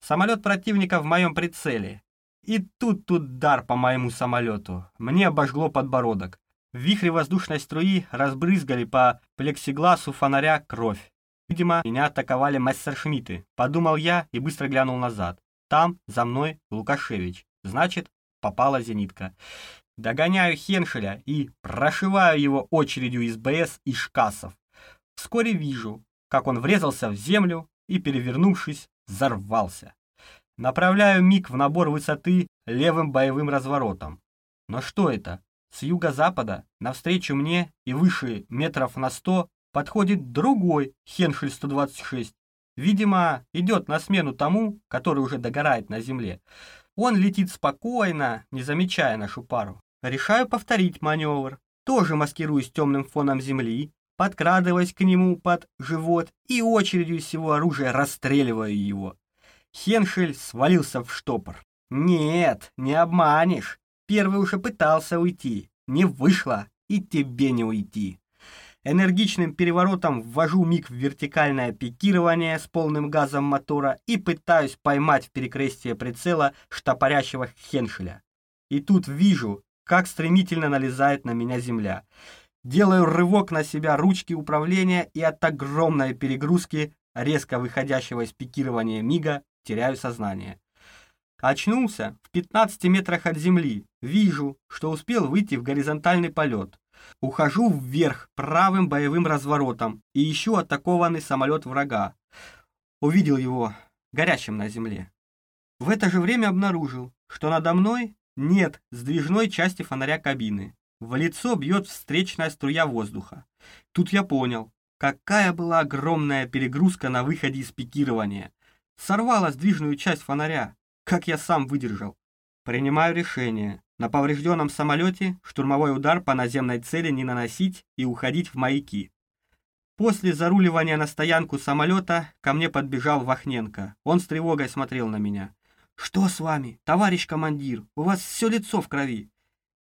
Самолет противника в моем прицеле. И тут тут дар по моему самолету. Мне обожгло подбородок. Вихри воздушной струи разбрызгали по плексигласу фонаря кровь. Видимо, меня атаковали мессершмитты. Подумал я и быстро глянул назад. Там, за мной, Лукашевич. Значит, попала зенитка. Догоняю Хеншеля и прошиваю его очередью из БС и шкасов. Вскоре вижу, как он врезался в землю и, перевернувшись, взорвался. Направляю миг в набор высоты левым боевым разворотом. Но что это? С юго-запада навстречу мне и выше метров на сто подходит другой Хеншель-126. Видимо, идет на смену тому, который уже догорает на земле. Он летит спокойно, не замечая нашу пару. Решаю повторить маневр. Тоже маскируюсь темным фоном земли, подкрадываясь к нему под живот и очередью всего оружия расстреливая его. Хеншель свалился в штопор. «Нет, не обманешь. Первый уже пытался уйти. Не вышло, и тебе не уйти». Энергичным переворотом ввожу миг в вертикальное пикирование с полным газом мотора и пытаюсь поймать в перекрестие прицела штопорящего Хеншеля. И тут вижу, как стремительно налезает на меня земля. Делаю рывок на себя ручки управления и от огромной перегрузки, резко выходящего из пикирования мига, теряю сознание. Очнулся в 15 метрах от земли. Вижу, что успел выйти в горизонтальный полет. Ухожу вверх правым боевым разворотом и ищу атакованный самолет врага. Увидел его горящим на земле. В это же время обнаружил, что надо мной нет сдвижной части фонаря кабины. В лицо бьет встречная струя воздуха. Тут я понял, какая была огромная перегрузка на выходе из пикирования. Сорвала сдвижную часть фонаря, как я сам выдержал. Принимаю решение. На поврежденном самолете штурмовой удар по наземной цели не наносить и уходить в маяки. После заруливания на стоянку самолета ко мне подбежал Вахненко. Он с тревогой смотрел на меня. «Что с вами, товарищ командир? У вас все лицо в крови».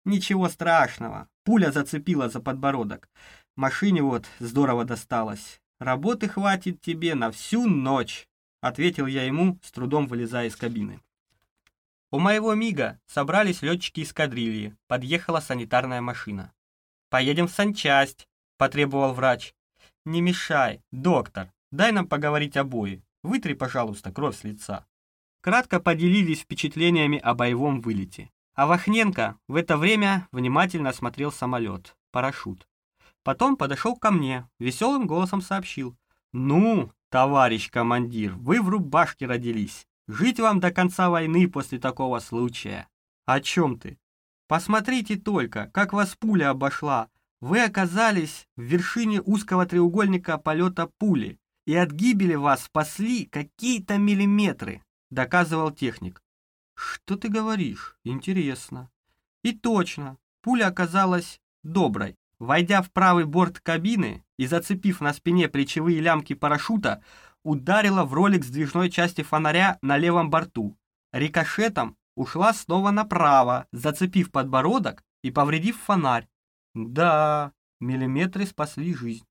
«Ничего страшного. Пуля зацепила за подбородок. Машине вот здорово досталось. Работы хватит тебе на всю ночь», — ответил я ему, с трудом вылезая из кабины. У моего МИГа собрались летчики эскадрильи, подъехала санитарная машина. «Поедем в санчасть», — потребовал врач. «Не мешай, доктор, дай нам поговорить обои. Вытри, пожалуйста, кровь с лица». Кратко поделились впечатлениями о боевом вылете. А Вахненко в это время внимательно смотрел самолет, парашют. Потом подошел ко мне, веселым голосом сообщил. «Ну, товарищ командир, вы в рубашке родились. Жить вам до конца войны после такого случая. О чем ты? Посмотрите только, как вас пуля обошла. Вы оказались в вершине узкого треугольника полета пули, и от гибели вас спасли какие-то миллиметры, доказывал техник. Что ты говоришь? Интересно. И точно, пуля оказалась доброй. Войдя в правый борт кабины и зацепив на спине плечевые лямки парашюта, ударила в ролик сдвижной части фонаря на левом борту. Рикошетом ушла снова направо, зацепив подбородок и повредив фонарь. Да, миллиметры спасли жизнь.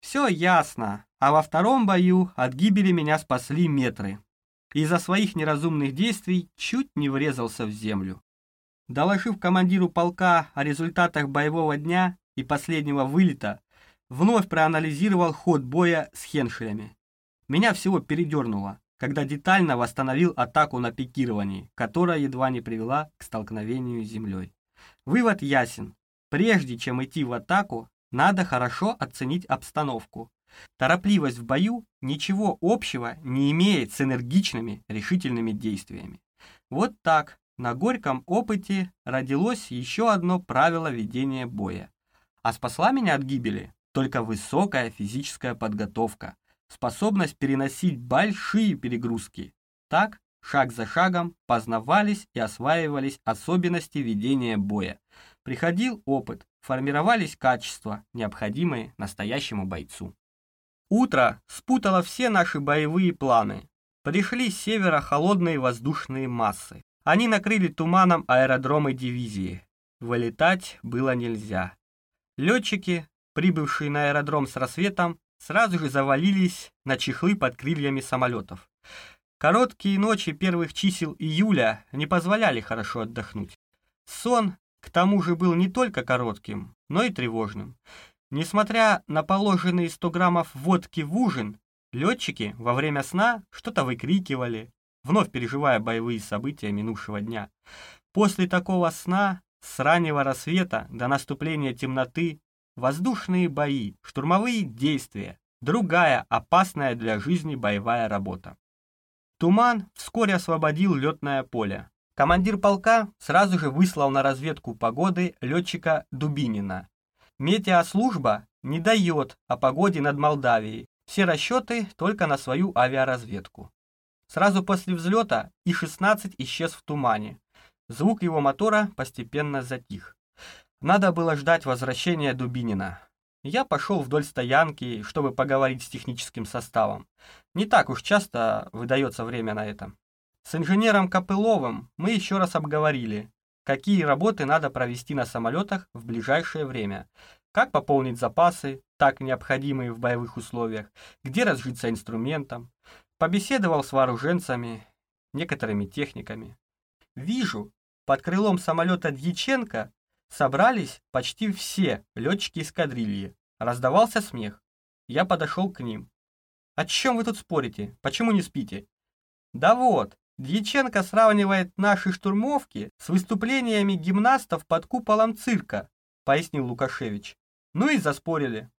Все ясно, а во втором бою от гибели меня спасли метры. Из-за своих неразумных действий чуть не врезался в землю. Доложив командиру полка о результатах боевого дня и последнего вылета, вновь проанализировал ход боя с хеншелями. Меня всего передернуло, когда детально восстановил атаку на пикировании, которая едва не привела к столкновению с землей. Вывод ясен. Прежде чем идти в атаку, надо хорошо оценить обстановку. Торопливость в бою ничего общего не имеет с энергичными, решительными действиями. Вот так, на горьком опыте родилось еще одно правило ведения боя. А спасла меня от гибели только высокая физическая подготовка, способность переносить большие перегрузки. Так, шаг за шагом, познавались и осваивались особенности ведения боя. Приходил опыт, формировались качества, необходимые настоящему бойцу. Утро спутало все наши боевые планы. Пришли с севера холодные воздушные массы. Они накрыли туманом аэродромы дивизии. Вылетать было нельзя. Летчики, прибывшие на аэродром с рассветом, сразу же завалились на чехлы под крыльями самолетов. Короткие ночи первых чисел июля не позволяли хорошо отдохнуть. Сон, к тому же, был не только коротким, но и тревожным. Несмотря на положенные 100 граммов водки в ужин, летчики во время сна что-то выкрикивали, вновь переживая боевые события минувшего дня. После такого сна, с раннего рассвета до наступления темноты, воздушные бои, штурмовые действия, другая опасная для жизни боевая работа. Туман вскоре освободил летное поле. Командир полка сразу же выслал на разведку погоды летчика Дубинина. Метеослужба не дает о погоде над Молдавией, все расчеты только на свою авиаразведку. Сразу после взлета И-16 исчез в тумане. Звук его мотора постепенно затих. Надо было ждать возвращения Дубинина. Я пошел вдоль стоянки, чтобы поговорить с техническим составом. Не так уж часто выдается время на это. С инженером Копыловым мы еще раз обговорили, какие работы надо провести на самолетах в ближайшее время, как пополнить запасы, так необходимые в боевых условиях, где разжиться инструментом. Побеседовал с вооруженцами, некоторыми техниками. Вижу, под крылом самолета Дьяченко собрались почти все летчики эскадрильи. Раздавался смех. Я подошел к ним. «О чем вы тут спорите? Почему не спите?» «Да вот, Дьяченко сравнивает наши штурмовки с выступлениями гимнастов под куполом цирка», пояснил Лукашевич. Ну и заспорили.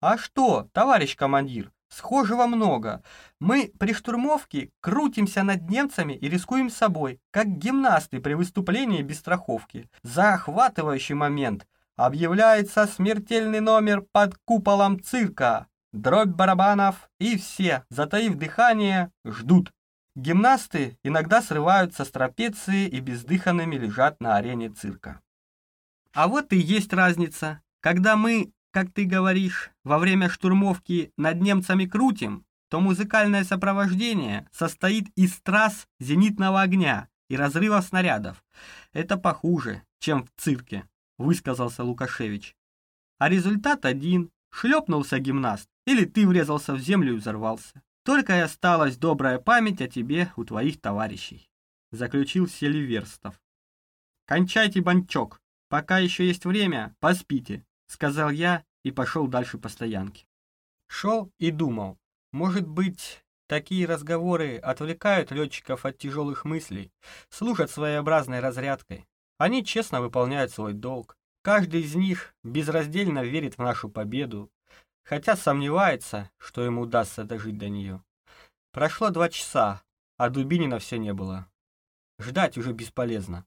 «А что, товарищ командир, схожего много. Мы при штурмовке крутимся над немцами и рискуем собой, как гимнасты при выступлении без страховки. Захватывающий момент. Объявляется смертельный номер под куполом цирка. Дробь барабанов, и все, затаив дыхание, ждут. Гимнасты иногда срываются с трапеции и бездыханными лежат на арене цирка. А вот и есть разница. Когда мы, как ты говоришь, во время штурмовки над немцами крутим, то музыкальное сопровождение состоит из трасс зенитного огня и разрывов снарядов. Это похуже, чем в цирке высказался Лукашевич. А результат один. Шлепнулся гимнаст, или ты врезался в землю и взорвался. Только и осталась добрая память о тебе у твоих товарищей, заключил Селиверстов. Кончайте банчок, пока еще есть время, поспите, сказал я и пошел дальше по стоянке. Шел и думал, может быть, такие разговоры отвлекают летчиков от тяжелых мыслей, служат своеобразной разрядкой. Они честно выполняют свой долг. Каждый из них безраздельно верит в нашу победу, хотя сомневается, что ему удастся дожить до нее. Прошло два часа, а Дубинина все не было. Ждать уже бесполезно.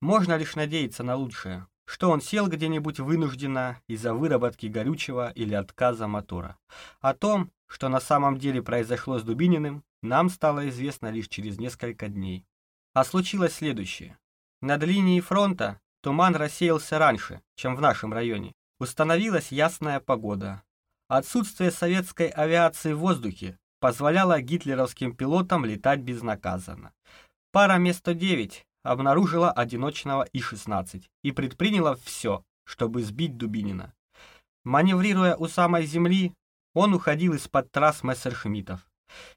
Можно лишь надеяться на лучшее, что он сел где-нибудь вынужденно из-за выработки горючего или отказа мотора. О том, что на самом деле произошло с Дубининым, нам стало известно лишь через несколько дней. А случилось следующее. Над линией фронта туман рассеялся раньше, чем в нашем районе. Установилась ясная погода. Отсутствие советской авиации в воздухе позволяло гитлеровским пилотам летать безнаказанно. Пара Ме-109 обнаружила одиночного И-16 и предприняла все, чтобы сбить Дубинина. Маневрируя у самой земли, он уходил из-под трасс мессершмиттов.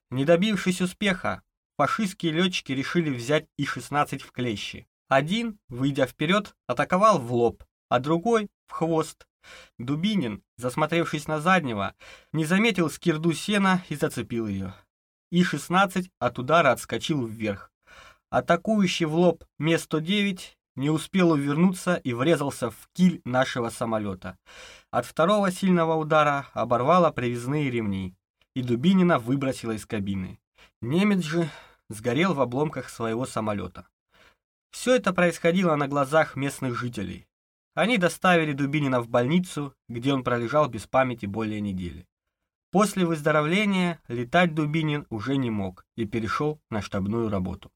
Не добившись успеха, фашистские летчики решили взять И-16 в клещи. Один, выйдя вперед, атаковал в лоб, а другой — в хвост. Дубинин, засмотревшись на заднего, не заметил скирду сена и зацепил ее. И-16 от удара отскочил вверх. Атакующий в лоб Ме-109 не успел увернуться и врезался в киль нашего самолета. От второго сильного удара оборвало привязные ремни, и Дубинина выбросило из кабины. Немец же сгорел в обломках своего самолета. Все это происходило на глазах местных жителей. Они доставили Дубинина в больницу, где он пролежал без памяти более недели. После выздоровления летать Дубинин уже не мог и перешел на штабную работу.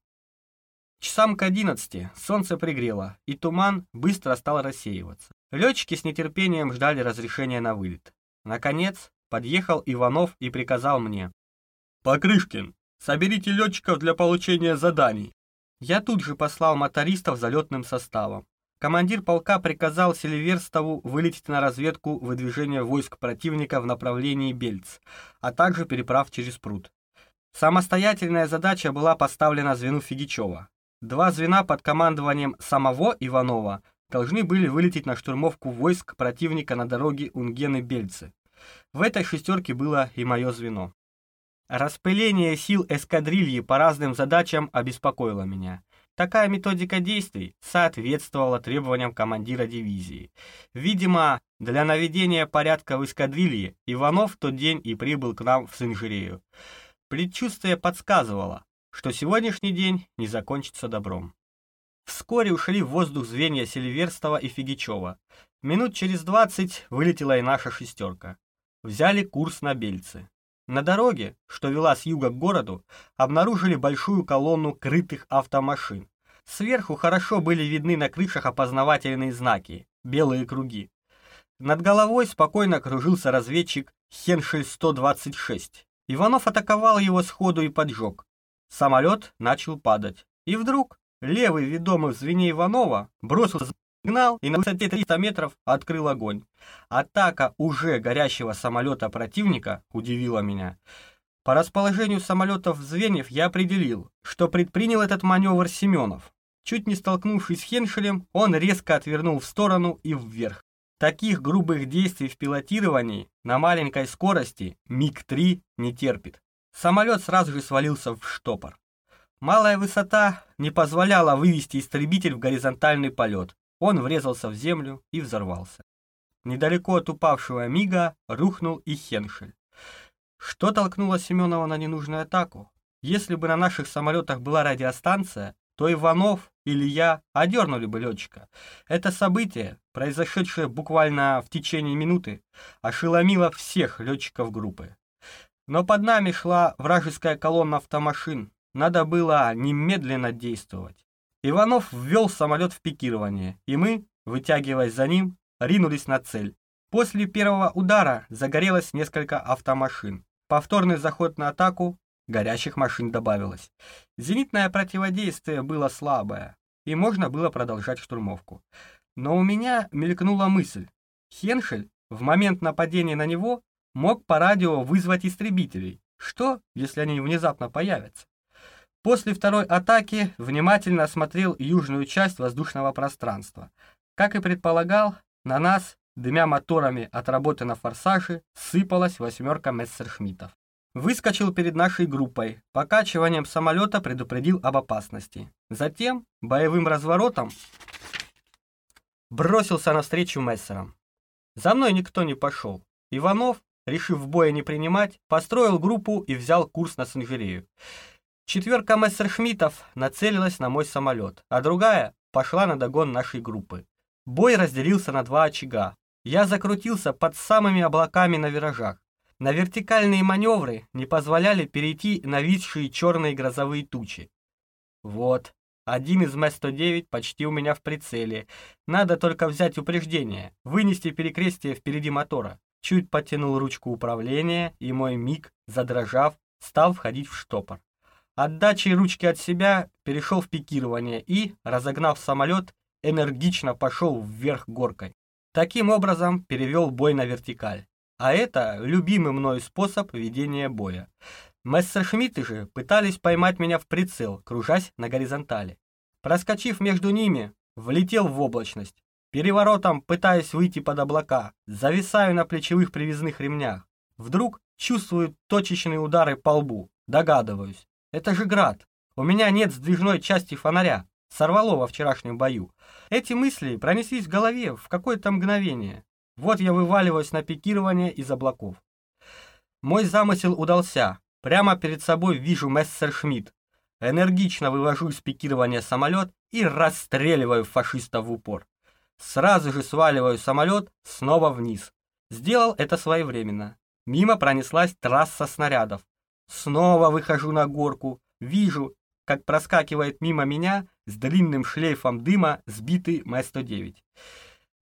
Часам к 11 солнце пригрело, и туман быстро стал рассеиваться. Летчики с нетерпением ждали разрешения на вылет. Наконец, подъехал Иванов и приказал мне. «Покрышкин, соберите летчиков для получения заданий. Я тут же послал мотористов залетным составом. Командир полка приказал Селиверстову вылететь на разведку выдвижения войск противника в направлении Бельц, а также переправ через пруд. Самостоятельная задача была поставлена звену Фигичева. Два звена под командованием самого Иванова должны были вылететь на штурмовку войск противника на дороге Унгены-Бельцы. В этой шестерке было и мое звено. Распыление сил эскадрильи по разным задачам обеспокоило меня. Такая методика действий соответствовала требованиям командира дивизии. Видимо, для наведения порядка в эскадрилье Иванов в тот день и прибыл к нам в Синжирею. Предчувствие подсказывало, что сегодняшний день не закончится добром. Вскоре ушли в воздух звенья Сильверстова и Фигичева. Минут через двадцать вылетела и наша шестерка. Взяли курс на Бельцы. На дороге, что вела с юга к городу, обнаружили большую колонну крытых автомашин. Сверху хорошо были видны на крышах опознавательные знаки – белые круги. Над головой спокойно кружился разведчик Хеншель-126. Иванов атаковал его сходу и поджег. Самолет начал падать. И вдруг левый ведомый в звене Иванова бросился сигнал и на высоте 300 метров открыл огонь. Атака уже горящего самолета противника удивила меня. По расположению самолетов звеньев я определил, что предпринял этот маневр Семенов. Чуть не столкнувшись с Хеншелем, он резко отвернул в сторону и вверх. Таких грубых действий в пилотировании на маленькой скорости МиГ-3 не терпит. Самолет сразу же свалился в штопор. Малая высота не позволяла вывести истребитель в горизонтальный полет. Он врезался в землю и взорвался. Недалеко от упавшего Мига рухнул и Хеншель. Что толкнуло Семенова на ненужную атаку? Если бы на наших самолетах была радиостанция, то Иванов или я одернули бы летчика. Это событие, произошедшее буквально в течение минуты, ошеломило всех летчиков группы. Но под нами шла вражеская колонна автомашин. Надо было немедленно действовать. Иванов ввел самолет в пикирование, и мы, вытягиваясь за ним, ринулись на цель. После первого удара загорелось несколько автомашин. Повторный заход на атаку Горящих машин добавилось. Зенитное противодействие было слабое, и можно было продолжать штурмовку. Но у меня мелькнула мысль. Хеншель в момент нападения на него мог по радио вызвать истребителей. Что, если они внезапно появятся? После второй атаки внимательно осмотрел южную часть воздушного пространства. Как и предполагал, на нас, дымя моторами от работы на форсаже, сыпалась восьмерка мессершмиттов. Выскочил перед нашей группой, покачиванием самолета предупредил об опасности. Затем боевым разворотом бросился навстречу мессерам. За мной никто не пошел. Иванов, решив боя не принимать, построил группу и взял курс на Санжирею. Четверка мессершмиттов нацелилась на мой самолет, а другая пошла на догон нашей группы. Бой разделился на два очага. Я закрутился под самыми облаками на виражах. На вертикальные маневры не позволяли перейти нависшие черные грозовые тучи. Вот, один из М-109 почти у меня в прицеле. Надо только взять упреждение, вынести перекрестие впереди мотора. Чуть потянул ручку управления, и мой МиГ, задрожав, стал входить в штопор. Отдачей ручки от себя перешел в пикирование и, разогнав самолет, энергично пошел вверх горкой. Таким образом перевел бой на вертикаль. А это любимый мной способ ведения боя. Мессершмитты же пытались поймать меня в прицел, кружась на горизонтали. Проскочив между ними, влетел в облачность. Переворотом пытаясь выйти под облака, зависаю на плечевых привязных ремнях. Вдруг чувствую точечные удары по лбу. Догадываюсь. Это же град. У меня нет сдвижной части фонаря. Сорвало во вчерашнем бою. Эти мысли пронеслись в голове в какое-то мгновение. Вот я вываливаюсь на пикирование из облаков. Мой замысел удался. Прямо перед собой вижу Мессершмитт. Энергично вывожу из пикирования самолет и расстреливаю фашиста в упор. Сразу же сваливаю самолет снова вниз. Сделал это своевременно. Мимо пронеслась трасса снарядов. Снова выхожу на горку. Вижу, как проскакивает мимо меня с длинным шлейфом дыма сбитый М-109.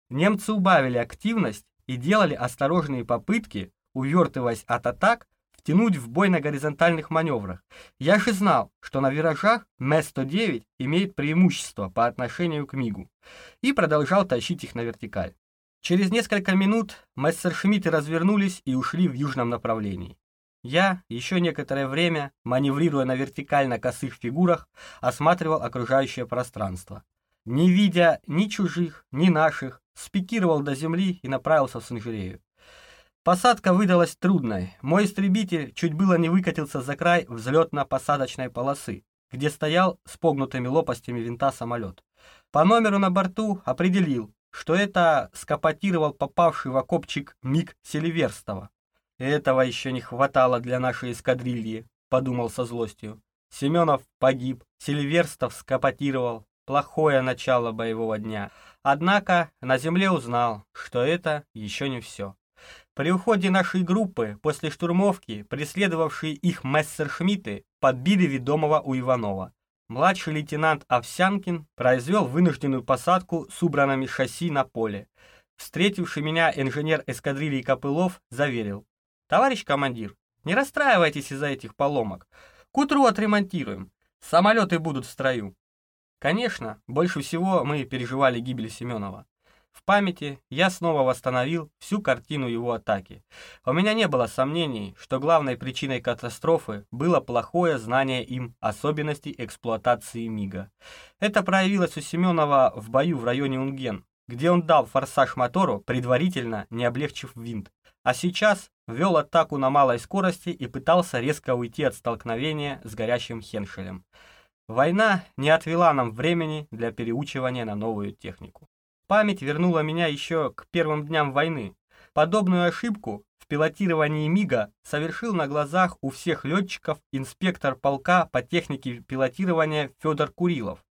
Немцы убавили активность и делали осторожные попытки, увертываясь от атак, втянуть в бой на горизонтальных маневрах. Я же знал, что на виражах МЭ-109 имеет преимущество по отношению к МИГу, и продолжал тащить их на вертикаль. Через несколько минут мессершмитты развернулись и ушли в южном направлении. Я еще некоторое время, маневрируя на вертикально косых фигурах, осматривал окружающее пространство. Не видя ни чужих, ни наших, спикировал до земли и направился в Санжирею. Посадка выдалась трудной. Мой истребитель чуть было не выкатился за край взлетно-посадочной полосы, где стоял с погнутыми лопастями винта самолет. По номеру на борту определил, что это скопотировал попавший в окопчик МиГ Селиверстова. «Этого еще не хватало для нашей эскадрильи», — подумал со злостью. Семенов погиб, Сильверстов скопотировал. Плохое начало боевого дня. Однако на земле узнал, что это еще не все. При уходе нашей группы после штурмовки преследовавшие их мессершмитты подбили ведомого у Иванова. Младший лейтенант Овсянкин произвел вынужденную посадку с убранными шасси на поле. Встретивший меня инженер эскадрильи Копылов заверил. «Товарищ командир, не расстраивайтесь из-за этих поломок. К утру отремонтируем. Самолеты будут в строю». Конечно, больше всего мы переживали гибель Семенова. В памяти я снова восстановил всю картину его атаки. У меня не было сомнений, что главной причиной катастрофы было плохое знание им особенностей эксплуатации МИГа. Это проявилось у Семенова в бою в районе Унген, где он дал форсаж мотору, предварительно не облегчив винт. А сейчас вел атаку на малой скорости и пытался резко уйти от столкновения с горящим Хеншелем. Война не отвела нам времени для переучивания на новую технику. Память вернула меня еще к первым дням войны. Подобную ошибку в пилотировании МиГа совершил на глазах у всех летчиков инспектор полка по технике пилотирования Федор Курилов.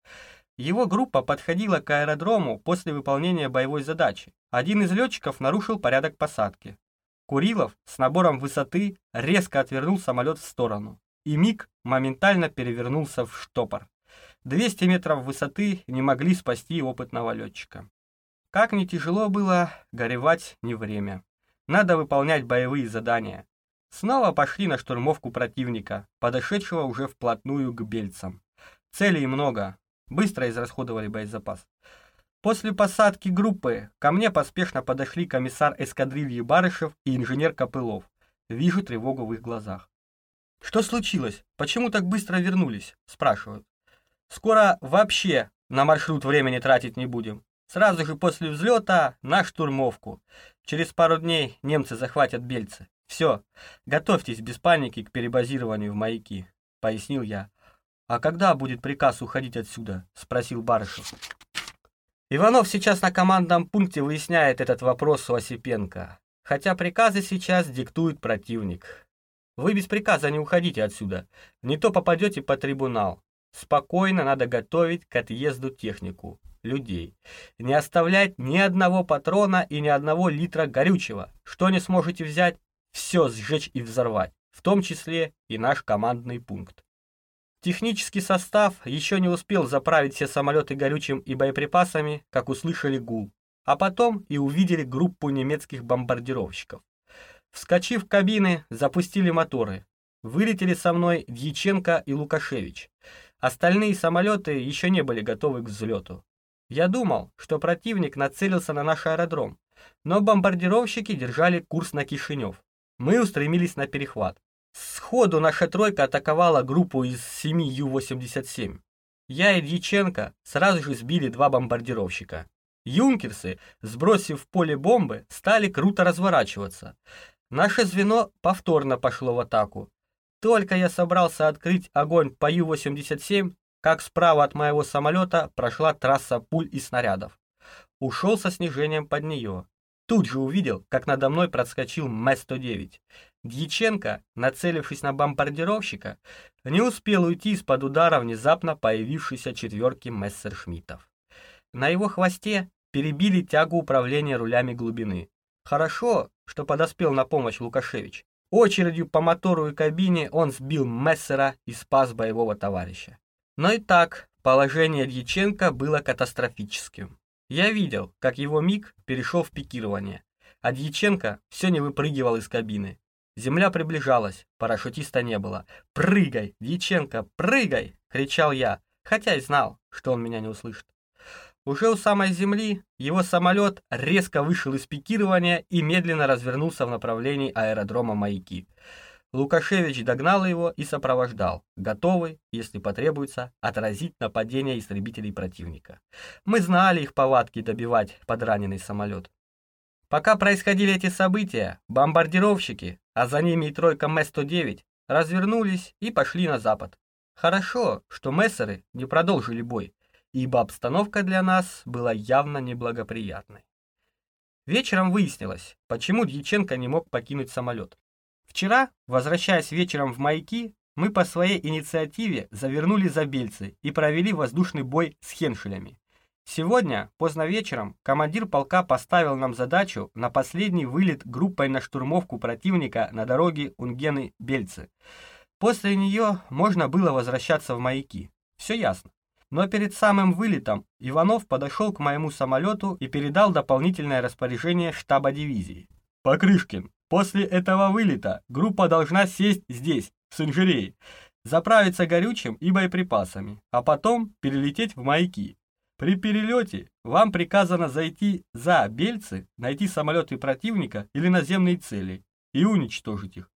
Его группа подходила к аэродрому после выполнения боевой задачи. Один из летчиков нарушил порядок посадки. Курилов с набором высоты резко отвернул самолет в сторону, и МиГ моментально перевернулся в штопор. 200 метров высоты не могли спасти опытного летчика. Как не тяжело было, горевать не время. Надо выполнять боевые задания. Снова пошли на штурмовку противника, подошедшего уже вплотную к бельцам. Целей много, быстро израсходовали боезапас. После посадки группы ко мне поспешно подошли комиссар эскадрильи Барышев и инженер Копылов. Вижу тревогу в их глазах. «Что случилось? Почему так быстро вернулись?» – спрашивают. «Скоро вообще на маршрут времени тратить не будем. Сразу же после взлета на штурмовку. Через пару дней немцы захватят Бельцы. Все, готовьтесь без паники к перебазированию в маяки, пояснил я. А когда будет приказ уходить отсюда? Спросил Барышев. Иванов сейчас на командном пункте выясняет этот вопрос у Осипенко. Хотя приказы сейчас диктует противник. Вы без приказа не уходите отсюда. Не то попадете под трибунал. Спокойно надо готовить к отъезду технику людей. Не оставлять ни одного патрона и ни одного литра горючего. Что не сможете взять, все сжечь и взорвать, в том числе и наш командный пункт. Технический состав еще не успел заправить все самолеты горючим и боеприпасами, как услышали гул, а потом и увидели группу немецких бомбардировщиков. Вскочив в кабины, запустили моторы. Вылетели со мной Дьяченко и Лукашевич. Остальные самолеты еще не были готовы к взлету. Я думал, что противник нацелился на наш аэродром, но бомбардировщики держали курс на Кишинев. Мы устремились на перехват. Сходу наша тройка атаковала группу из 7 Ю-87. Я и Дьяченко сразу же сбили два бомбардировщика. Юнкерсы, сбросив в поле бомбы, стали круто разворачиваться. Наше звено повторно пошло в атаку. Только я собрался открыть огонь по Ю-87, как справа от моего самолета прошла трасса пуль и снарядов. Ушел со снижением под нее. Тут же увидел, как надо мной проскочил М-109. Дьяченко, нацелившись на бомбардировщика, не успел уйти из-под удара внезапно появившейся четверки мессершмиттов. На его хвосте перебили тягу управления рулями глубины. Хорошо, что подоспел на помощь Лукашевич. Очередью по мотору и кабине он сбил Мессера и спас боевого товарища. Но и так положение Дьяченко было катастрофическим. Я видел, как его миг перешел в пикирование, а Дьяченко все не выпрыгивал из кабины. Земля приближалась, парашютиста не было. «Прыгай, Дьяченко, прыгай!» — кричал я, хотя и знал, что он меня не услышит. Уже у самой земли его самолет резко вышел из пикирования и медленно развернулся в направлении аэродрома «Маяки». Лукашевич догнал его и сопровождал, готовый, если потребуется, отразить нападение истребителей противника. Мы знали их повадки добивать подраненный самолет. Пока происходили эти события, бомбардировщики, а за ними и тройка М-109, развернулись и пошли на запад. Хорошо, что мессеры не продолжили бой, ибо обстановка для нас была явно неблагоприятной. Вечером выяснилось, почему Дьяченко не мог покинуть самолет. Вчера, возвращаясь вечером в маяки, мы по своей инициативе завернули за Бельцы и провели воздушный бой с хеншелями. Сегодня, поздно вечером, командир полка поставил нам задачу на последний вылет группой на штурмовку противника на дороге Унгены-Бельцы. После нее можно было возвращаться в маяки. Все ясно. Но перед самым вылетом Иванов подошел к моему самолету и передал дополнительное распоряжение штаба дивизии. «Покрышкин, после этого вылета группа должна сесть здесь, в Синжирее, заправиться горючим и боеприпасами, а потом перелететь в маяки. При перелете вам приказано зайти за Бельцы, найти самолеты противника или наземные цели и уничтожить их.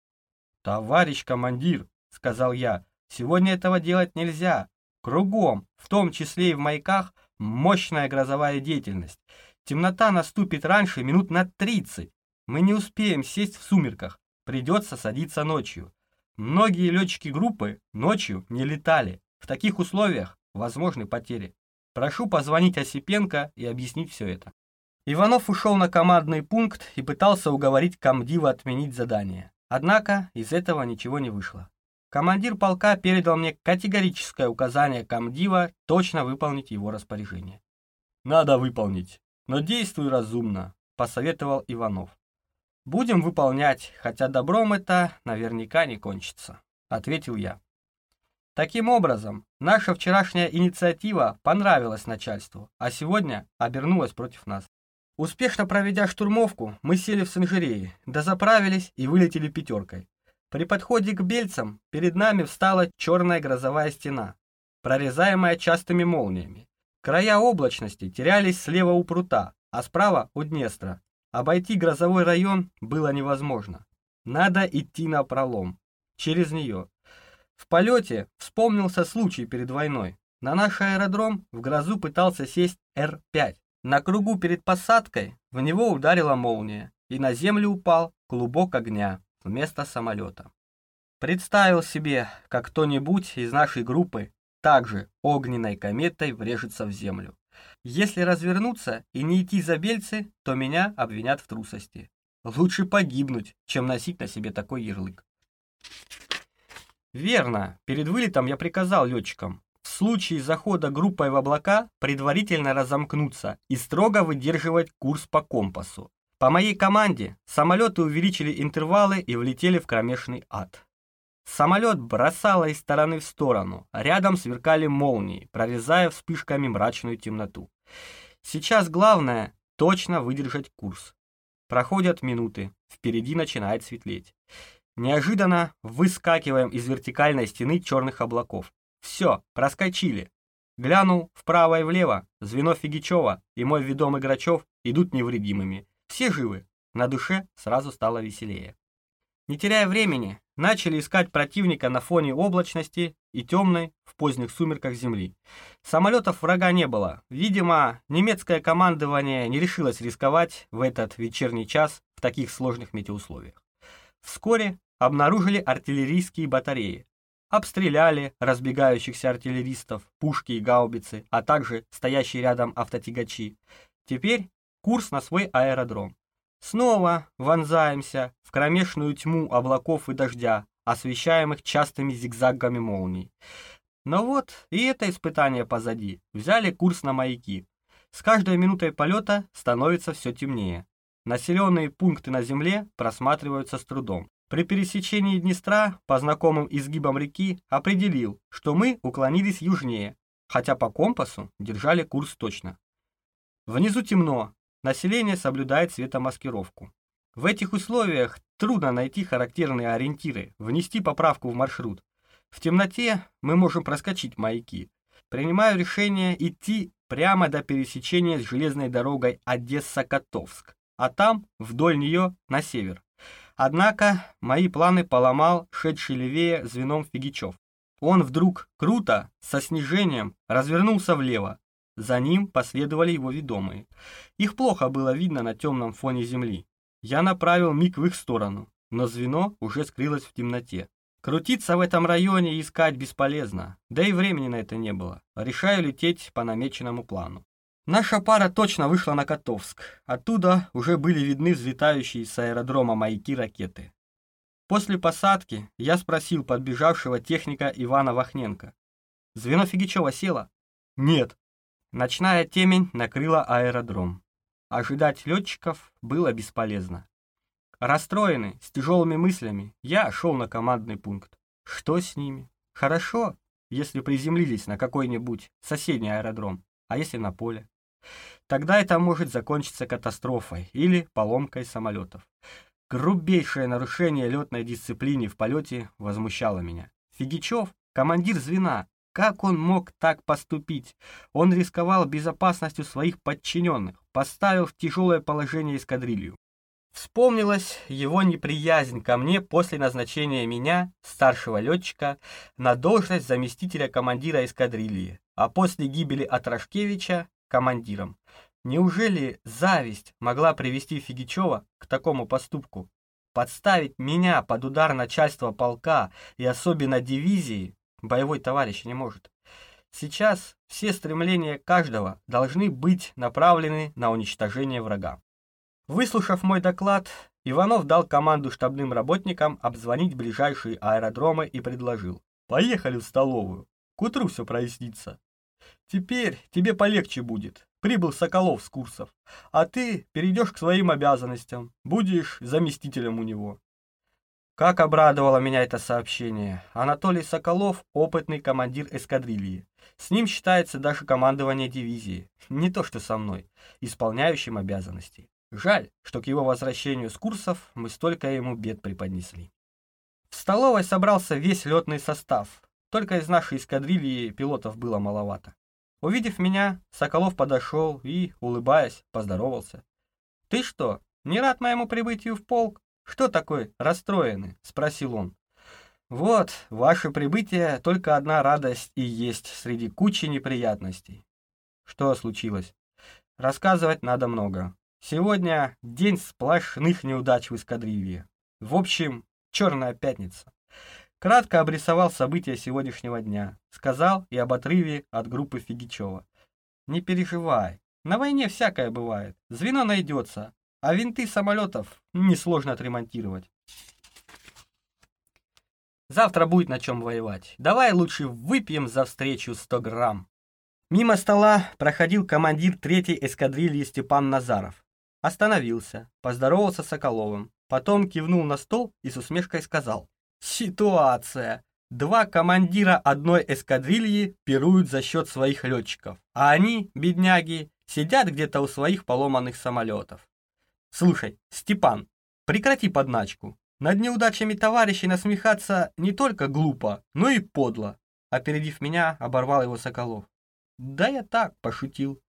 «Товарищ командир», — сказал я, — «сегодня этого делать нельзя. Кругом, в том числе и в маяках, мощная грозовая деятельность. Темнота наступит раньше минут на 30. Мы не успеем сесть в сумерках. Придется садиться ночью. Многие летчики группы ночью не летали. В таких условиях возможны потери. Прошу позвонить Осипенко и объяснить все это. Иванов ушел на командный пункт и пытался уговорить комдива отменить задание. Однако из этого ничего не вышло. Командир полка передал мне категорическое указание комдива точно выполнить его распоряжение. «Надо выполнить, но действуй разумно», — посоветовал Иванов. «Будем выполнять, хотя добром это наверняка не кончится», — ответил я. Таким образом, наша вчерашняя инициатива понравилась начальству, а сегодня обернулась против нас. Успешно проведя штурмовку, мы сели в Санжирее, дозаправились и вылетели пятеркой. При подходе к бельцам перед нами встала черная грозовая стена, прорезаемая частыми молниями. Края облачности терялись слева у прута, а справа у Днестра. Обойти грозовой район было невозможно. Надо идти на пролом, через нее. В полете вспомнился случай перед войной. На наш аэродром в грозу пытался сесть Р-5. На кругу перед посадкой в него ударила молния, и на землю упал клубок огня вместо самолета. Представил себе, как кто-нибудь из нашей группы также огненной кометой врежется в землю. Если развернуться и не идти за бельцы, то меня обвинят в трусости. Лучше погибнуть, чем носить на себе такой ярлык. Верно, перед вылетом я приказал летчикам в случае захода группой в облака предварительно разомкнуться и строго выдерживать курс по компасу. По моей команде самолеты увеличили интервалы и влетели в кромешный ад. Самолет бросало из стороны в сторону, рядом сверкали молнии, прорезая вспышками мрачную темноту. Сейчас главное — точно выдержать курс. Проходят минуты, впереди начинает светлеть. Неожиданно выскакиваем из вертикальной стены черных облаков. Все, проскочили. Глянул вправо и влево, звено Фигичева и мой ведомый Грачев идут невредимыми. Все живы. На душе сразу стало веселее. Не теряя времени, начали искать противника на фоне облачности и темной в поздних сумерках земли. Самолетов врага не было. Видимо, немецкое командование не решилось рисковать в этот вечерний час в таких сложных метеоусловиях. Вскоре обнаружили артиллерийские батареи. Обстреляли разбегающихся артиллеристов, пушки и гаубицы, а также стоящие рядом автотягачи. Теперь курс на свой аэродром. Снова вонзаемся в кромешную тьму облаков и дождя, освещаемых частыми зигзагами молний. Но вот и это испытание позади. Взяли курс на маяки. С каждой минутой полета становится все темнее. Населенные пункты на земле просматриваются с трудом. При пересечении Днестра по знакомым изгибам реки определил, что мы уклонились южнее, хотя по компасу держали курс точно. Внизу темно, Население соблюдает светомаскировку. В этих условиях трудно найти характерные ориентиры, внести поправку в маршрут. В темноте мы можем проскочить маяки. Принимаю решение идти прямо до пересечения с железной дорогой Одесса-Котовск, а там вдоль нее на север. Однако мои планы поломал шедший левее звеном Фигичев. Он вдруг круто, со снижением, развернулся влево, за ним последовали его ведомые. Их плохо было видно на темном фоне земли. Я направил миг в их сторону, но звено уже скрылось в темноте. Крутиться в этом районе и искать бесполезно, да и времени на это не было. Решаю лететь по намеченному плану. Наша пара точно вышла на Котовск. Оттуда уже были видны взлетающие с аэродрома маяки ракеты. После посадки я спросил подбежавшего техника Ивана Вахненко. «Звено Фигичева село?» «Нет», Ночная темень накрыла аэродром. Ожидать летчиков было бесполезно. Расстроенный, с тяжелыми мыслями, я шел на командный пункт. Что с ними? Хорошо, если приземлились на какой-нибудь соседний аэродром, а если на поле. Тогда это может закончиться катастрофой или поломкой самолетов. Грубейшее нарушение летной дисциплины в полете возмущало меня. Фигичев, командир звена, как он мог так поступить? Он рисковал безопасностью своих подчиненных, поставил в тяжелое положение эскадрилью. Вспомнилась его неприязнь ко мне после назначения меня, старшего летчика, на должность заместителя командира эскадрильи, а после гибели Атрашкевича – командиром. Неужели зависть могла привести Фигичева к такому поступку? Подставить меня под удар начальства полка и особенно дивизии боевой товарищ не может. Сейчас все стремления каждого должны быть направлены на уничтожение врага. Выслушав мой доклад, Иванов дал команду штабным работникам обзвонить ближайшие аэродромы и предложил. «Поехали в столовую. К утру все прояснится. Теперь тебе полегче будет. Прибыл Соколов с курсов, а ты перейдешь к своим обязанностям, будешь заместителем у него. Как обрадовало меня это сообщение. Анатолий Соколов – опытный командир эскадрильи. С ним считается даже командование дивизии. Не то что со мной, исполняющим обязанности. Жаль, что к его возвращению с курсов мы столько ему бед преподнесли. В столовой собрался весь летный состав. Только из нашей эскадрильи пилотов было маловато. Увидев меня, Соколов подошел и, улыбаясь, поздоровался. «Ты что, не рад моему прибытию в полк? Что такой расстроенный?» — спросил он. «Вот, ваше прибытие только одна радость и есть среди кучи неприятностей». «Что случилось?» «Рассказывать надо много. Сегодня день сплошных неудач в эскадрилье. В общем, черная пятница. Кратко обрисовал события сегодняшнего дня. Сказал и об отрыве от группы Фигичева. Не переживай. На войне всякое бывает. Звено найдется. А винты самолетов несложно отремонтировать. Завтра будет на чем воевать. Давай лучше выпьем за встречу 100 грамм. Мимо стола проходил командир третьей эскадрильи Степан Назаров. Остановился, поздоровался с Соколовым, потом кивнул на стол и с усмешкой сказал. Ситуация. Два командира одной эскадрильи пируют за счет своих летчиков, а они, бедняги, сидят где-то у своих поломанных самолетов. Слушай, Степан, прекрати подначку. Над неудачами товарищей насмехаться не только глупо, но и подло. Опередив меня, оборвал его Соколов. Да я так пошутил.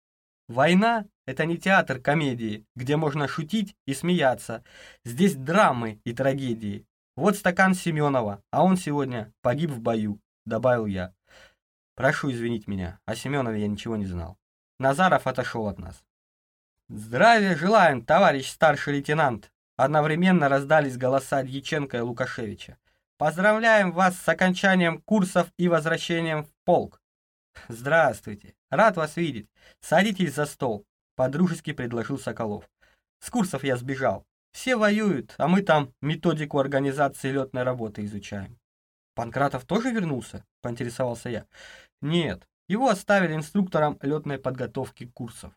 Война — это не театр комедии, где можно шутить и смеяться. Здесь драмы и трагедии. Вот стакан Семенова, а он сегодня погиб в бою, добавил я. Прошу извинить меня, о Семенове я ничего не знал. Назаров отошел от нас. Здравия желаем, товарищ старший лейтенант. Одновременно раздались голоса Дьяченко и Лукашевича. Поздравляем вас с окончанием курсов и возвращением в полк. Здравствуйте, рад вас видеть. Садитесь за стол, подружески предложил Соколов. С курсов я сбежал. Все воюют, а мы там методику организации летной работы изучаем. Панкратов тоже вернулся? Поинтересовался я. Нет, его оставили инструктором летной подготовки курсов.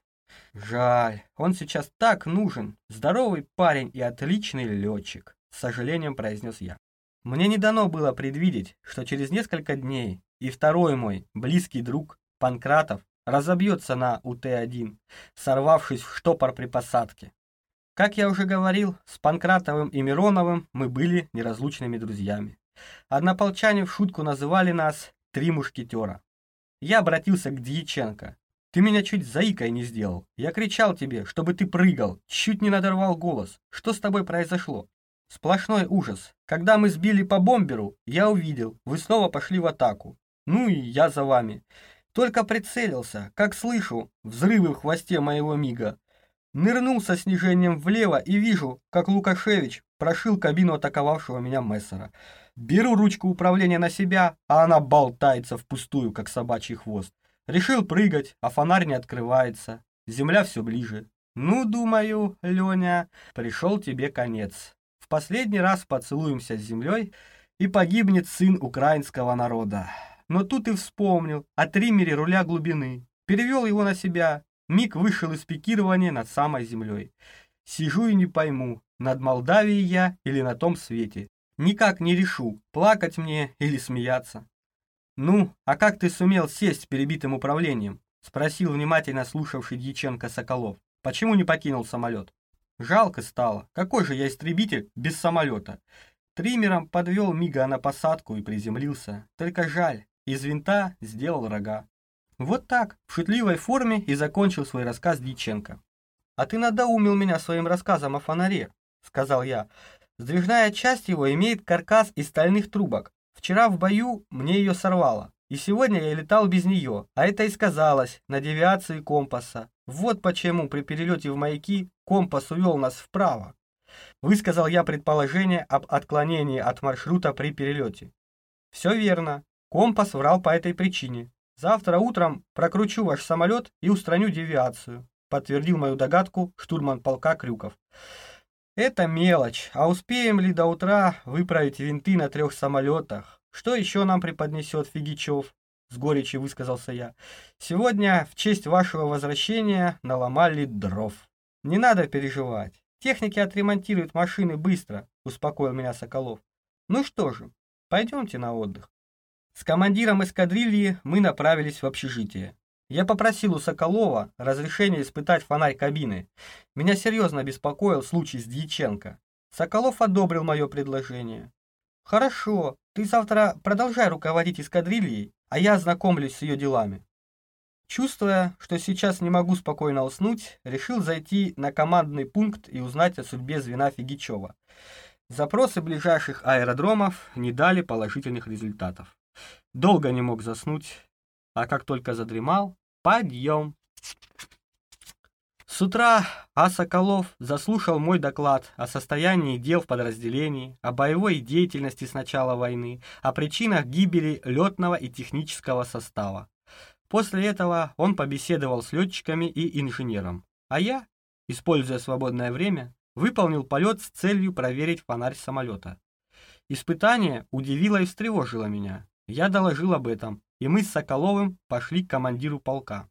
Жаль, он сейчас так нужен. Здоровый парень и отличный летчик, с сожалением произнес я. Мне не дано было предвидеть, что через несколько дней и второй мой близкий друг Панкратов разобьется на УТ-1, сорвавшись в штопор при посадке. Как я уже говорил, с Панкратовым и Мироновым мы были неразлучными друзьями. Однополчане в шутку называли нас «три мушкетера». Я обратился к Дьяченко. «Ты меня чуть заикой не сделал. Я кричал тебе, чтобы ты прыгал, чуть не надорвал голос. Что с тобой произошло?» Сплошной ужас. Когда мы сбили по бомберу, я увидел, вы снова пошли в атаку. Ну и я за вами. Только прицелился, как слышу, взрывы в хвосте моего мига. Нырнул со снижением влево и вижу, как Лукашевич прошил кабину атаковавшего меня Мессера. Беру ручку управления на себя, а она болтается впустую, как собачий хвост. Решил прыгать, а фонарь не открывается. Земля все ближе. Ну, думаю, Леня, пришел тебе конец. В последний раз поцелуемся с землей, и погибнет сын украинского народа. Но тут и вспомнил о триммере руля глубины. Перевел его на себя, Миг вышел из пикирования над самой землей. Сижу и не пойму, над Молдавией я или на том свете. Никак не решу, плакать мне или смеяться. «Ну, а как ты сумел сесть с перебитым управлением?» — спросил внимательно слушавший Дьяченко Соколов. «Почему не покинул самолет?» «Жалко стало. Какой же я истребитель без самолета?» Триммером подвел Мига на посадку и приземлился. Только жаль, из винта сделал рога. Вот так, в шутливой форме и закончил свой рассказ Дьяченко. «А ты надоумил меня своим рассказом о фонаре», — сказал я. «Сдвижная часть его имеет каркас из стальных трубок. Вчера в бою мне ее сорвало, и сегодня я летал без нее, а это и сказалось на девиации компаса. Вот почему при перелете в маяки компас увел нас вправо. Высказал я предположение об отклонении от маршрута при перелете. Все верно. Компас врал по этой причине. Завтра утром прокручу ваш самолет и устраню девиацию подтвердил мою догадку штурман полка Крюков. Это мелочь, а успеем ли до утра выправить винты на трех самолетах? Что еще нам преподнесет Фигичев? С горечью высказался я. Сегодня в честь вашего возвращения наломали дров. Не надо переживать. Техники отремонтируют машины быстро, успокоил меня Соколов. Ну что же, пойдемте на отдых. С командиром эскадрильи мы направились в общежитие. Я попросил у Соколова разрешения испытать фонарь кабины. Меня серьезно беспокоил случай с Дьяченко. Соколов одобрил мое предложение. «Хорошо, ты завтра продолжай руководить эскадрильей, а я ознакомлюсь с ее делами». Чувствуя, что сейчас не могу спокойно уснуть, решил зайти на командный пункт и узнать о судьбе звена Фигичева. Запросы ближайших аэродромов не дали положительных результатов. Долго не мог заснуть, а как только задремал, подъем. С утра А. Соколов заслушал мой доклад о состоянии дел в подразделении, о боевой деятельности с начала войны, о причинах гибели летного и технического состава. После этого он побеседовал с летчиками и инженером, а я, используя свободное время, выполнил полет с целью проверить фонарь самолета. Испытание удивило и встревожило меня. Я доложил об этом, и мы с Соколовым пошли к командиру полка.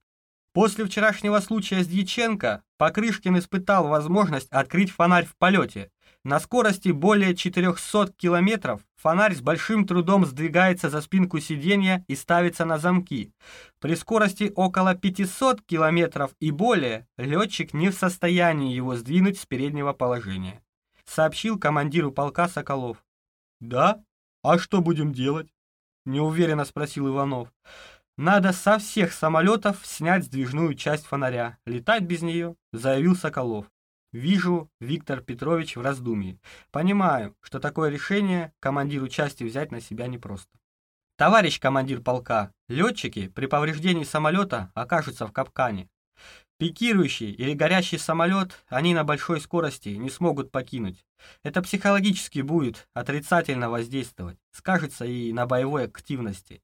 После вчерашнего случая с Дьяченко Покрышкин испытал возможность открыть фонарь в полете. На скорости более 400 километров фонарь с большим трудом сдвигается за спинку сиденья и ставится на замки. При скорости около 500 километров и более летчик не в состоянии его сдвинуть с переднего положения. Сообщил командиру полка Соколов. «Да? А что будем делать?» Неуверенно спросил Иванов. Надо со всех самолетов снять сдвижную часть фонаря. Летать без нее, заявил Соколов. Вижу, Виктор Петрович в раздумье. Понимаю, что такое решение командиру части взять на себя непросто. Товарищ командир полка, летчики при повреждении самолета окажутся в капкане. Пикирующий или горящий самолет они на большой скорости не смогут покинуть. Это психологически будет отрицательно воздействовать, скажется и на боевой активности.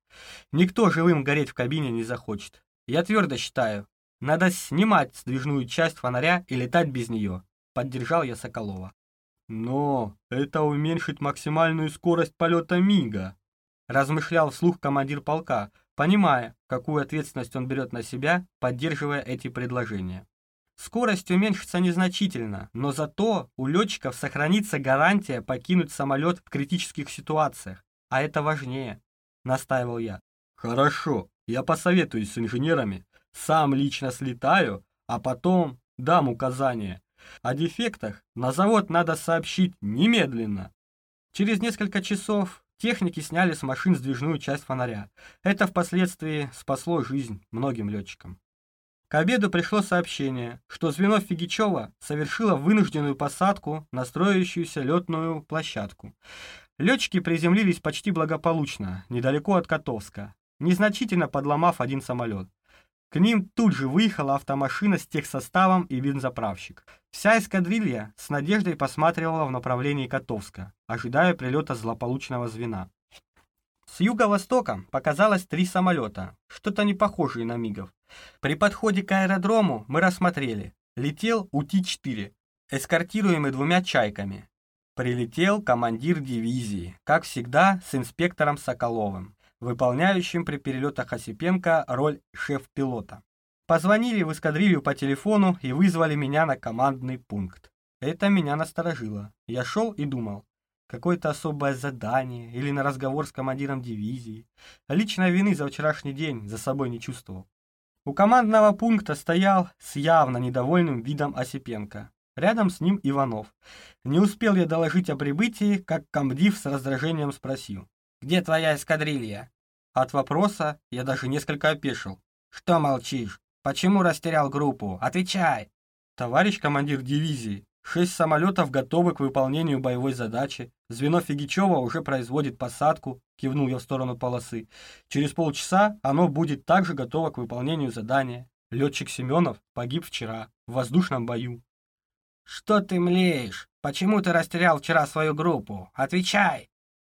Никто живым гореть в кабине не захочет. Я твердо считаю, надо снимать сдвижную часть фонаря и летать без нее, поддержал я Соколова. Но это уменьшит максимальную скорость полета Мига, размышлял вслух командир полка, понимая, какую ответственность он берет на себя, поддерживая эти предложения. Скорость уменьшится незначительно, но зато у летчиков сохранится гарантия покинуть самолет в критических ситуациях, а это важнее, настаивал я. Хорошо, я посоветуюсь с инженерами, сам лично слетаю, а потом дам указания. О дефектах на завод надо сообщить немедленно. Через несколько часов Техники сняли с машин сдвижную часть фонаря. Это впоследствии спасло жизнь многим летчикам. К обеду пришло сообщение, что звено Фигичева совершило вынужденную посадку на строящуюся летную площадку. Летчики приземлились почти благополучно, недалеко от Котовска, незначительно подломав один самолет. К ним тут же выехала автомашина с техсоставом и бензоправщик. Вся эскадрилья с надеждой посматривала в направлении Котовска, ожидая прилета злополучного звена. С юго-востока показалось три самолета, что-то не похожее на мигов. При подходе к аэродрому мы рассмотрели. Летел УТ-4, эскортируемый двумя «Чайками». Прилетел командир дивизии, как всегда, с инспектором Соколовым выполняющим при перелетах Осипенко роль шеф-пилота. Позвонили в эскадрилью по телефону и вызвали меня на командный пункт. Это меня насторожило. Я шел и думал, какое-то особое задание или на разговор с командиром дивизии. Личной вины за вчерашний день за собой не чувствовал. У командного пункта стоял с явно недовольным видом Осипенко. Рядом с ним Иванов. Не успел я доложить о прибытии, как комдив с раздражением спросил. «Где твоя эскадрилья?» От вопроса я даже несколько опешил. «Что молчишь? Почему растерял группу? Отвечай!» «Товарищ командир дивизии, шесть самолетов готовы к выполнению боевой задачи. Звено Фигичева уже производит посадку», кивнул я в сторону полосы. «Через полчаса оно будет также готово к выполнению задания. Летчик Семенов погиб вчера в воздушном бою. «Что ты млеешь? Почему ты растерял вчера свою группу? Отвечай!»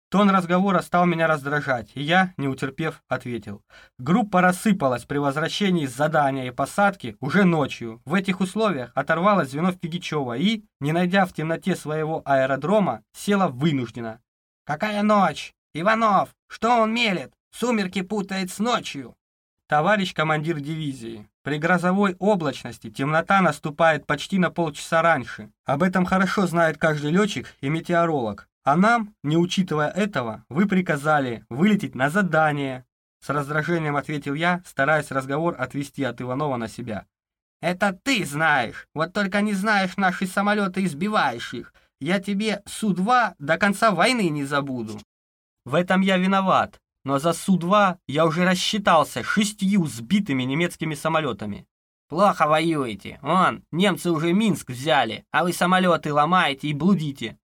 Тон разговора стал меня раздражать, и я, не утерпев, ответил. Группа рассыпалась при возвращении с задания и посадки уже ночью. В этих условиях оторвалось звено Фигичева и, не найдя в темноте своего аэродрома, села вынужденно. «Какая ночь? Иванов, что он мелет? Сумерки путает с ночью!» Товарищ командир дивизии, при грозовой облачности темнота наступает почти на полчаса раньше. Об этом хорошо знает каждый летчик и метеоролог. А нам, не учитывая этого, вы приказали вылететь на задание. С раздражением ответил я, стараясь разговор отвести от Иванова на себя. Это ты знаешь, вот только не знаешь наши самолеты и сбиваешь их. Я тебе Су-2 до конца войны не забуду. В этом я виноват но за Су-2 я уже рассчитался шестью сбитыми немецкими самолетами. Плохо воюете. Вон, немцы уже Минск взяли, а вы самолеты ломаете и блудите.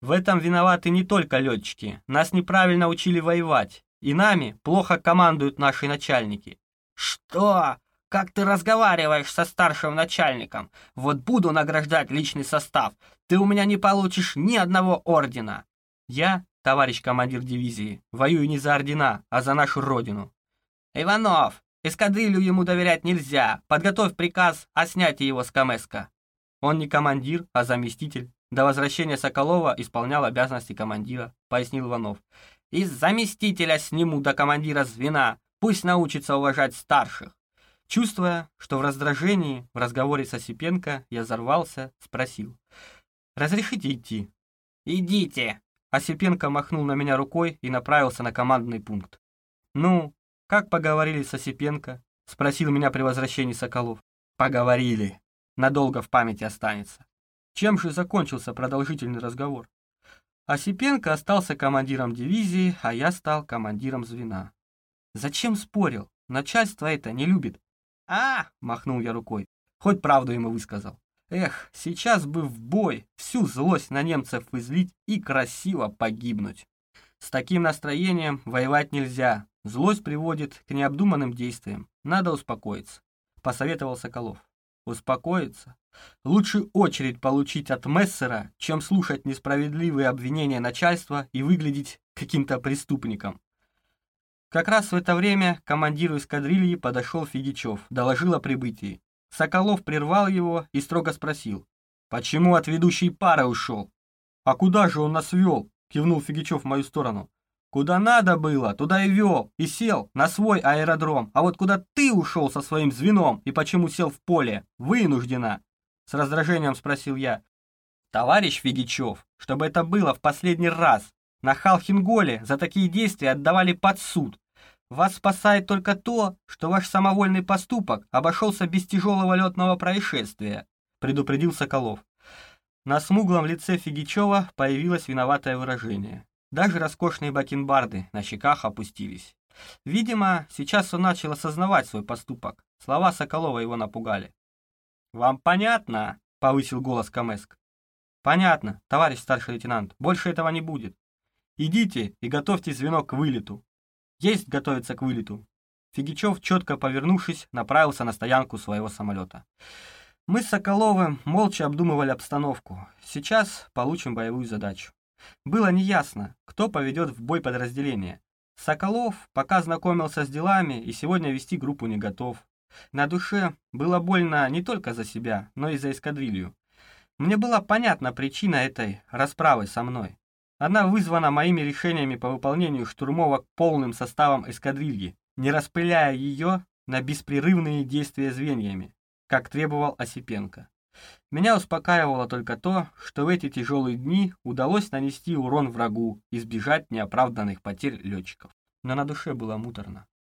В этом виноваты не только летчики. Нас неправильно учили воевать. И нами плохо командуют наши начальники. Что? Как ты разговариваешь со старшим начальником? Вот буду награждать личный состав. Ты у меня не получишь ни одного ордена. Я товарищ командир дивизии, воюю не за ордена, а за нашу родину. Иванов, эскадрилью ему доверять нельзя. Подготовь приказ о снятии его с Камеска. Он не командир, а заместитель. До возвращения Соколова исполнял обязанности командира, пояснил Иванов. Из заместителя сниму до командира звена. Пусть научится уважать старших. Чувствуя, что в раздражении в разговоре с Осипенко я взорвался, спросил. «Разрешите идти?» «Идите!» Осипенко махнул на меня рукой и направился на командный пункт. «Ну, как поговорили с Осипенко?» — спросил меня при возвращении Соколов. «Поговорили. Надолго в памяти останется». Чем же закончился продолжительный разговор? Осипенко остался командиром дивизии, а я стал командиром звена. Зачем спорил? Начальство это не любит. «А!» — махнул я рукой. Хоть правду ему высказал. Эх, сейчас бы в бой, всю злость на немцев излить и красиво погибнуть. С таким настроением воевать нельзя. Злость приводит к необдуманным действиям. Надо успокоиться, посоветовал Соколов. Успокоиться? Лучше очередь получить от Мессера, чем слушать несправедливые обвинения начальства и выглядеть каким-то преступником. Как раз в это время командиру эскадрильи подошел Фигичев, доложил о прибытии. Соколов прервал его и строго спросил. «Почему от ведущей пары ушел?» «А куда же он нас вел?» — кивнул Фигичев в мою сторону. «Куда надо было, туда и вел, и сел на свой аэродром. А вот куда ты ушел со своим звеном и почему сел в поле? Вынуждена!» С раздражением спросил я. «Товарищ Фигичев, чтобы это было в последний раз. На Халхинголе за такие действия отдавали под суд. Вас спасает только то, что ваш самовольный поступок обошелся без тяжелого летного происшествия», предупредил Соколов. На смуглом лице Фигичева появилось виноватое выражение. Даже роскошные бакенбарды на щеках опустились. Видимо, сейчас он начал осознавать свой поступок. Слова Соколова его напугали. «Вам понятно?» — повысил голос Камеск. «Понятно, товарищ старший лейтенант. Больше этого не будет. Идите и готовьте звено к вылету. Есть готовиться к вылету. Фигичев, четко повернувшись, направился на стоянку своего самолета. Мы с Соколовым молча обдумывали обстановку. Сейчас получим боевую задачу. Было неясно, кто поведет в бой подразделение. Соколов пока знакомился с делами и сегодня вести группу не готов. На душе было больно не только за себя, но и за эскадрилью. Мне была понятна причина этой расправы со мной. Она вызвана моими решениями по выполнению штурмовок полным составом эскадрильи, не распыляя ее на беспрерывные действия звеньями, как требовал Осипенко. Меня успокаивало только то, что в эти тяжелые дни удалось нанести урон врагу и избежать неоправданных потерь летчиков. Но на душе было муторно.